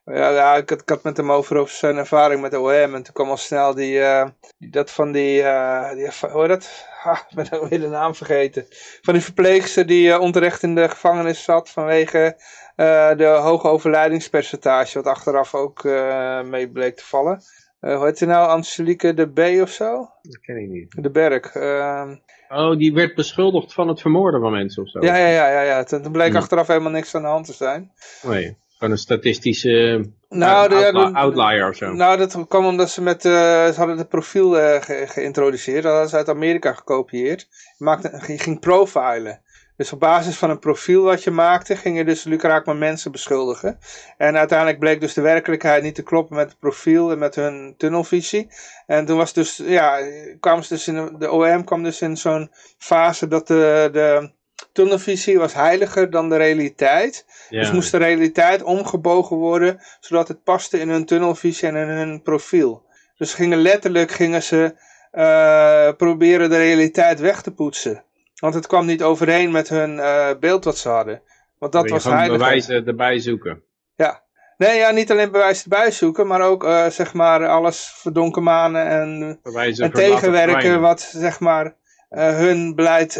ja, ik, had, ik had met hem over, over zijn ervaring met OM. En toen kwam al snel die, eh, dat van die, eh, die heet dat? Ah, ik ben de naam vergeten. Van die verpleegster die onterecht in de gevangenis zat vanwege de hoge overlijdingspercentage. Wat achteraf ook mee bleek te vallen. Eh, hoe heet ze nou? Angelique de B of zo? Dat ken ik niet. De Berg. ehm, Oh, die werd beschuldigd van het vermoorden van mensen of zo. ja, ja, ja, ja, ja. Toen, toen bleek Hm. achteraf helemaal niks aan de hand te zijn. Nee, gewoon een statistische Nou, de- uh, outla- de- outlier of zo. Nou, dat kwam omdat ze met, eh, ze hadden het profiel eh, ge- geïntroduceerd. Dat hadden ze uit Amerika gekopieerd. Je, maakte, je ging profilen. Dus op basis van een profiel wat je maakte, ging je dus Luc Raakman mensen beschuldigen. En uiteindelijk bleek dus de werkelijkheid niet te kloppen met het profiel en met hun tunnelvisie. En toen was dus, ja, kwam ze dus in, de- de OM kwam dus in zo'n fase dat de, de tunnelvisie was heiliger dan de realiteit. ja. Dus moest de realiteit omgebogen worden, zodat het paste in hun tunnelvisie en in hun profiel. Dus gingen letterlijk gingen ze eh, proberen de realiteit weg te poetsen. Want het kwam niet overeen met hun eh, beeld wat ze hadden. Want dat was heilig. bewijzen erbij zoeken. Ja. Nee, ja, niet alleen bewijs erbij zoeken, maar ook eh, zeg maar alles verdonken manen en, Bewijzen en tegenwerken wat zeg maar eh, hun beleid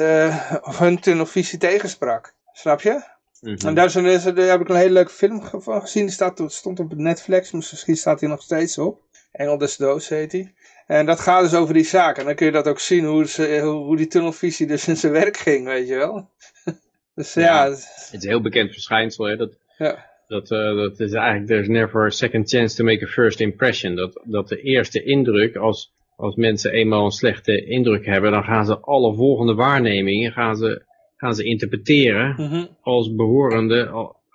of hun tunnelvisie tegensprak. Snap je? Mhm. En daar, is een- daar heb ik een hele leuke film van gezien. Die staat, stond op Netflix, misschien staat hij nog steeds op. Engel des Doods heet hij. En dat gaat dus over die zaak. En dan kun je dat ook zien, hoe, ze, hoe, hoe die tunnelvisie dus in zijn werk ging, weet je wel. dus ja, Het is een heel bekend verschijnsel. Hè? Dat, ja, dat, eh, dat is eigenlijk, there's never a second chance to make a first impression. Dat, dat de eerste indruk, als, als mensen eenmaal een slechte indruk hebben, dan gaan ze alle volgende waarnemingen gaan ze, gaan ze interpreteren Mhm. als behorende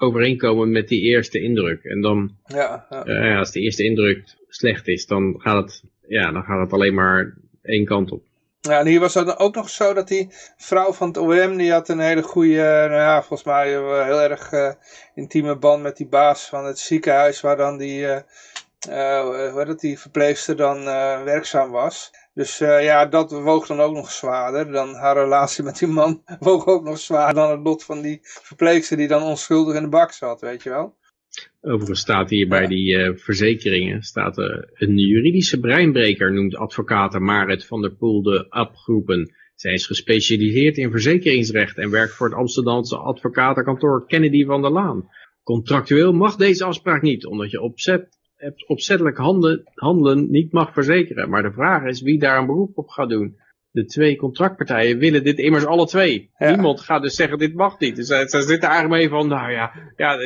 overeenkomen met die eerste indruk. En dan, ja, ja. eh, ja, als de eerste indruk slecht is, dan gaat het, ja, dan gaat het alleen maar één kant op. Ja, en hier was het ook nog zo dat die vrouw van het OM, die had een hele goede, nou ja, volgens mij een heel erg uh, intieme band met die baas van het ziekenhuis, waar dan die, uh, uh, het, die verpleegster dan werkzaam was. Dus ja, dat woog dan ook nog zwaarder. Dan haar relatie met die man woog ook nog zwaarder dan het lot van die verpleegster die dan onschuldig in de bak zat, weet je wel. Overigens staat hier bij die uh, verzekeringen, staat uh, een juridische breinbreker noemt advocaten Marit van der Poel de APgroepen. Zij is gespecialiseerd in verzekeringsrecht en werkt voor het Amsterdamse advocatenkantoor Kennedy van der Laan. Contractueel mag deze afspraak niet, omdat je opzet, opzettelijk handelen, handelen niet mag verzekeren. Maar de vraag is wie daar een beroep op gaat doen de twee contractpartijen willen dit immers alle twee. Niemand gaat dus zeggen dit mag niet. Dus ze, zitten eigenlijk mee van, nou ja, ja,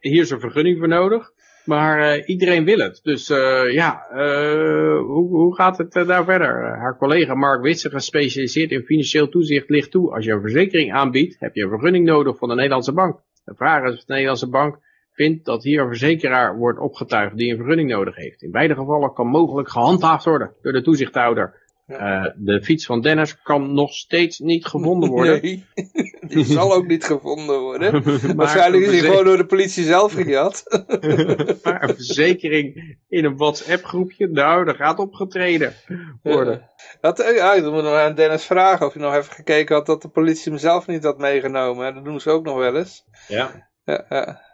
hier is een vergunning voor nodig. Maar uh, iedereen wil het. Dus uh, ja, uh, hoe, hoe gaat het daar verder? haar collega Mark Witsen, gespecialiseerd in financieel toezicht, ligt toe. Als je een verzekering aanbiedt, heb je een vergunning nodig van de Nederlandse bank. De vraag is of de Nederlandse bank vindt dat hier een verzekeraar wordt opgetuigd die een vergunning nodig heeft. In beide gevallen kan mogelijk gehandhaafd worden door de toezichthouder. Uh, de fiets van Dennis kan nog steeds niet gevonden worden. Nee, die zal ook niet gevonden worden. Waarschijnlijk is hij gewoon door de politie zelf gejat. maar een verzekering in een WhatsApp groepje, nou, daar gaat opgetreden worden. Dat, ja, dan moet nog aan Dennis vragen of hij nog even gekeken had dat de politie hem zelf niet had meegenomen. Dat doen ze ook nog wel eens. Ja. ja, ja.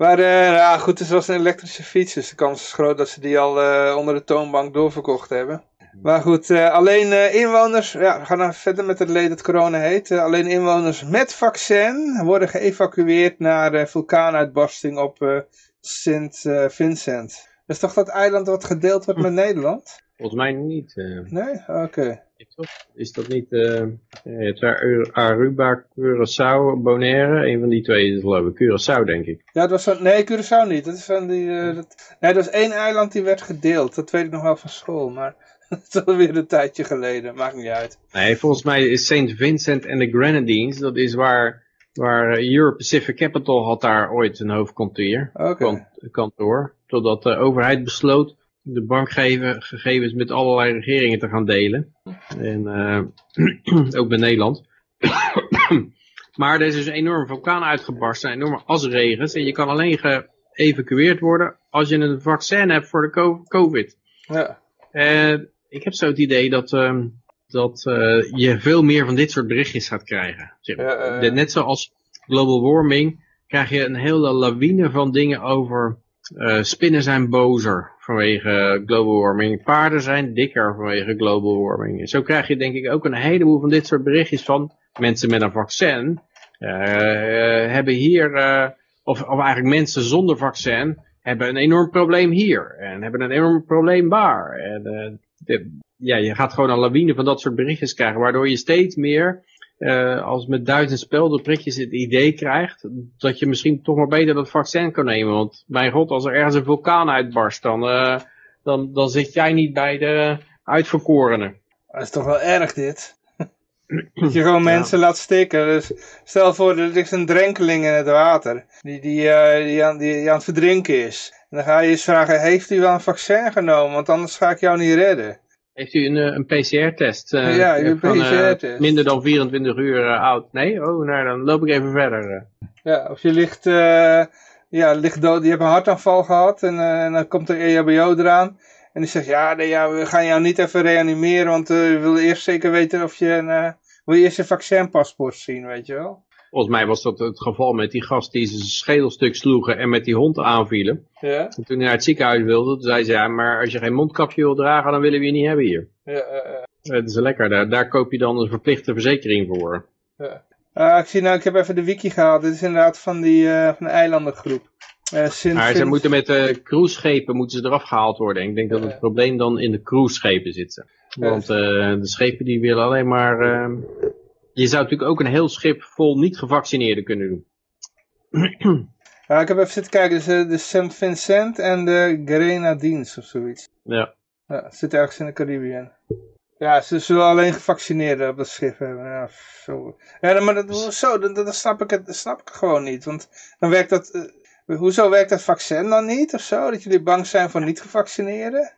Maar uh, goed, het was een elektrische fiets, dus de kans is groot dat ze die al uh, onder de toonbank doorverkocht hebben. Maar goed, uh, alleen inwoners, ja, we gaan dan verder met het leed dat corona heet. Alleen inwoners met vaccin worden geëvacueerd naar vulkaanuitbarsting op Sint Vincent. Dat is toch dat eiland wat gedeeld wordt met Nederland? Volgens mij niet. Nee? Oké. Okay. Is dat niet uh, Aruba, Curaçao, Bonaire? Een van die twee is het geloof ik. Curaçao denk ik. Ja, het was van, nee, Curaçao niet. Dat is van die, uh, dat, nee, dat was één eiland die werd gedeeld. Dat weet ik nog wel van school, maar dat is alweer een tijdje geleden. Maakt niet uit. Nee, volgens mij is St. Vincent en de Grenadines, dat is waar, waar Europe Pacific Capital had daar ooit een hoofdkantoor. Okay. Kantoor, totdat de overheid besloot de bankgegevens met allerlei regeringen te gaan delen. En uh, ook bij Nederland. maar er is dus een enorm vulkaan uitgebarsten, enorme asregens. En je kan alleen geëvacueerd worden als je een vaccin hebt voor de COVID. Ja. Uh, ik heb zo het idee dat, uh, dat uh, je veel meer van dit soort berichtjes gaat krijgen. Zeg, ja, net zoals global warming krijg je een hele lawine van dingen over spinnen zijn bozer vanwege global warming. Paarden zijn dikker vanwege global warming. En zo krijg je denk ik ook een heleboel van dit soort berichtjes van mensen met een vaccin. Uh, hebben hier, uh, of, of eigenlijk mensen zonder vaccin, hebben een enorm probleem hier. En hebben een enorm probleem daar. En, de, ja, je gaat gewoon een lawine van dat soort berichtjes krijgen. Waardoor je steeds meer, als met duizend speldenprikjes het idee krijgt. Dat je misschien toch maar beter dat vaccin kan nemen. Want mijn god, als er ergens een vulkaan uitbarst, dan, dan, dan zit jij niet bij de uitverkorenen. Dat is toch wel erg dit. Dat je gewoon mensen laat stikken. Dus stel voor, er is een drenkeling in het water. Die, die, uh, die, aan, die, die, aan het verdrinken is. En dan ga je eens vragen, heeft u wel een vaccin genomen? Want anders ga ik jou niet redden. Heeft u een, een PCR-test? Uh, ja, een PCR-test. Uh, minder dan 24 uur oud? Nee? Oh, nou dan loop ik even verder. Ja, of je ligt, ja, ligt dood, je hebt een hartaanval gehad en, en dan komt er EHBO eraan. En die zegt, ja, nee, ja, we gaan jou niet even reanimeren, want we willen eerst zeker weten of je een, wil je eerst een vaccinpaspoort zien, weet je wel? Volgens mij was dat het geval met die gast die zijn schedelstuk sloegen en met die hond aanvielen. Ja. En toen hij naar het ziekenhuis wilde, toen zei ze, ja, maar als je geen mondkapje wil dragen, dan willen we je niet hebben hier. Ja, uh, uh. Dat is lekker, daar, daar koop je dan een verplichte verzekering voor. Ja. Uh, ik zie nou, ik heb even de wiki gehaald. Dit is inderdaad van, die, uh, van de eilandengroep. Uh, Sint maar ze moeten met de cruiseschepen moeten ze eraf gehaald worden. Ik denk dat het probleem dan in de cruiseschepen zit. Want de schepen die willen alleen maar ehm, je zou natuurlijk ook een heel schip vol niet gevaccineerden kunnen doen. Ja, ik heb even zitten kijken, dus, uh, de St. Vincent en de Grenadines of zoiets. Ja. Ja, het zit ergens in de Caribbean. Ja, ze zullen alleen gevaccineerden op dat schip hebben. Ja, zo. ja maar dat, zo, dat, dat, snap ik, dat snap ik gewoon niet. Want dan werkt dat, uh, hoezo werkt dat vaccin dan niet of zo? Dat jullie bang zijn voor niet gevaccineerden?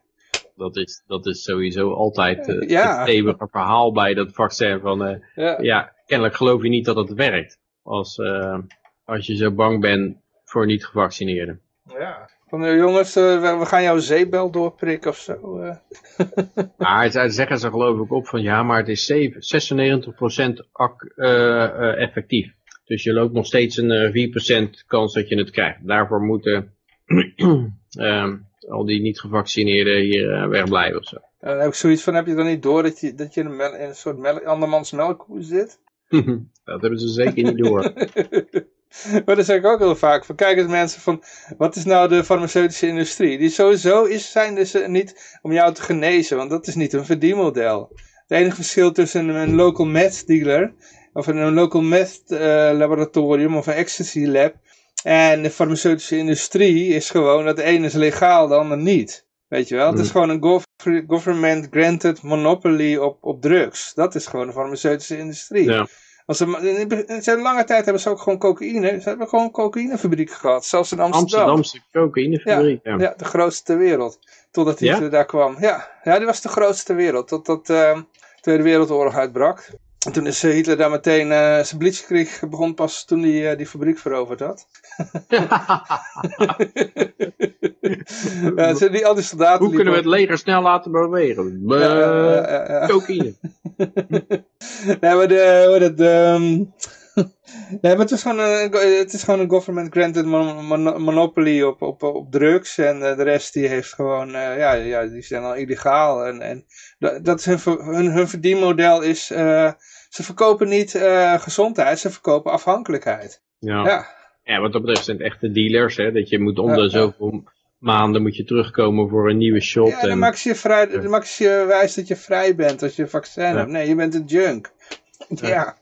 Dat is, dat is sowieso altijd uh, Ja. het eeuwige verhaal bij dat vaccin van, eh, Ja. ja, kennelijk geloof je niet dat het werkt. Als, eh, als je zo bang bent voor niet-gevaccineerden. ja. Van, eh, jongens, eh, we, gaan jouw zeepbel doorprikken of zo. eh. Maar zij zeggen ze geloof ik op van ja, maar het is zeven- 96% ac- eh, eh, effectief. Dus je loopt nog steeds een eh, 4% kans dat je het krijgt. Daarvoor moeten ehm, al die niet-gevaccineerden hier eh, wegblijven of zo. En dan heb ik zoiets van, heb je dan niet door dat je, dat je in, een, soort melk, andermans melkkoe zit? dat hebben ze zeker niet door. maar dat zeg ik ook heel vaak. Van, kijk eens mensen van, wat is nou de farmaceutische industrie? Die sowieso is, zijn dus eh, niet om jou te genezen, want dat is niet een verdienmodel. Het enige verschil tussen een, local meth dealer, of een, local meth eh, laboratorium, of een ecstasy lab, en de farmaceutische industrie is gewoon dat de ene is legaal, de ander niet. Weet je wel, het is Hmm. gewoon een gov- government granted monopoly op, op drugs. Dat is gewoon de farmaceutische industrie. Ja. Als ze, lange tijd hebben ze ook gewoon cocaïne. Ze hebben gewoon een cocaïnefabriek gehad. Zelfs in Amsterdam. Amsterdamse cocaïnefabriek. Ja, Ja, de grootste ter wereld. Totdat Ja? Hitler daar kwam. Ja. ja, die was de grootste ter wereld. Totdat de Tweede Wereldoorlog uitbrak. En toen is eh, Hitler daar meteen... eh, zijn blitzkrieg begon pas toen hij eh, die fabriek veroverd had. ja, ze- die, al die soldaten Hoe kunnen we het leger snel laten bewegen? Ja. Cocaïne. Nee, maar de, hoe dat, ehm, nee, maar het is gewoon een, het is gewoon een government granted mon- mon- monopoly op, op, op drugs. En eh, de rest die heeft gewoon, eh, ja, ja, die zijn al illegaal. En, en dat is hun, hun, hun verdienmodel is, eh, ze verkopen niet eh, gezondheid, ze verkopen afhankelijkheid. Ja. Ja, Ja, wat dat betreft zijn het echte dealers, hè. Dat je moet om de zoveel maanden moet je terugkomen voor een nieuwe shot. ja dan en, maak je, vrij, dan maak je je wijs dat je vrij bent als je een vaccin hebt. Nee, je bent een junk. Ja,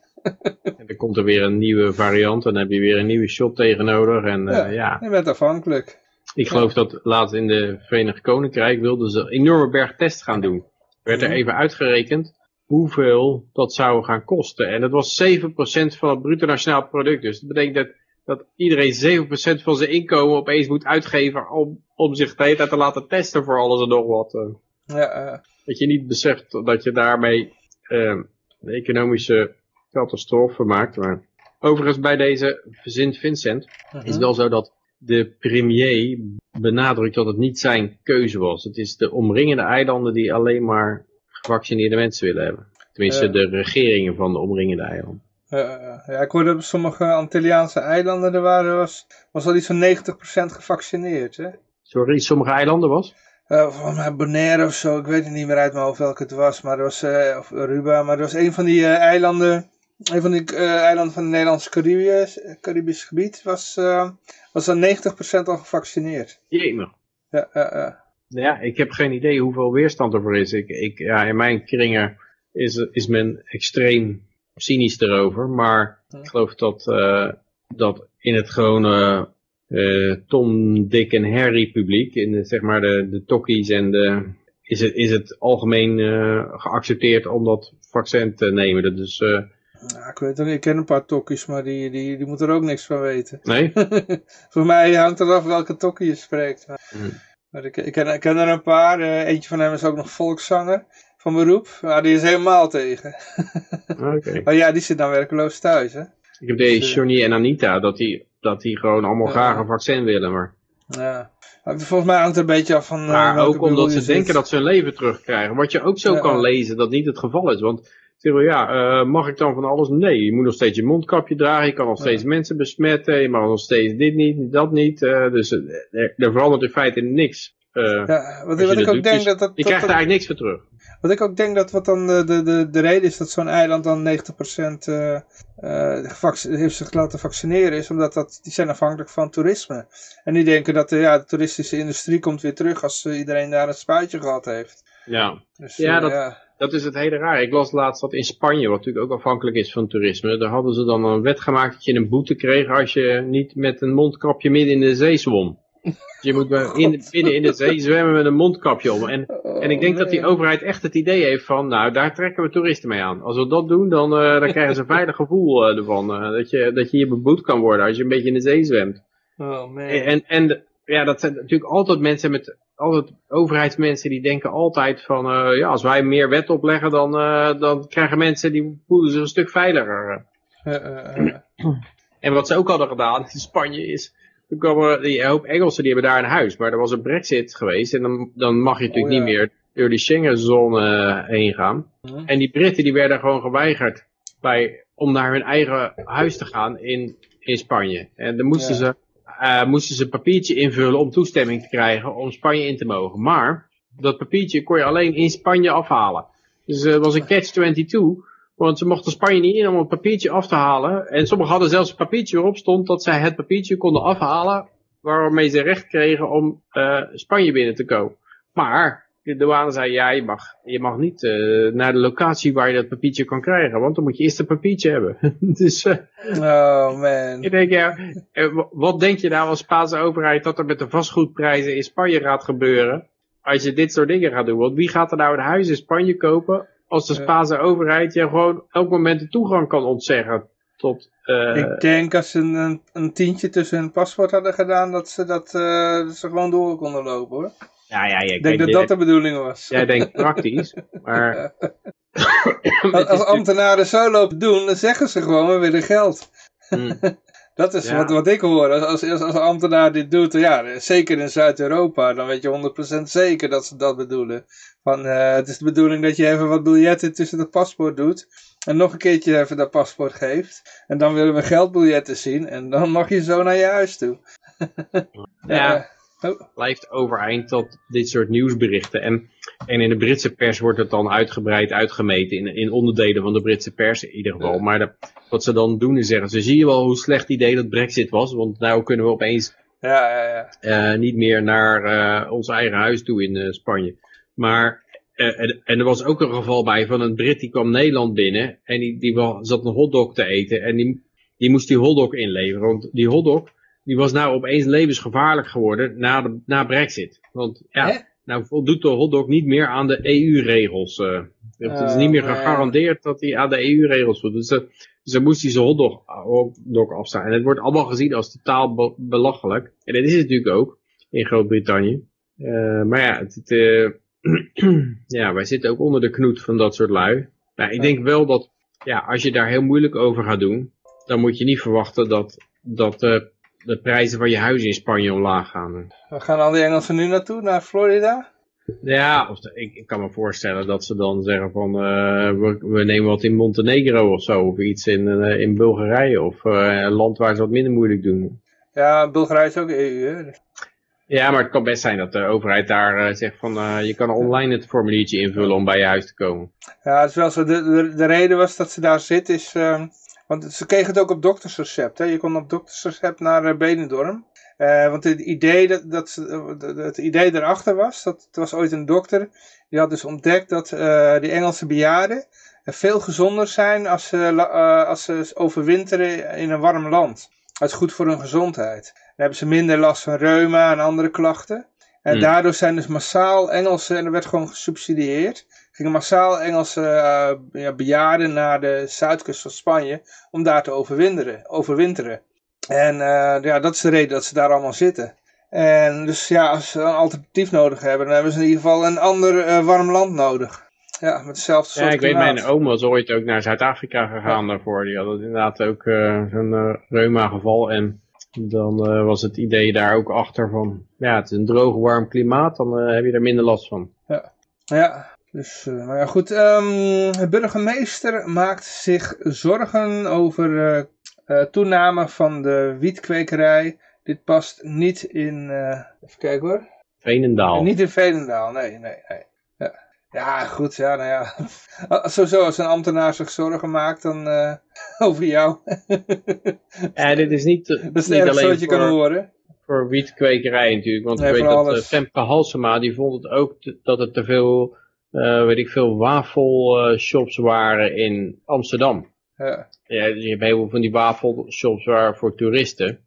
en dan komt er weer een nieuwe variant en dan heb je weer een nieuwe shot tegen nodig. En eh, Ja. ja, je bent afhankelijk. ik geloof dat laatst in de Verenigd Koninkrijk wilden ze een enorme berg tests gaan doen. Werd er Mhm. even uitgerekend hoeveel dat zou gaan kosten. En dat was 7% van het bruto nationaal product. Dus dat betekent dat, dat iedereen 7% van zijn inkomen opeens moet uitgeven om, om zich de hele tijd te laten testen voor alles en nog wat. eh. Ja, eh, dat je niet beseft dat je daarmee eh, de economische catastrofe maakt. Maar overigens bij deze Sint Vincent is het wel zo dat de premier benadrukt dat het niet zijn keuze was. Het is de omringende eilanden die alleen maar gevaccineerde mensen willen hebben. Tenminste, Ja. de regeringen van de omringende eilanden. Ja, ja, ja, ik hoorde dat op sommige Antilliaanse eilanden er waren, was, was al iets van 90% gevaccineerd. Hè? Sorry, sommige eilanden was? Eh, volgens mij Bonaire of zo, ik weet het niet meer uit mijn hoofd welke het was, maar er was, eh, of Aruba, maar er was een van die eh, eilanden, een van die eh, eilanden van het Nederlandse Caribisch, Caribisch gebied, was, eh, was dan 90% al gevaccineerd. Jemig. Ja, ja, ja. Ja, ik heb geen idee hoeveel weerstand er voor is. Ik, ik, ja, in mijn kringen is, is men extreem cynisch erover. Maar ik geloof dat, eh, dat in het gewone Tom, Dick en Harry publiek, in de, zeg maar de, de tokkies en de, is het, is het algemeen geaccepteerd om dat vaccin te nemen. Dat is, Ja, ik weet niet, ik ken een paar tokkies, maar die, die, die moeten er ook niks van weten. nee? Voor mij hangt het af welke tokkie je spreekt. Maar, maar ik, ik, ken, ik ken er een paar. eh, eentje van hem is ook nog volkszanger van beroep. Maar die is helemaal tegen. Oké. Maar ja, die zit dan werkeloos thuis, hè? Ik heb deze Dus, eh, Johnny en Anita, dat die, dat die gewoon allemaal Ja. graag een vaccin willen. Maar, Ja. Volgens mij hangt het een beetje af van... eh, maar ook omdat ze denken dat ze hun leven terugkrijgen. Wat je ook zo Ja. kan lezen dat niet het geval is. Want we, ja, eh, mag ik dan van alles? Nee, je moet nog steeds je mondkapje dragen. Je kan nog Ja. steeds mensen besmetten. Je mag nog steeds dit niet, dat niet. eh, dus eh, er, er verandert in feite niks. Ja, wat, ik ook doet, denk dus dat dat... je krijgt er eigenlijk niks voor terug. Wat ik ook denk dat wat dan de, de, de, de reden is dat zo'n eiland dan 90% eh eh, gevac- heeft zich laten vaccineren is omdat dat, die zijn afhankelijk van toerisme. En die denken dat de, ja, de toeristische industrie komt weer terug als iedereen daar een spuitje gehad heeft. Ja. Dus, Ja, dat- ja. Dat is het hele raar. Ik las laatst dat in Spanje, wat natuurlijk ook afhankelijk is van toerisme, daar hadden ze dan een wet gemaakt dat je een boete kreeg als je niet met een mondkapje midden in de zee zwom. Dus je moet maar in, de zee zwemmen met een mondkapje om. En, en ik denk dat die Oh, overheid echt het idee heeft van, nou daar trekken we toeristen mee aan. Als we dat doen, dan, eh, dan krijgen ze een veilig gevoel eh, ervan. eh, dat, je, dat je hier beboet kan worden als je een beetje in de zee zwemt. Oh man. En, en ja, dat zijn natuurlijk altijd mensen met altijd overheidsmensen die denken altijd van, eh, ja, als wij meer wet opleggen, dan, eh, dan krijgen mensen, die voelen zich een stuk veiliger. Eh. En wat ze ook hadden gedaan in Spanje is, toen kwamen die hoop Engelsen, die hebben daar een huis, maar er was een brexit geweest en dan, dan mag je natuurlijk Oh, ja. niet meer door die Schengenzone heen gaan. En die Britten die werden gewoon geweigerd bij, om naar hun eigen huis te gaan in, in Spanje. En dan moesten, Ja. ze, eh, moesten ze een papiertje invullen om toestemming te krijgen om Spanje in te mogen. Maar dat papiertje kon je alleen in Spanje afhalen. Dus eh, het was een catch-22. Want ze mochten Spanje niet in om een papiertje af te halen. En sommigen hadden zelfs een papiertje waarop stond dat zij het papiertje konden afhalen. Waarmee ze recht kregen om eh, Spanje binnen te komen. Maar de douane zei, ja, je mag, je mag niet eh, naar de locatie waar je dat papiertje kan krijgen. Want dan moet je eerst een papiertje hebben. dus eh, Oh man. ik denk, ja, eh, wa- wat denk je nou als Spaanse overheid dat er met de vastgoedprijzen in Spanje gaat gebeuren? Als je dit soort dingen gaat doen. Want wie gaat er nou een huis in Spanje kopen als de. Spaanse overheid je gewoon elk moment de toegang kan ontzeggen tot... Ik denk als ze een, een tientje tussen hun paspoort hadden gedaan, dat ze, dat, dat ze gewoon door konden lopen hoor. Ja, ja, ja, Ik denk dat dat de bedoeling was. Jij denkt praktisch, maar... Als, ambtenaren zo lopen doen, dan zeggen ze gewoon, we willen geld. Hm. Dat is Ja. wat, wat ik hoor. Als, als, als een ambtenaar dit doet, ja, zeker in Zuid-Europa, dan weet je 100% zeker dat ze dat bedoelen. Van, eh, het is de bedoeling dat je even wat biljetten tussen het paspoort doet. En nog een keertje even dat paspoort geeft. En dan willen we geldbiljetten zien. En dan mag je zo naar je huis toe. Ja. Eh, oh, blijft overeind tot dit soort nieuwsberichten. En, en in de Britse pers wordt het dan uitgebreid uitgemeten, in, in onderdelen van de Britse pers in ieder geval. Ja. Maar de- wat ze dan doen is zeggen, ze zie je wel hoe slecht idee dat brexit was, want nou kunnen we opeens ja, ja, ja. eh, niet meer naar eh, ons eigen huis toe in eh, Spanje. Maar, eh, en, en er was ook een geval bij van een Brit die kwam Nederland binnen en die, die zat een hotdog te eten en die, die moest die hotdog inleveren. Want die hotdog, die was nou opeens levensgevaarlijk geworden na, de, na Brexit. Want ja, Hè? nou voldoet de hotdog niet meer aan de EU-regels. eh. het is Oh, niet meer man. gegarandeerd dat hij aan de EU-regels voldoet. Dus, ze- dus dan moest hij zijn hotdog, hotdog afstaan. En het wordt allemaal gezien als totaal be- belachelijk. En dat is het natuurlijk ook in Groot-Brittannië. Eh, maar ja, het, het, eh, ja, wij zitten ook onder de knoet van dat soort lui. Nou, ik denk wel dat ja, als je daar heel moeilijk over gaat doen, dan moet je niet verwachten dat, dat eh, de prijzen van je huis in Spanje omlaag gaan. Waar gaan al die Engelsen nu naartoe? Naar Florida? Ja, of de- ik, ik kan me voorstellen dat ze dan zeggen van eh, we, we nemen wat in Montenegro of zo, of iets in, eh, in Bulgarije, of eh, een land waar ze wat minder moeilijk doen. Ja, Bulgarije is ook EU, hè? Ja, maar het kan best zijn dat de overheid daar zegt van je kan online het formuliertje invullen om bij je huis te komen. Ja, het is wel zo. De, de, de reden was dat ze daar zit is... want ze kregen het ook op doktersrecept. Hè? Je kon op doktersrecept naar uh, Benidorm. Eh, want het idee, dat, dat, eh, het idee erachter was, dat het was ooit een dokter, die had dus ontdekt dat eh, die Engelse bejaarden eh, veel gezonder zijn als ze, eh, als ze overwinteren in een warm land. Dat is goed voor hun gezondheid. Dan hebben ze minder last van reuma en andere klachten. En Hmm. daardoor zijn dus massaal Engelsen, en er werd gewoon gesubsidieerd, gingen massaal Engelse eh, ja, bejaarden naar de zuidkust van Spanje om daar te overwinteren. overwinteren. En eh, ja, dat is de reden dat ze daar allemaal zitten. En dus ja, als ze een alternatief nodig hebben, dan hebben ze in ieder geval een ander eh, warm land nodig. Ja, met hetzelfde soort Ja, ik weet, mijn oom was ooit ook naar Zuid-Afrika gegaan daarvoor. Die had inderdaad ook zo'n reuma-geval. En dan was het idee daar ook achter van, ja, het is een droog, warm klimaat, dan heb je er minder last van. Ja, dus, eh, maar ja goed. ehm, de burgemeester maakt zich zorgen over eh, eh, toename van de wietkwekerij. Dit past niet in, even kijken hoor. Veenendaal. Niet in Veenendaal, nee, nee, nee. Ja, ja goed, ja, nou ja. Sowieso, als een ambtenaar zich zorgen maakt dan, over jou. Ja, dit is niet, Dat is het niet alleen wat je kan voor, horen. voor wietkwekerij natuurlijk. Want Nee, ik weet voor dat. Femke Halsema, die vond het ook te- dat er te veel, eh, weet ik veel, wafelshops waren in Amsterdam. Ja. Ja, je hebt heel veel van die wafelshops waar voor toeristen.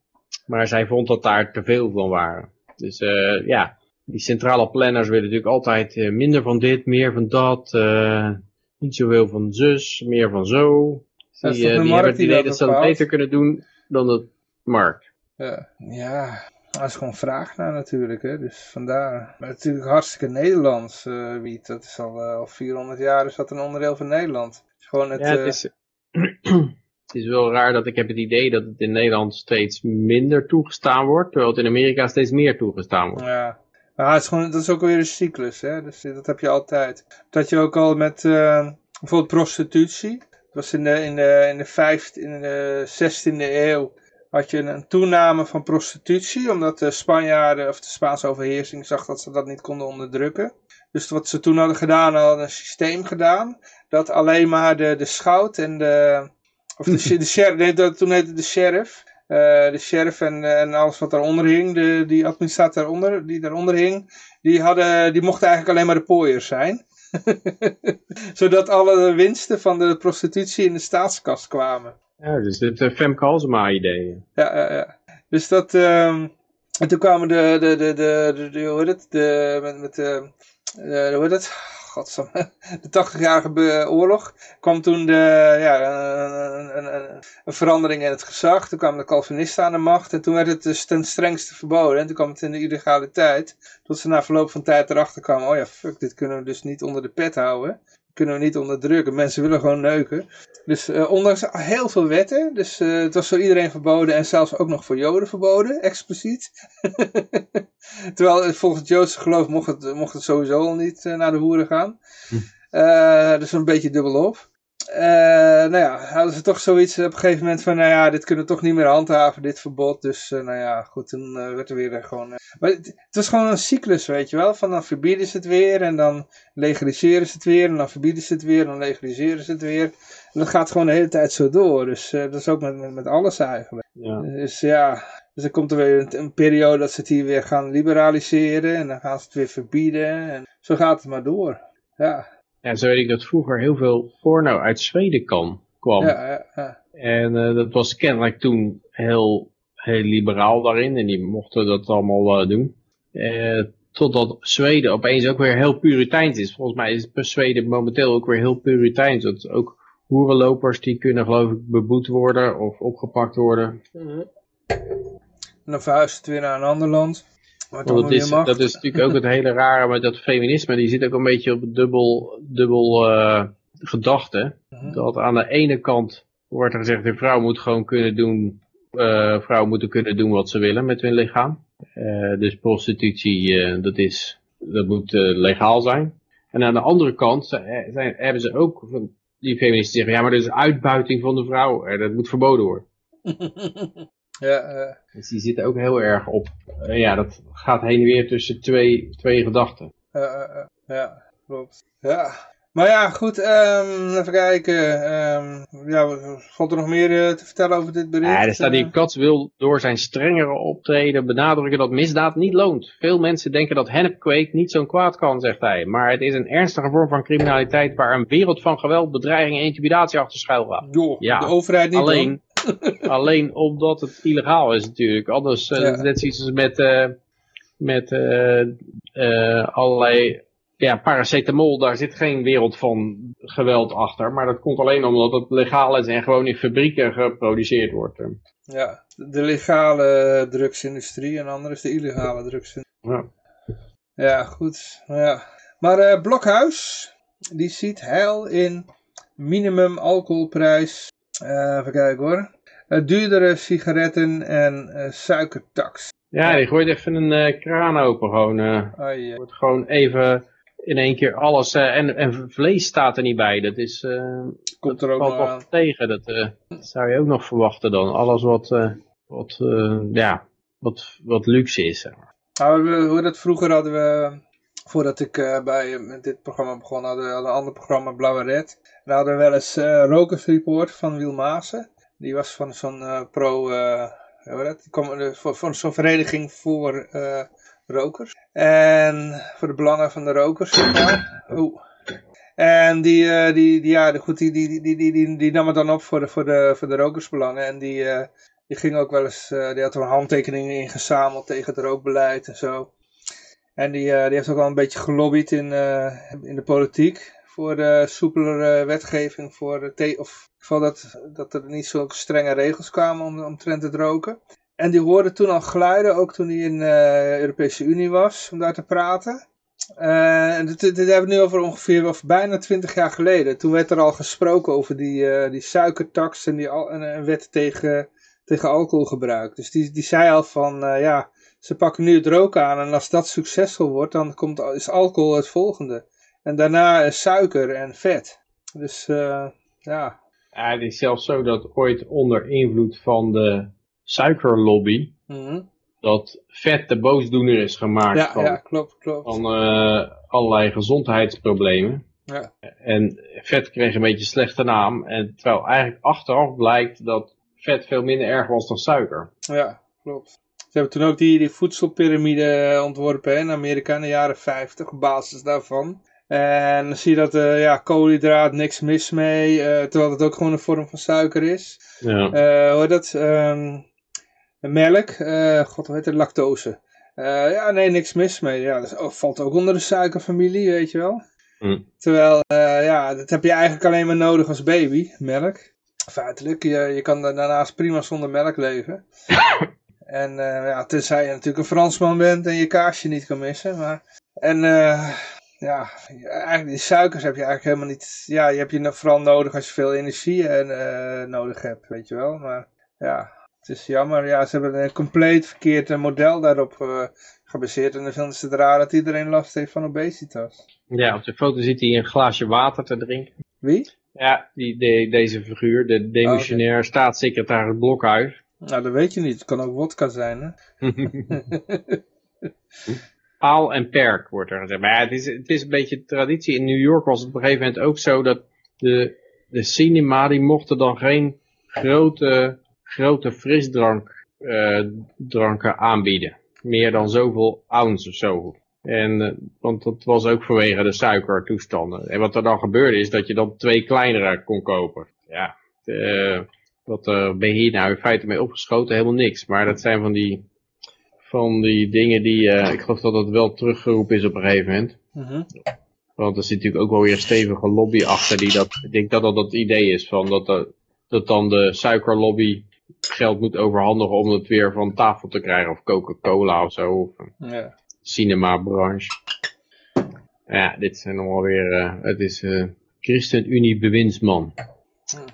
Maar zij vond dat daar te veel van waren. Dus eh, ja, die centrale planners willen natuurlijk altijd eh, minder van dit, meer van dat. eh, niet zoveel van zus, meer van zo. Dat Die, eh, die hebben het idee dat ze dat beter kunnen doen dan de markt. Ja. ja. Dat is gewoon vraag naar natuurlijk, hè. dus vandaar. Maar natuurlijk hartstikke Nederlands uh, wiet. Dat is al, uh, al 400 jaar is dat een onderdeel van Nederland. Het is gewoon het, ja, het, is, het is wel raar dat ik heb het idee dat het in Nederland steeds minder toegestaan wordt, terwijl het in Amerika steeds meer toegestaan wordt. Ja, maar het is gewoon, dat is ook weer een cyclus, hè? dus dat heb je altijd. Dat je ook al met uh, bijvoorbeeld prostitutie, dat was in de, in de, in de, vijfde, in de 16e eeuw, had je een toename van prostitutie, omdat de Spanjaarden of de Spaanse overheersing zag dat ze dat niet konden onderdrukken. Dus wat ze toen hadden gedaan, hadden een systeem gedaan, dat alleen maar de, de schout en de, of de, de sheriff, nee, dat, toen heette de sheriff, uh, de sheriff en, en alles wat daaronder hing, de, die administratie daaronder, die daaronder hing, die, hadden, die mochten eigenlijk alleen maar de pooiers zijn. Zodat alle winsten van de prostitutie in de staatskas kwamen. Ja, dus het uh, Femke Halsema idee. Ja, ja, ja. Dus dat... Um, en toen kwamen de... de, de, de, de, de hoe heet het? De, met, met de, de, hoe heet het? De 80-jarige oorlog. kwam toen de, ja, een, een, een, verandering in het gezag. Toen kwamen de Calvinisten aan de macht. En toen werd het dus ten strengste verboden. En toen kwam het in de illegaliteit. Tot ze na verloop van tijd erachter kwamen. Oh ja, fuck, dit kunnen we dus niet onder de pet houden kunnen we niet onderdrukken. Mensen willen gewoon neuken. Dus uh, ondanks heel veel wetten, dus uh, het was voor iedereen verboden en zelfs ook nog voor Joden verboden, expliciet. Terwijl volgens het Joodse geloof mocht het, mocht het sowieso al niet uh, naar de hoeren gaan. Hm. dus een beetje dubbelop. Uh, nou ja, hadden ze toch zoiets op een gegeven moment van, nou ja, dit kunnen we toch niet meer handhaven, dit verbod. Dus, uh, nou ja, goed, toen uh, werd er weer gewoon... maar het, het, was gewoon een cyclus, weet je wel. Van dan verbieden ze het weer en dan legaliseren ze het weer en dan verbieden ze het weer en dan legaliseren ze het weer. En dat gaat gewoon de hele tijd zo door. Dus dat is ook met, met, met alles eigenlijk. Ja. Dus ja, dus dan komt er weer een, een, periode dat ze het hier weer gaan liberaliseren en dan gaan ze het weer verbieden. En zo gaat het maar door. Ja, ja, zo weet ik dat vroeger heel veel porno uit Zweden kwam. Ja, ja, ja. En uh, dat was kennelijk toen heel, heel liberaal daarin. En die mochten dat allemaal uh, doen. Uh, totdat Zweden opeens ook weer heel puriteins is. Volgens mij is Zweden momenteel ook weer heel puriteins. Dat ook hoerenlopers die kunnen geloof ik beboet worden of opgepakt worden. Mm -hmm. En dan verhuist het weer naar een ander land. Want dat is, dat is natuurlijk ook het hele rare met dat feminisme. Die zit ook een beetje op het dubbel, dubbel uh, gedachte. Mhm. Dat aan de ene kant wordt er gezegd, de vrouw moet gewoon kunnen doen, uh, vrouwen moeten kunnen doen wat ze willen met hun lichaam. Uh, dus prostitutie, dat, is, dat moet legaal zijn. En aan de andere kant zijn, hebben ze ook, die feministen zeggen, ja maar dat is uitbuiting van de vrouw. dat moet verboden worden. Ja, uh... Dus die zitten ook heel erg op. Uh, ja, dat gaat heen en weer tussen twee, twee gedachten. Ja, klopt. Ja. Maar ja, goed, um, even kijken. Um, ja, valt er nog meer te vertellen over dit bericht? Ja, er staat Kat wil door zijn strengere optreden benadrukken dat misdaad niet loont. Veel mensen denken dat hennepkweek niet zo'n kwaad kan, zegt hij. Maar het is een ernstige vorm van criminaliteit waar een wereld van geweld, bedreiging en intimidatie achter schuil gaat. Jo, ja, de overheid niet alleen, Alleen omdat het illegaal is natuurlijk. Anders, uh, ja. net zoiets als met, uh, met uh, allerlei ja, paracetamol, daar zit geen wereld van geweld achter. Maar dat komt alleen omdat het legaal is en gewoon in fabrieken geproduceerd wordt. Ja, de legale drugsindustrie en anders de illegale drugsindustrie. Ja, ja goed. Ja. Maar Blokhuis, die ziet heil in minimum alcoholprijs uh, even kijken hoor. Uh, duurdere sigaretten en uh, suikertax. Ja, die gooit even een kraan open gewoon. Oh, yeah. Wordt gewoon even in één keer alles. en, en vlees staat er niet bij. Dat is. Komt er ook valt nog aan. tegen. Dat, dat, zou je ook nog verwachten dan. Alles wat. wat ja, wat, wat luxe is. Zeg maar. Nou, hoe dat vroeger hadden we voordat ik bij met dit programma begon, hadden we een ander programma, Blauwe Red. Daar hadden we wel eens uh, Rokers Report van Wiel Maassen. Die was van zo'n uh, pro, uh, dat? Kwam van, van zo'n vereniging voor rokers. En voor de belangen van de rokers. Oeh. En die, die, die, ja, goed, die, die, die, die, die, die nam het dan op voor de, voor de, voor de rokersbelangen. En die, die ging ook wel eens, die had er handtekeningen ingezameld tegen het rookbeleid en zo. En die, die heeft ook al een beetje gelobbyd in, in de politiek voor de soepelere wetgeving voor de of geval dat, dat er niet zo strenge regels kwamen om, omtrent het roken. En die hoorde toen al geluiden, ook toen hij in de Europese Unie was, om daar te praten. en dit, dit, hebben we nu over ongeveer of bijna twintig jaar geleden. Toen werd er al gesproken over die, die suikertax en die en, wet tegen, tegen alcoholgebruik. Dus die, die zei al van, ja, ze pakken nu het roken aan en als dat succesvol wordt, dan komt, is alcohol het volgende. En daarna suiker en vet. Dus ja. Ja. Het is zelfs zo dat ooit onder invloed van de suikerlobby, mhm. dat vet de boosdoener is gemaakt ja, van, ja, klopt, klopt. van uh, allerlei gezondheidsproblemen. Ja. En vet kreeg een beetje een slechte naam. En terwijl eigenlijk achteraf blijkt dat vet veel minder erg was dan suiker. Ja, klopt. Ze hebben toen ook die, die voedselpyramide ontworpen in Amerika in de jaren 50, op basis daarvan. En dan zie je dat uh, ja, koolhydraat, niks mis mee, uh, terwijl het ook gewoon een vorm van suiker is. Ja. Uh, hoe dat? Um, melk, god hoe heet het, lactose. ja, nee, niks mis mee. Ja, dat valt ook onder de suikerfamilie, weet je wel. Mm. Terwijl, ja, dat heb je eigenlijk alleen maar nodig als baby, melk. Feitelijk, je, je kan daarnaast prima zonder melk leven. En ja, tenzij je natuurlijk een Fransman bent en je kaasje niet kan missen. Maar... En ja, eigenlijk die suikers heb je eigenlijk helemaal niet... Ja, je hebt je vooral nodig als je veel energie en, uh, nodig hebt, weet je wel. Maar ja, het is jammer. Ja, ze hebben een compleet verkeerd model daarop gebaseerd. En dan vinden ze het raar dat iedereen last heeft van obesitas. Ja, op de foto zit hij een glaasje water te drinken. Wie? Ja, die, de, deze figuur, de demissionair oh, okay. staatssecretaris Blokhuis. Nou, dat weet je niet. Het kan ook wodka zijn, hè? Paal en perk wordt er gezegd. Maar het is, is een beetje traditie. In New York was het op een gegeven moment ook zo dat de, de cinema, die mochten dan geen grote, grote frisdrank uh, dranken aanbieden. Meer dan zoveel ounce of zo. En, uh, want dat was ook vanwege de suikertoestanden. En wat er dan gebeurde is dat je dan twee kleinere kon kopen. Ja, uh, wat ben je hier nou in feite mee opgeschoten? Helemaal niks. Maar dat zijn van die, van die dingen die, uh, ik geloof dat dat wel teruggeroepen is op een gegeven moment. -hmm. Want er zit natuurlijk ook wel weer een stevige lobby achter die dat, ik denk dat dat het idee is van dat, uh, dat dan de suikerlobby geld moet overhandigen om het weer van tafel te krijgen. Of Coca-Cola of zo. Of ja. cinema-branche. Ja, dit zijn allemaal weer, het is ChristenUnie bewindsman.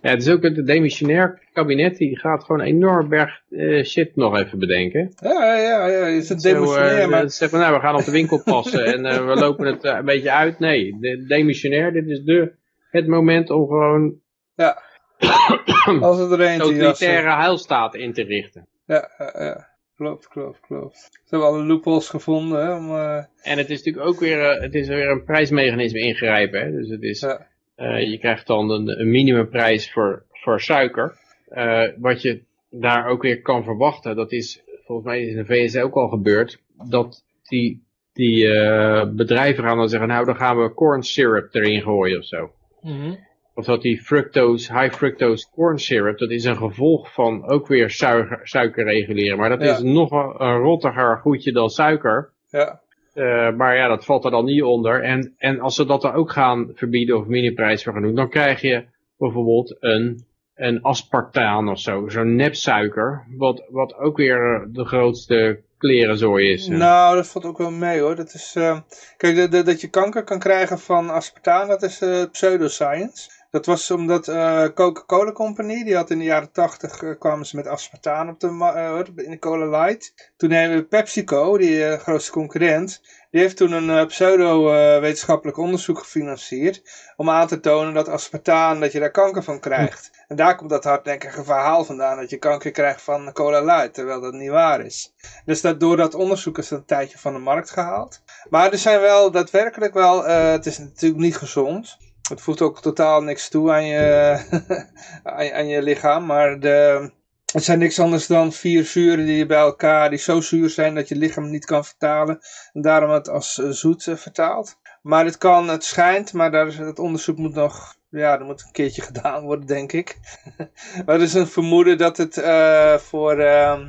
Ja, het is ook het demissionair kabinet, die gaat gewoon een enorm berg uh, shit nog even bedenken. Ja, ja, ja, is het demissionair, Zo, uh, maar... Zeg maar, nou, we gaan op de winkel passen en uh, we lopen het een beetje uit. Nee, de, demissionair, dit is de, het moment om gewoon... Ja, als het er eentje totalitaire heilstaat in te richten. Ja, ja, ja. Klopt, klopt, klopt. Ze hebben alle loopholes gevonden. Hè, om, En het is natuurlijk ook weer, het is weer een prijsmechanisme ingrijpen. Hè? Dus het is... Ja. Uh, je krijgt dan een, een minimumprijs voor, voor suiker. Uh, wat je daar ook weer kan verwachten, dat is, volgens mij is in de VS ook al gebeurd, dat die, die uh, bedrijven gaan dan zeggen, nou dan gaan we corn syrup erin gooien of zo. Mm -hmm. Of dat die fructose, high fructose corn syrup, dat is een gevolg van ook weer suiker, suiker reguleren. Maar dat Ja. is nog een, een rottiger goedje dan suiker. Ja, Uh, maar ja, dat valt er dan niet onder. En, en als ze dat dan ook gaan verbieden of miniprijs voor gaan doen, dan krijg je bijvoorbeeld een, een aspartaan of zo, zo'n nepsuiker, wat, wat ook weer de grootste klerenzooi is. nou dat valt ook wel mee hoor. Dat is, uh, kijk, dat je kanker kan krijgen van aspartaan, dat is uh, pseudoscience. Dat was omdat uh, Coca-Cola Company, die had in de jaren 80 uh, kwamen ze met aspartaan op de, uh, in de Cola Light. Toen hebben PepsiCo, die grootste concurrent, die heeft toen een pseudo-wetenschappelijk onderzoek gefinancierd om aan te tonen dat aspartaan, dat je daar kanker van krijgt. En daar komt dat hardnekkige verhaal vandaan, dat je kanker krijgt van Cola Light, terwijl dat niet waar is. Dus dat, door dat onderzoek is dat een tijdje van de markt gehaald. Maar er zijn wel daadwerkelijk wel, het is natuurlijk niet gezond. Het voegt ook totaal niks toe aan je, aan je, aan je lichaam, maar de, het zijn niks anders dan vier zuren die bij elkaar, die zo zuur zijn dat je lichaam niet kan vertalen. En daarom het als zoet uh, vertaalt. Maar het kan, het schijnt, maar daar is, het onderzoek moet nog, ja, er moet een keertje gedaan worden, denk ik. maar er is een vermoeden dat het uh, voor, uh,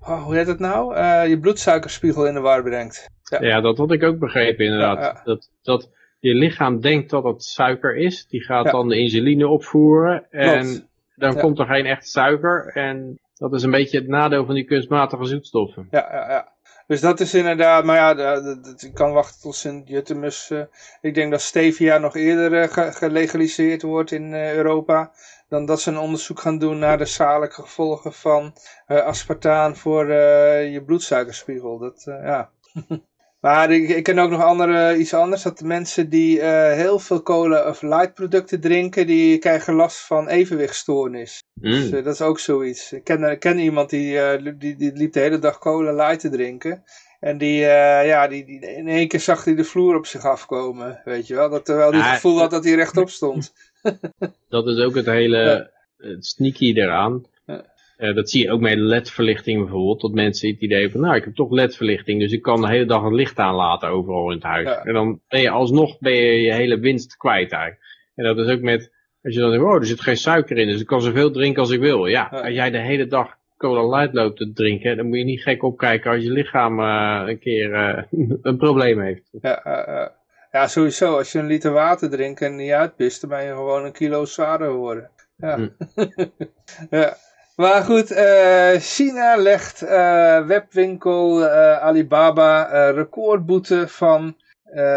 oh, hoe heet het nou? je bloedsuikerspiegel in de war brengt. Ja, ja dat had ik ook begrepen inderdaad. Ja, ja. Dat, dat je lichaam denkt dat het suiker is. Die gaat ja. dan de insuline opvoeren. En Klopt. dan ja. komt er geen echt suiker. En Dat is een beetje het nadeel van die kunstmatige zoetstoffen. Ja, ja, ja. Dus dat is inderdaad, maar ja, ik kan wachten tot Sint-Jutemus. Uh, ik denk dat stevia nog eerder uh, gelegaliseerd wordt in uh, Europa. Dan dat ze een onderzoek gaan doen naar de zalige gevolgen van aspartaan voor je bloedsuikerspiegel. Dat, ja. Maar ik, ik, ken ook nog andere, iets anders. Dat mensen die uh, heel veel cola of light producten drinken, die krijgen last van evenwichtstoornis. Mm. Dus uh, dat is ook zoiets. Ik ken, ik ken iemand die, uh, die, die liep de hele dag cola light te drinken. En die, ja, die, die, in één keer zag hij de vloer op zich afkomen, weet je wel. Dat, terwijl hij het gevoel had dat hij rechtop stond. dat is ook het hele sneaky eraan. Uh, dat zie je ook met ledverlichting bijvoorbeeld. Dat mensen het idee van, nou ik heb toch ledverlichting, dus ik kan de hele dag het licht aanlaten overal in het huis. En dan ben je alsnog ben je, je hele winst kwijt eigenlijk. En dat is ook met, als je dan denkt, oh er zit geen suiker in, dus ik kan zoveel drinken als ik wil. Ja, als jij de hele dag cola light loopt te drinken, dan moet je niet gek opkijken als je lichaam uh, een keer uh, een probleem heeft. Ja, ja, sowieso. Als je een liter water drinkt en niet uitpist, dan ben je gewoon een kilo zwaarder geworden. Ja. Hm. ja. Maar goed, uh, China legt uh, webwinkel uh, Alibaba recordboete van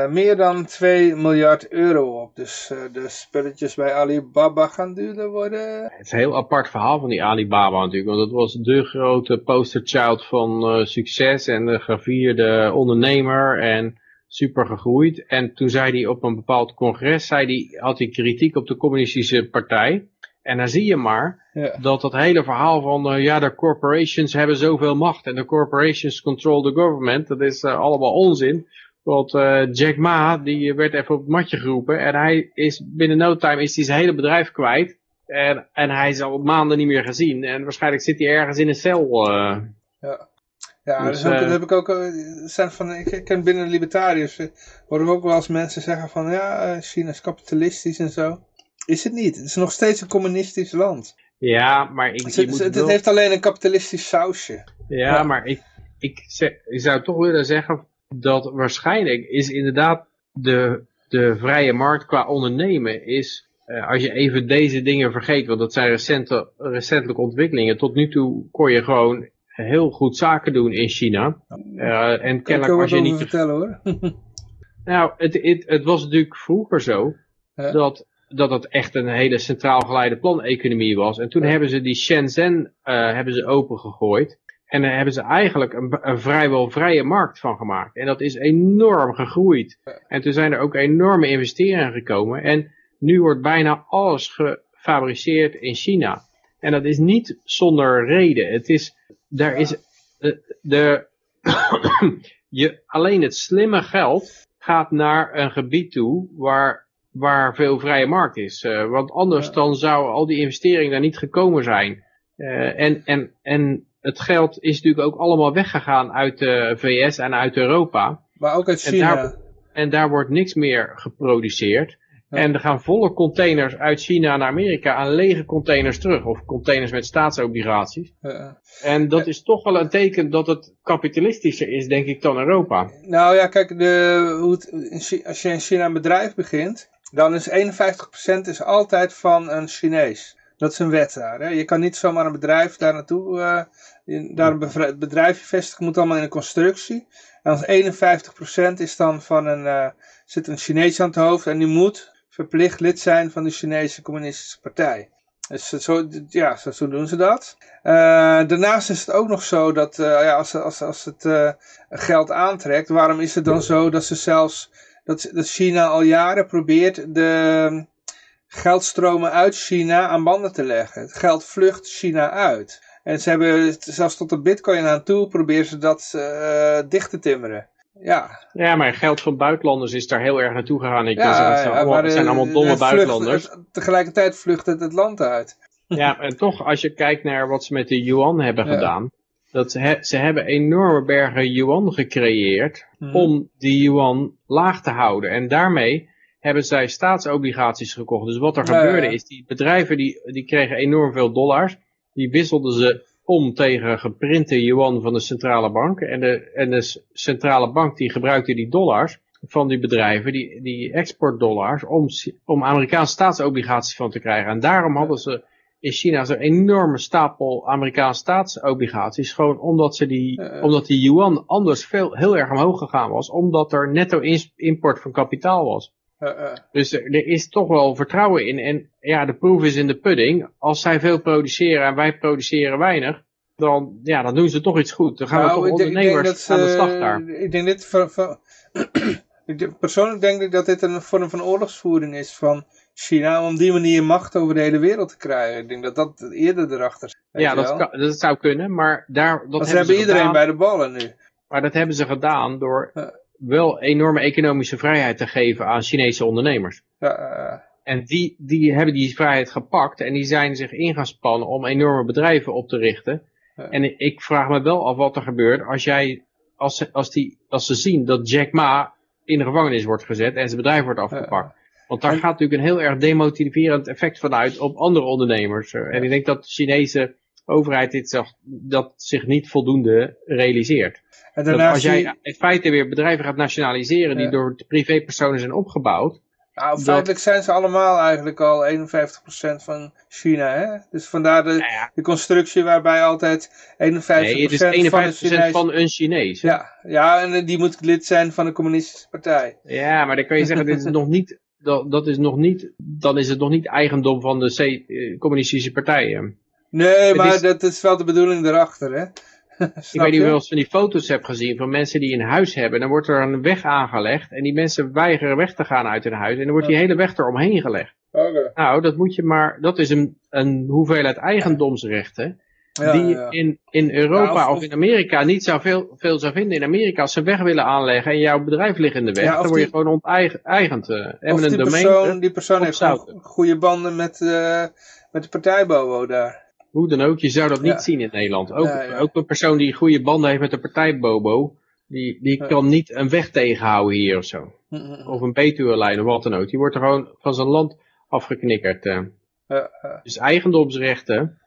meer dan 2 miljard euro op. Dus de spulletjes bij Alibaba gaan duurder worden. Het is een heel apart verhaal van die Alibaba natuurlijk. Want dat was de grote posterchild van succes en de gevierde ondernemer en super gegroeid. En toen zei hij op een bepaald congres, zei hij, had hij kritiek op de communistische partij. En dan zie je maar ja. dat dat hele verhaal van, uh, ja, de corporations hebben zoveel macht en de corporations control the government, dat is uh, allemaal onzin. Want uh, Jack Ma, die werd even op het matje geroepen en hij is binnen no time is hij zijn hele bedrijf kwijt. En, en hij is al maanden niet meer gezien en waarschijnlijk zit hij ergens in een cel. ja. Ja, dus, dat, heb ik ook, zijn van, ik ken binnen libertariërs, ik ook wel eens mensen zeggen van, ja, China is kapitalistisch en zo. Is het niet. Het is nog steeds een communistisch land. Ja, maar ik... Het, het, het heeft alleen een kapitalistisch sausje. Ja, maar ik, ik, ik zou toch willen zeggen dat waarschijnlijk is inderdaad de, de vrije markt qua ondernemen is... Uh, als je even deze dingen vergeet, want dat zijn recente, recentelijke ontwikkelingen. Tot nu toe kon je gewoon heel goed zaken doen in China. Uh, en kennelijk als je niet... vertellen hoor. nou, het, het, het was natuurlijk vroeger zo dat dat het echt een hele centraal geleide planeconomie was. En toen hebben ze die Shenzhen uh, hebben ze opengegooid. En daar hebben ze eigenlijk een, een, vrijwel vrije markt van gemaakt. En dat is enorm gegroeid. En toen zijn er ook enorme investeringen gekomen. En nu wordt bijna alles gefabriceerd in China. En dat is niet zonder reden. Het is, daar is de, de je, alleen het slimme geld gaat naar een gebied toe waar waar veel vrije markt is. Uh, want anders dan zou al die investeringen daar niet gekomen zijn. Uh, en, en, en het geld is natuurlijk ook allemaal weggegaan uit de VS en uit Europa. Maar ook uit China. En daar, en daar wordt niks meer geproduceerd. En er gaan volle containers uit China naar Amerika aan lege containers terug. Of containers met staatsobligaties. Ja. En dat is toch wel een teken dat het kapitalistischer is, denk ik, dan Europa. Nou ja, kijk, de, hoe het, als je in China een bedrijf begint, dan is 51% is altijd van een Chinees. Dat is een wet daar. Hè? Je kan niet zomaar een bedrijf daar naartoe, uh, daar een bedrijfje vestigen, moet allemaal in een constructie. En als 51% is dan van een, uh, zit een Chinees aan het hoofd en die moet verplicht lid zijn van de Chinese Communistische Partij. Dus zo, ja, zo, doen ze dat. Uh, daarnaast is het ook nog zo dat ja, als, als, als het geld aantrekt, waarom is het dan zo dat ze zelfs dat, dat China al jaren probeert de geldstromen uit China aan banden te leggen. Het geld vlucht China uit. En ze hebben zelfs tot de bitcoin aan toe proberen ze dat uh, dicht te timmeren. Ja. ja, maar geld van buitenlanders is daar heel erg naartoe gegaan. Ik ja, het, zijn, allemaal, het zijn allemaal domme buitenlanders. tegelijkertijd vlucht het het land uit. Ja, en toch als je kijkt naar wat ze met de yuan hebben gedaan. Dat ze, ze hebben enorme bergen yuan gecreëerd mhm. om die yuan laag te houden. En daarmee hebben zij staatsobligaties gekocht. Dus wat er gebeurde is, die bedrijven die, die kregen enorm veel dollars. Die wisselden ze om tegen geprinte yuan van de centrale bank. En de, en de centrale bank die gebruikte die dollars van die bedrijven, die, die exportdollars, om, om Amerikaanse staatsobligaties van te krijgen. En daarom hadden ze in China zo'n enorme stapel Amerikaanse staatsobligaties. Gewoon omdat, ze die, Uh. omdat die yuan anders veel, heel erg omhoog gegaan was. Omdat er netto import van kapitaal was. Uh, uh. Dus er, er is toch wel vertrouwen in. En ja, de proef is in de pudding. Als zij veel produceren en wij produceren weinig. Dan, ja, dan doen ze toch iets goed. Dan gaan Nou, we ik toch ondernemers dat aan de slag daar. Ik denk dit van, van persoonlijk denk ik dat dit een vorm van oorlogsvoering is van China om die manier macht over de hele wereld te krijgen. Ik denk dat dat eerder erachter zit. Ja, dat, kan, dat zou kunnen. Maar daar, dat Want ze hebben hebben iedereen gedaan. bij de ballen nu. Maar dat hebben ze gedaan door wel enorme economische vrijheid te geven aan Chinese ondernemers. Uh, En die, die hebben die vrijheid gepakt en die zijn zich in gaan spannen om enorme bedrijven op te richten. En ik vraag me wel af wat er gebeurt als, jij, als, ze, als, die, als ze zien dat Jack Ma in de gevangenis wordt gezet en zijn bedrijf wordt afgepakt. Want daar En- gaat natuurlijk een heel erg demotiverend effect vanuit op andere ondernemers. En ik denk dat de Chinese overheid dit zich, dat zich niet voldoende realiseert. en Dat als jij in feite weer bedrijven gaat nationaliseren die Ja. door privépersonen zijn opgebouwd. Nou, feitelijk zijn ze allemaal eigenlijk al 51% van China, hè? Dus vandaar de, Nou ja, de constructie waarbij altijd 51% nee, het is van de 51% Chinees... van een Chinees. hè? Ja, ja, en die moet lid zijn van de communistische partij. Ja, maar dan kan je zeggen, dit is nog niet, dat, dat is nog niet, dan is het nog niet eigendom van de C, eh, communistische partijen. Nee, maar is- dat is wel de bedoeling erachter, hè? Ik weet niet of je wel eens van die foto's hebt gezien van mensen die een huis hebben. Dan wordt er een weg aangelegd en die mensen weigeren weg te gaan uit hun huis. En dan wordt die hele weg eromheen gelegd. Nou, dat moet je maar, dat is een, een hoeveelheid eigendomsrechten. Ja, die ja. In, in Europa Ja, of- of, in Amerika niet zou veel, veel zou vinden. In Amerika, als ze weg willen aanleggen en jouw bedrijf ligt in de weg, Ja, of dan word je die- gewoon onteigend. Uh, Of hebben die een domein. persoon, eh, die persoon heeft goede banden met, eh, met de partijbobo daar. Hoe dan ook, je zou dat niet zien in Nederland. Ook, ook een persoon die goede banden heeft met de partij Bobo, die, die kan niet een weg tegenhouden hier of zo. Of een Betuwe-lijn of wat dan ook. Die wordt er gewoon van zijn land afgeknikkerd. eh. Dus eigendomsrechten.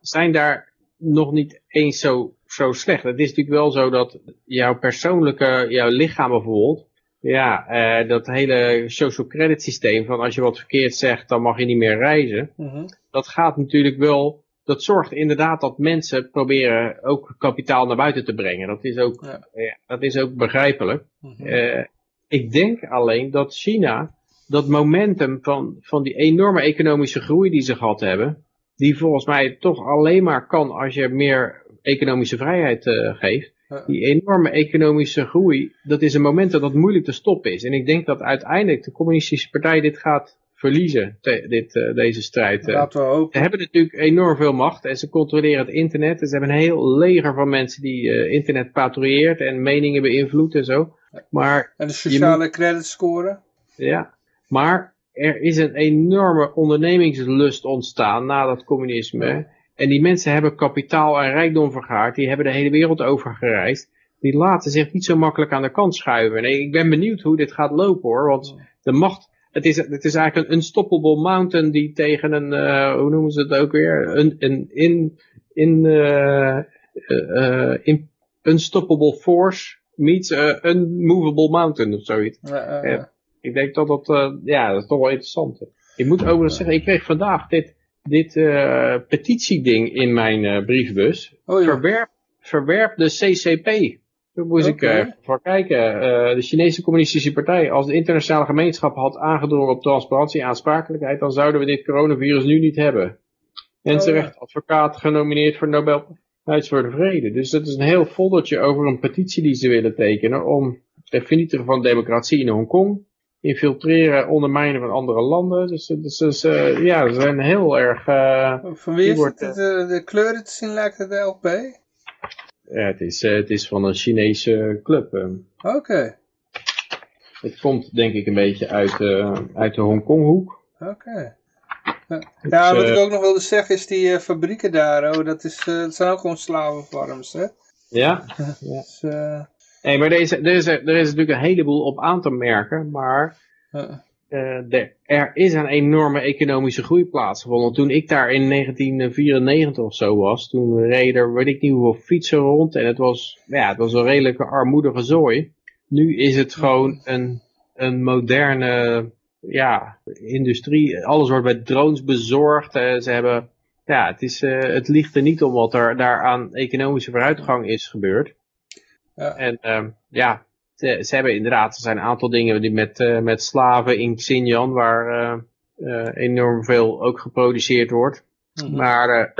Zijn daar nog niet eens zo, zo slecht. Het is natuurlijk wel zo dat jouw persoonlijke, jouw lichaam bijvoorbeeld, ja, eh, dat hele social credit systeem van als je wat verkeerd zegt, dan mag je niet meer reizen. Mhm. Dat gaat natuurlijk wel, dat zorgt inderdaad dat mensen proberen ook kapitaal naar buiten te brengen. Dat is ook, Ja. ja, dat is ook begrijpelijk. Mhm. Eh, ik denk alleen dat China dat momentum van, van die enorme economische groei die ze gehad hebben, die volgens mij toch alleen maar kan als je meer economische vrijheid eh, geeft. Die enorme economische groei, dat is een momentum dat moeilijk te stoppen is. En ik denk dat uiteindelijk de communistische partij dit gaat verliezen, te- dit, eh, deze strijd. eh. Laten we hopen. Ze hebben natuurlijk enorm veel macht en ze controleren het internet. En ze hebben een heel leger van mensen die internet patrouilleert en meningen beïnvloedt en zo. Maar En de sociale credit score? ja, maar er is een enorme ondernemingslust ontstaan na dat communisme. En die mensen hebben kapitaal en rijkdom vergaard. Die hebben de hele wereld over gereisd. Die laten zich niet zo makkelijk aan de kant schuiven. En ik ben benieuwd hoe dit gaat lopen hoor. Want de macht, het is, het is eigenlijk een unstoppable mountain die tegen een, eh, hoe noemen ze het ook weer? Een, een in, in, eh, eh, in, unstoppable force meets a unmovable mountain of zoiets. Ja. Ik denk dat dat, eh, ja, dat is toch wel interessant. Ik moet overigens zeggen, ik kreeg vandaag dit, dit eh, petitieding in mijn eh, briefbus. Oh ja. Verwerp, verwerp de CCP. Toen moest ik eh, even voor kijken. De Chinese Communistische Partij, als de internationale gemeenschap had aangedrongen op transparantie en aansprakelijkheid, dan zouden we dit coronavirus nu niet hebben. Mensenrechtadvocaat genomineerd voor Nobelprijs voor de Vrede. Dus dat is een heel foldertje over een petitie die ze willen tekenen om het vernietigen van democratie in Hongkong, infiltreren, ondermijnen van andere landen. Dus, dus, dus eh, ja, ze zijn heel erg... eh, Van wie is wordt, het? De, de kleuren te zien lijkt het de LP? ja, het, is, eh, het is van een Chinese club. eh. Oké, Het komt denk ik een beetje uit, eh, uit de Hongkonghoek. oké. Ja, Ja, wat eh, ik ook nog wilde zeggen is die eh, fabrieken daar, oh, dat, is, eh, dat zijn ook gewoon slavenfarms, hè? Ja, Dus, eh, nee, maar er is, er, is, er is natuurlijk een heleboel op aan te merken, maar eh, eh, de, er is een enorme economische groei plaatsgevonden. Toen ik daar in 1994 of zo was, toen reden er weet ik niet hoeveel fietsen rond en het was, ja, het was een redelijke armoedige zooi. Nu is het gewoon een, een moderne ja, industrie. Alles wordt met drones bezorgd. eh, ze hebben ja, het, is, uh, het ligt er niet om wat er daar aan economische vooruitgang is gebeurd. Ja. En uh, ja, ze, ze, hebben inderdaad, er zijn een aantal dingen die met, uh, met slaven in Xinjiang, waar enorm veel ook geproduceerd wordt. Mm -hmm. Maar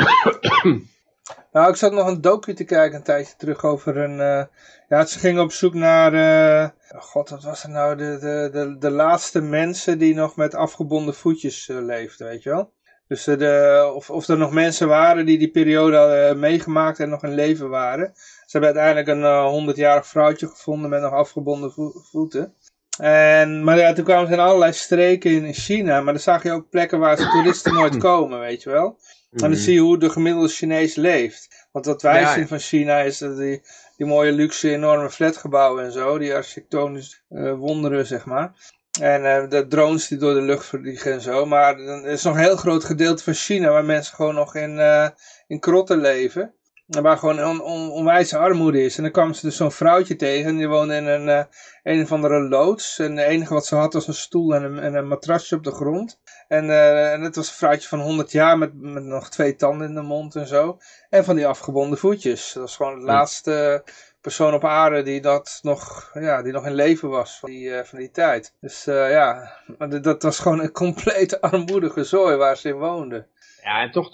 Nou, ik zat nog een docu te kijken een tijdje terug over een... Ja, ze gingen op zoek naar... Uh, God, wat was het nou? De, de, de, de laatste mensen die nog met afgebonden voetjes leefden, weet je wel? Dus de, of, of er nog mensen waren die die periode hadden meegemaakt en nog in leven waren. Ze hebben uiteindelijk een 100-jarig vrouwtje gevonden met nog afgebonden vo voeten. En, maar ja, toen kwamen ze in allerlei streken in China. Maar dan zag je ook plekken waar ze toeristen nooit komen, weet je wel. En dan mhm. zie je hoe de gemiddelde Chinees leeft. Want wat wij zien van China is dat die, die mooie luxe enorme flatgebouwen en zo. Die architectonische uh, wonderen, zeg maar. En uh, de drones die door de lucht vliegen en zo. Maar er is nog een heel groot gedeelte van China waar mensen gewoon nog in, uh, in krotten leven. En waar gewoon on, on, onwijze armoede is. En dan kwam ze dus zo'n vrouwtje tegen. En die woonde in een, uh, een of andere loods. En het enige wat ze had was een stoel en een, en een matrasje op de grond. En, uh, en het was een vrouwtje van 100 jaar met, met nog twee tanden in de mond en zo. En van die afgebonden voetjes. Dat was gewoon de laatste persoon op aarde die dat nog, ja, die nog in leven was van die, uh, van die tijd. Dus ja, dat was gewoon een complete armoedige zooi waar ze in woonden. Ja, en toch,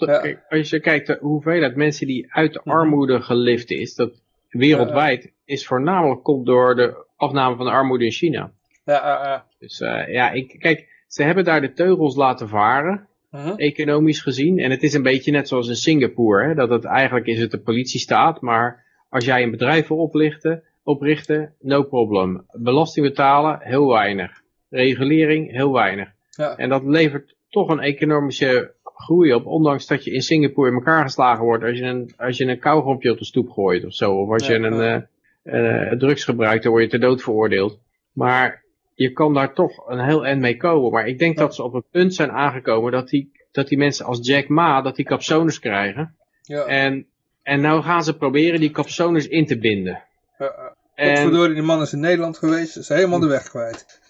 als je kijkt de hoeveelheid mensen die uit de armoede gelift is, dat wereldwijd, is voornamelijk komt door de afname van de armoede in China. Ja, ja. Dus uh, ja, ik, kijk, ze hebben daar de teugels laten varen, uh -huh. economisch gezien. En het is een beetje net zoals in Singapore, hè, dat het eigenlijk is het de politiestaat, maar als jij een bedrijf wil oplichten, oprichten, no problem. Belasting betalen, heel weinig. Regulering, heel weinig. Ja. En dat levert toch een economische groei op, ondanks dat je in Singapore in elkaar geslagen wordt als je een, als je een kauwgompje op de stoep gooit of zo. Of als ja, je een uh, uh, drugs gebruikt, dan word je ter dood veroordeeld. Maar je kan daar toch een heel eind mee komen. Maar ik denk ja. dat ze op een punt zijn aangekomen dat die, dat die mensen als Jack Ma, dat die capsones krijgen. Ja. En, en nou gaan ze proberen die capsones in te binden. Ja, en... die man is in Nederland geweest, is helemaal de weg kwijt.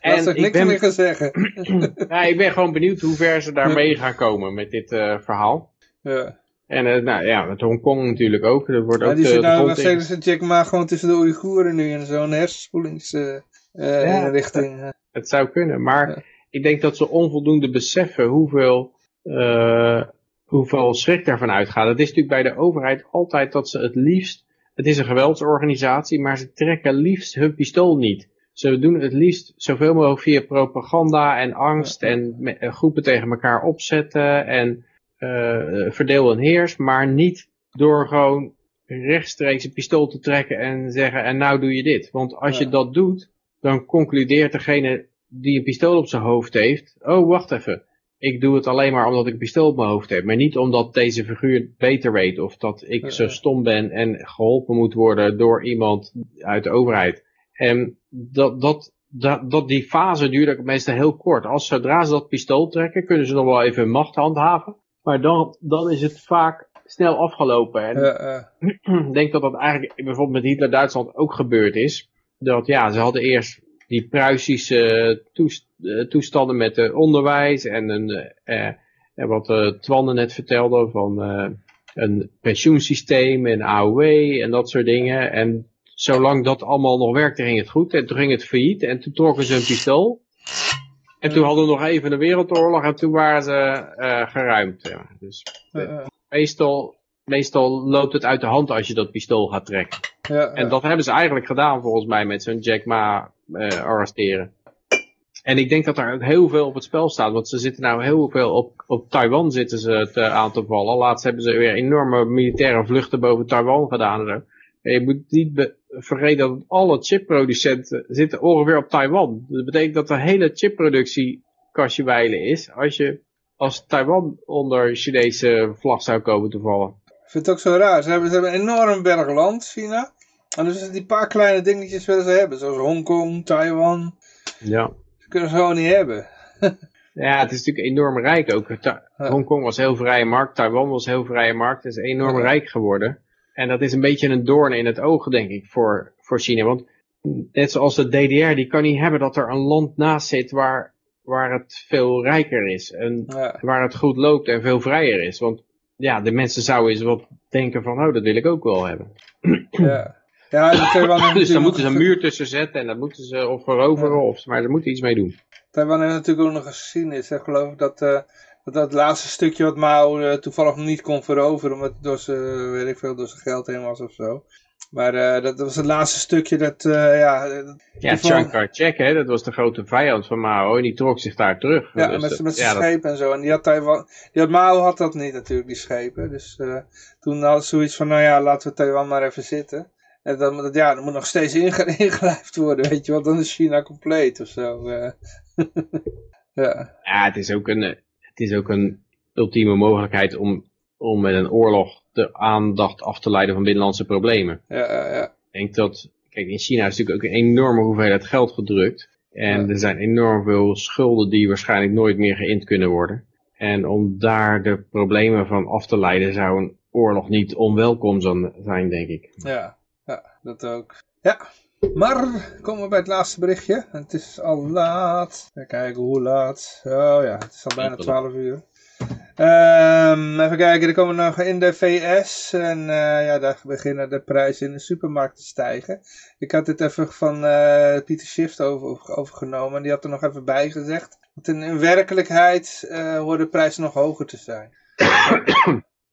en ik niks ben... meer gaan zeggen. ik ben gewoon benieuwd hoe ver ze daarmee gaan komen met dit uh, verhaal. Ja. En uh, nou ja, met Hongkong natuurlijk ook. Er wordt ja, ook die zit nou een Jack Ma gewoon tussen de Oeigoeren nu in zo'n hersenspoelingsrichting. Uh, ja, het zou kunnen, maar ja. ik denk dat ze onvoldoende beseffen hoeveel, hoeveel schrik daarvan uitgaat. Het is natuurlijk bij de overheid altijd dat ze het liefst, het is een geweldsorganisatie, maar ze trekken liefst hun pistool niet. Ze doen het liefst zoveel mogelijk via propaganda en angst en groepen tegen elkaar opzetten en uh, verdeel en heers, maar niet door gewoon rechtstreeks een pistool te trekken en zeggen en nou doe je dit. Want als ja. je dat doet, dan concludeert degene die een pistool op zijn hoofd heeft, oh wacht even, ik doe het alleen maar omdat ik een pistool op mijn hoofd heb, maar niet omdat deze figuur beter weet of dat ik zo stom ben en geholpen moet worden door iemand uit de overheid. En dat, dat, dat, dat die fase duurt meestal heel kort. Als zodra ze dat pistool trekken, kunnen ze nog wel even macht handhaven. Maar dan, dan is het vaak snel afgelopen. En uh, uh. ik denk dat dat eigenlijk bijvoorbeeld met Hitler-Duitsland ook gebeurd is. Dat ja, ze hadden eerst die Pruisische toest, toestanden met uh, onderwijs en, een, en wat Twanne net vertelde van een pensioensysteem en AOW en dat soort dingen. En zolang dat allemaal nog werkte ging het goed en toen ging het failliet en toen trokken ze een pistool. En toen hadden we nog even een wereldoorlog en toen waren ze uh, geruimd. Ja. Dus uh, meestal, meestal loopt het uit de hand als je dat pistool gaat trekken. Ja, en dat hebben ze eigenlijk gedaan volgens mij met zo'n Jack Ma uh, arresteren. En ik denk dat er ook heel veel op het spel staat, want ze zitten nou heel veel op, op Taiwan zitten ze te aan te vallen. Laatst hebben ze weer enorme militaire vluchten boven Taiwan gedaan. En je moet niet vergeten dat alle chipproducenten zitten ongeveer op Taiwan. Dat betekent dat de hele chipproductie kastje is als je als Taiwan onder Chinese vlag zou komen te vallen. Ik vind het ook zo raar. Ze hebben, ze hebben een enorm berg land, China. En dus die paar kleine dingetjes willen ze hebben. Zoals Hongkong, Taiwan. Ja. Dat kunnen ze gewoon niet hebben. ja, het is natuurlijk enorm rijk ook. Hongkong was heel vrije markt. Taiwan was heel vrije markt. Het is enorm ja. rijk geworden. En dat is een beetje een doorn in het oog, denk ik, voor, voor China. Want net zoals de DDR, die kan niet hebben dat er een land naast zit waar waar het veel rijker is. En Ja. waar het goed loopt en veel vrijer is. Want ja, de mensen zouden eens wat denken van, oh, dat wil ik ook wel hebben. Ja. Taiwan Dus daar moeten ze een muur tussen zetten en dat moeten ze of veroveren, of, maar ze moeten iets mee doen. Taiwan heeft natuurlijk ook nog gezien is, hè, geloof ik, dat, eh, dat dat laatste stukje wat Mao eh, toevallig niet kon veroveren, omdat het door zijn, weet ik veel, door zijn geld heen was of zo. Maar eh, dat, was het laatste stukje dat, eh, ja... Ja, Chiang Kai-shek, hè, dat was de grote vijand van Mao en die trok zich daar terug. Ja, Dus met, dat- met zijn ja, dat- schepen en zo. En die had Taiwan, die had Mao had dat niet natuurlijk, die schepen. Dus eh, toen had zoiets van, nou ja, laten we Taiwan maar even zitten. En dan, dat, ja, dat moet nog steeds inge- ingelijfd worden, weet je, want dan is China compleet of zo. ja, Ja, het is ook een, het is ook een ultieme mogelijkheid om, om met een oorlog de aandacht af te leiden van binnenlandse problemen. ja, ja, ja. Ik denk dat, kijk, in China is natuurlijk ook een enorme hoeveelheid geld gedrukt. En er zijn enorm veel schulden die waarschijnlijk nooit meer geïnd kunnen worden. En om daar de problemen van af te leiden zou een oorlog niet onwelkom zijn, denk ik. Ja, ja, dat ook. Ja, maar komen we bij het laatste berichtje. Het is al laat. Even kijken hoe laat. Oh ja, het is al bijna 12 uur. Ehm, even kijken, er komen nog in de VS en eh, ja, daar beginnen de prijzen in de supermarkt te stijgen. Ik had dit even van eh, Pieter Schift over, over- overgenomen en die had er nog even bij gezegd. In, in werkelijkheid eh horen de prijzen nog hoger te zijn.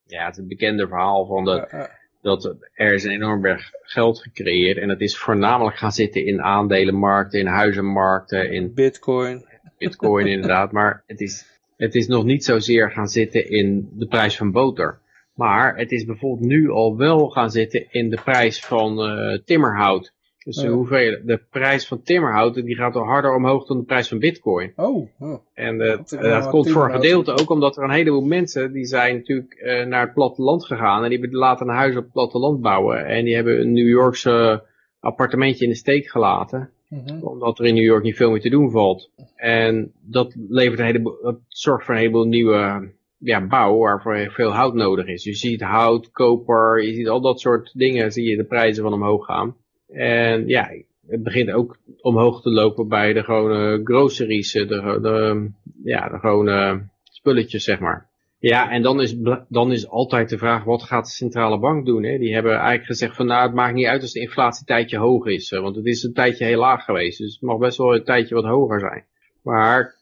Ja, het bekende verhaal van de, dat er is een enorm berg geld gecreëerd. En dat is voornamelijk gaan zitten in aandelenmarkten, in huizenmarkten, in Bitcoin. bitcoin inderdaad. Maar het is, het is nog niet zozeer gaan zitten in de prijs van boter. Maar het is bijvoorbeeld nu al wel gaan zitten in de prijs van eh, timmerhout. Dus de, Ja. hoeveel, de prijs van timmerhout die gaat al harder omhoog dan de prijs van bitcoin. Oh, oh. En eh, Dat komt voor een gedeelte ook omdat er een heleboel mensen die zijn natuurlijk eh, naar het platteland gegaan. En die hebben laten een huis op het platteland bouwen. En die hebben een New Yorkse appartementje in de steek gelaten Mhm. omdat er in New York niet veel meer te doen valt. En dat levert een heleboel, dat zorgt voor een heleboel nieuwe ja, bouw waarvoor veel hout nodig is. Je ziet hout, koper, je ziet al dat soort dingen, zie je de prijzen van omhoog gaan. En ja, het begint ook omhoog te lopen bij de gewone groceries, de, de, ja, de gewone spulletjes, zeg maar. Ja, en dan is, dan is altijd de vraag, wat gaat de centrale bank doen? Hè? Die hebben eigenlijk gezegd van, nou, het maakt niet uit als de inflatie een tijdje hoog is. hè, Want het is een tijdje heel laag geweest. Dus het mag best wel een tijdje wat hoger zijn. Maar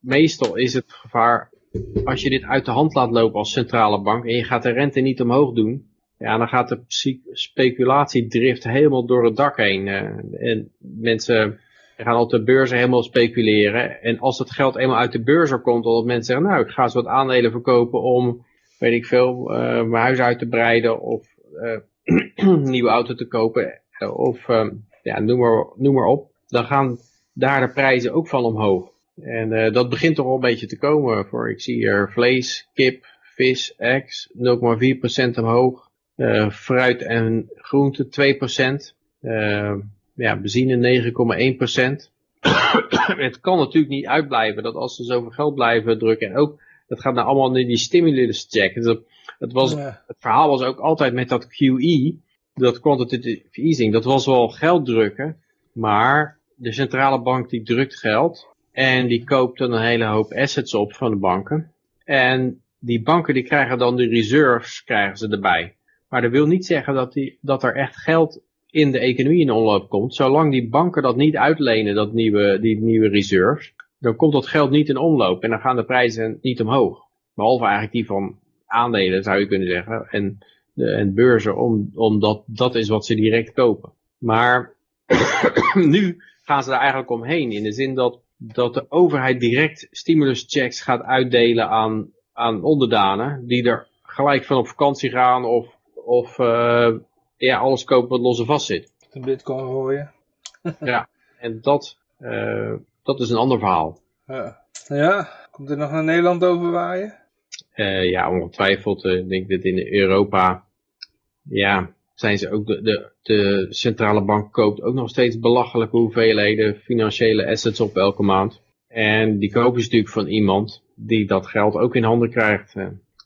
meestal is het gevaar, als je dit uit de hand laat lopen als centrale bank en je gaat de rente niet omhoog doen, ja, dan gaat de speculatiedrift helemaal door het dak heen. eh, en mensen gaan op de beurzen helemaal speculeren. En als het geld eenmaal uit de beurs er komt, dat mensen zeggen, nou, ik ga eens wat aandelen verkopen om, weet ik veel, eh, mijn huis uit te breiden of eh, een nieuwe auto te kopen. eh, Of, eh, ja, noem maar, noem maar op. Dan gaan daar de prijzen ook van omhoog. En eh, dat begint toch wel een beetje te komen. Voor, ik zie hier vlees, kip, vis, eggs, 0,4% omhoog. Eh, fruit en groente 2%. Ja, benzine 9,1%. het kan natuurlijk niet uitblijven dat als ze zoveel geld blijven drukken. En ook, dat gaat nou allemaal naar die stimulus check. Dus dat, het, was, het verhaal was ook altijd met dat QE. Dat quantitative easing. Dat was wel geld drukken. Maar de centrale bank die drukt geld. En die koopt dan een hele hoop assets op van de banken. En die banken die krijgen dan de reserves krijgen ze erbij. Maar dat wil niet zeggen dat, die, dat er echt geld in de economie in omloop komt. Zolang die banken dat niet uitlenen, dat nieuwe, die nieuwe reserves, dan komt dat geld niet in omloop. En dan gaan de prijzen niet omhoog. Behalve eigenlijk die van aandelen, zou je kunnen zeggen. En, en beurzen, om, omdat dat is wat ze direct kopen. Maar nu gaan ze er eigenlijk omheen. In de zin dat, dat de overheid direct stimuluschecks gaat uitdelen aan, aan onderdanen. Die er gelijk van op vakantie gaan of, of eh, ja, alles kopen wat los en vast zit. De bitcoin gooien. En dat, eh, dat is een ander verhaal. Ja. ja, komt er nog naar Nederland over waaien? Eh, ja, ongetwijfeld. eh, Ik denk dat in Europa, ja, zijn ze ook de, de, de centrale bank koopt ook nog steeds belachelijke hoeveelheden financiële assets op elke maand. En die kopen ze natuurlijk van iemand die dat geld ook in handen krijgt.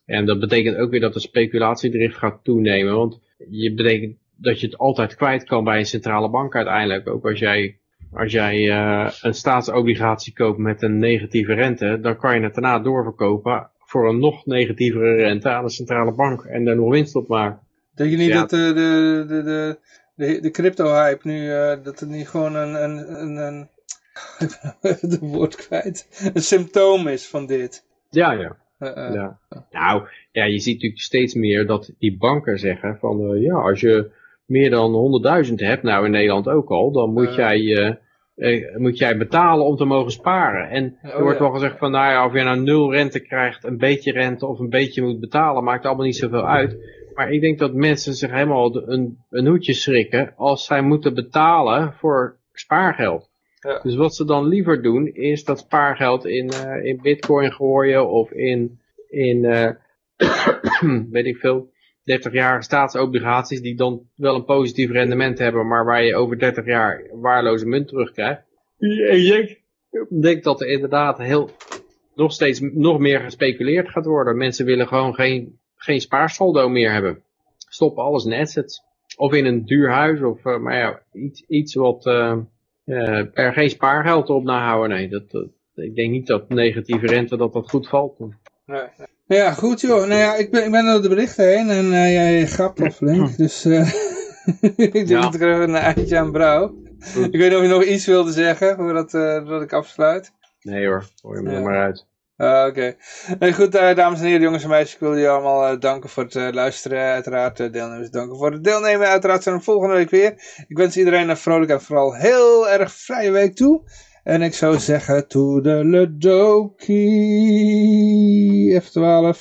En dat betekent ook weer dat de speculatiedrift gaat toenemen. Want je betekent dat je het altijd kwijt kan bij een centrale bank uiteindelijk. Ook als jij als jij eh, een staatsobligatie koopt met een negatieve rente, dan kan je het daarna doorverkopen voor een nog negatievere rente aan de centrale bank en daar nog winst op maken. Denk je niet Ja. dat de, de, de, de, de, crypto-hype nu, eh, dat het niet gewoon een, een, een, een het woord kwijt, een symptoom is van dit? Ja, ja. Eh, eh, ja. Nou, ja, je ziet natuurlijk steeds meer dat die banken zeggen van, eh, ja, als je meer dan 100.000 hebt, nou in Nederland ook al, dan moet, Eh. jij, eh, eh, moet jij betalen om te mogen sparen. En Oh, er wordt ja. wel gezegd van, nou ja, of je nou nul rente krijgt, een beetje rente of een beetje moet betalen, maakt allemaal niet zoveel uit. Maar ik denk dat mensen zich helemaal een, een hoedje schrikken als zij moeten betalen voor spaargeld. Ja. Dus wat ze dan liever doen, is dat spaargeld in, eh, in bitcoin gooien of in, in eh, weet ik veel, 30-jarige staatsobligaties die dan wel een positief rendement hebben, maar waar je over 30 jaar waardeloze munt terugkrijgt. Ik denk, dat er inderdaad heel, nog steeds nog meer gespeculeerd gaat worden. Mensen willen gewoon geen, geen spaarsaldo meer hebben. Stoppen alles in assets. Of in een duur huis, of, eh, maar ja, iets, iets wat, er geen spaargeld op nahouden. Nee, dat, dat- ik denk niet dat negatieve rente dat dat goed valt. nee. Nou Ja, goed joh. Nou ja, ik ben, ik ben door de berichten heen en eh, jij grapt al flink. Dus eh, ik denk Ja. dat ik er even een eindje aan brouw. Goed. Ik weet niet of je nog iets wilde zeggen voordat eh, voordat ik afsluit. Nee hoor, hoor je me Ja. er maar uit. Ah, Oké. Nee, goed, eh, dames en heren, jongens en meisjes, ik wil jullie allemaal eh, danken voor het eh, luisteren. Uiteraard, deelnemers, danken voor het deelnemen. Uiteraard zijn we volgende week weer. Ik wens iedereen een vrolijk en vooral heel erg vrije week toe. En ik zou zeggen, to the Ledoki F12.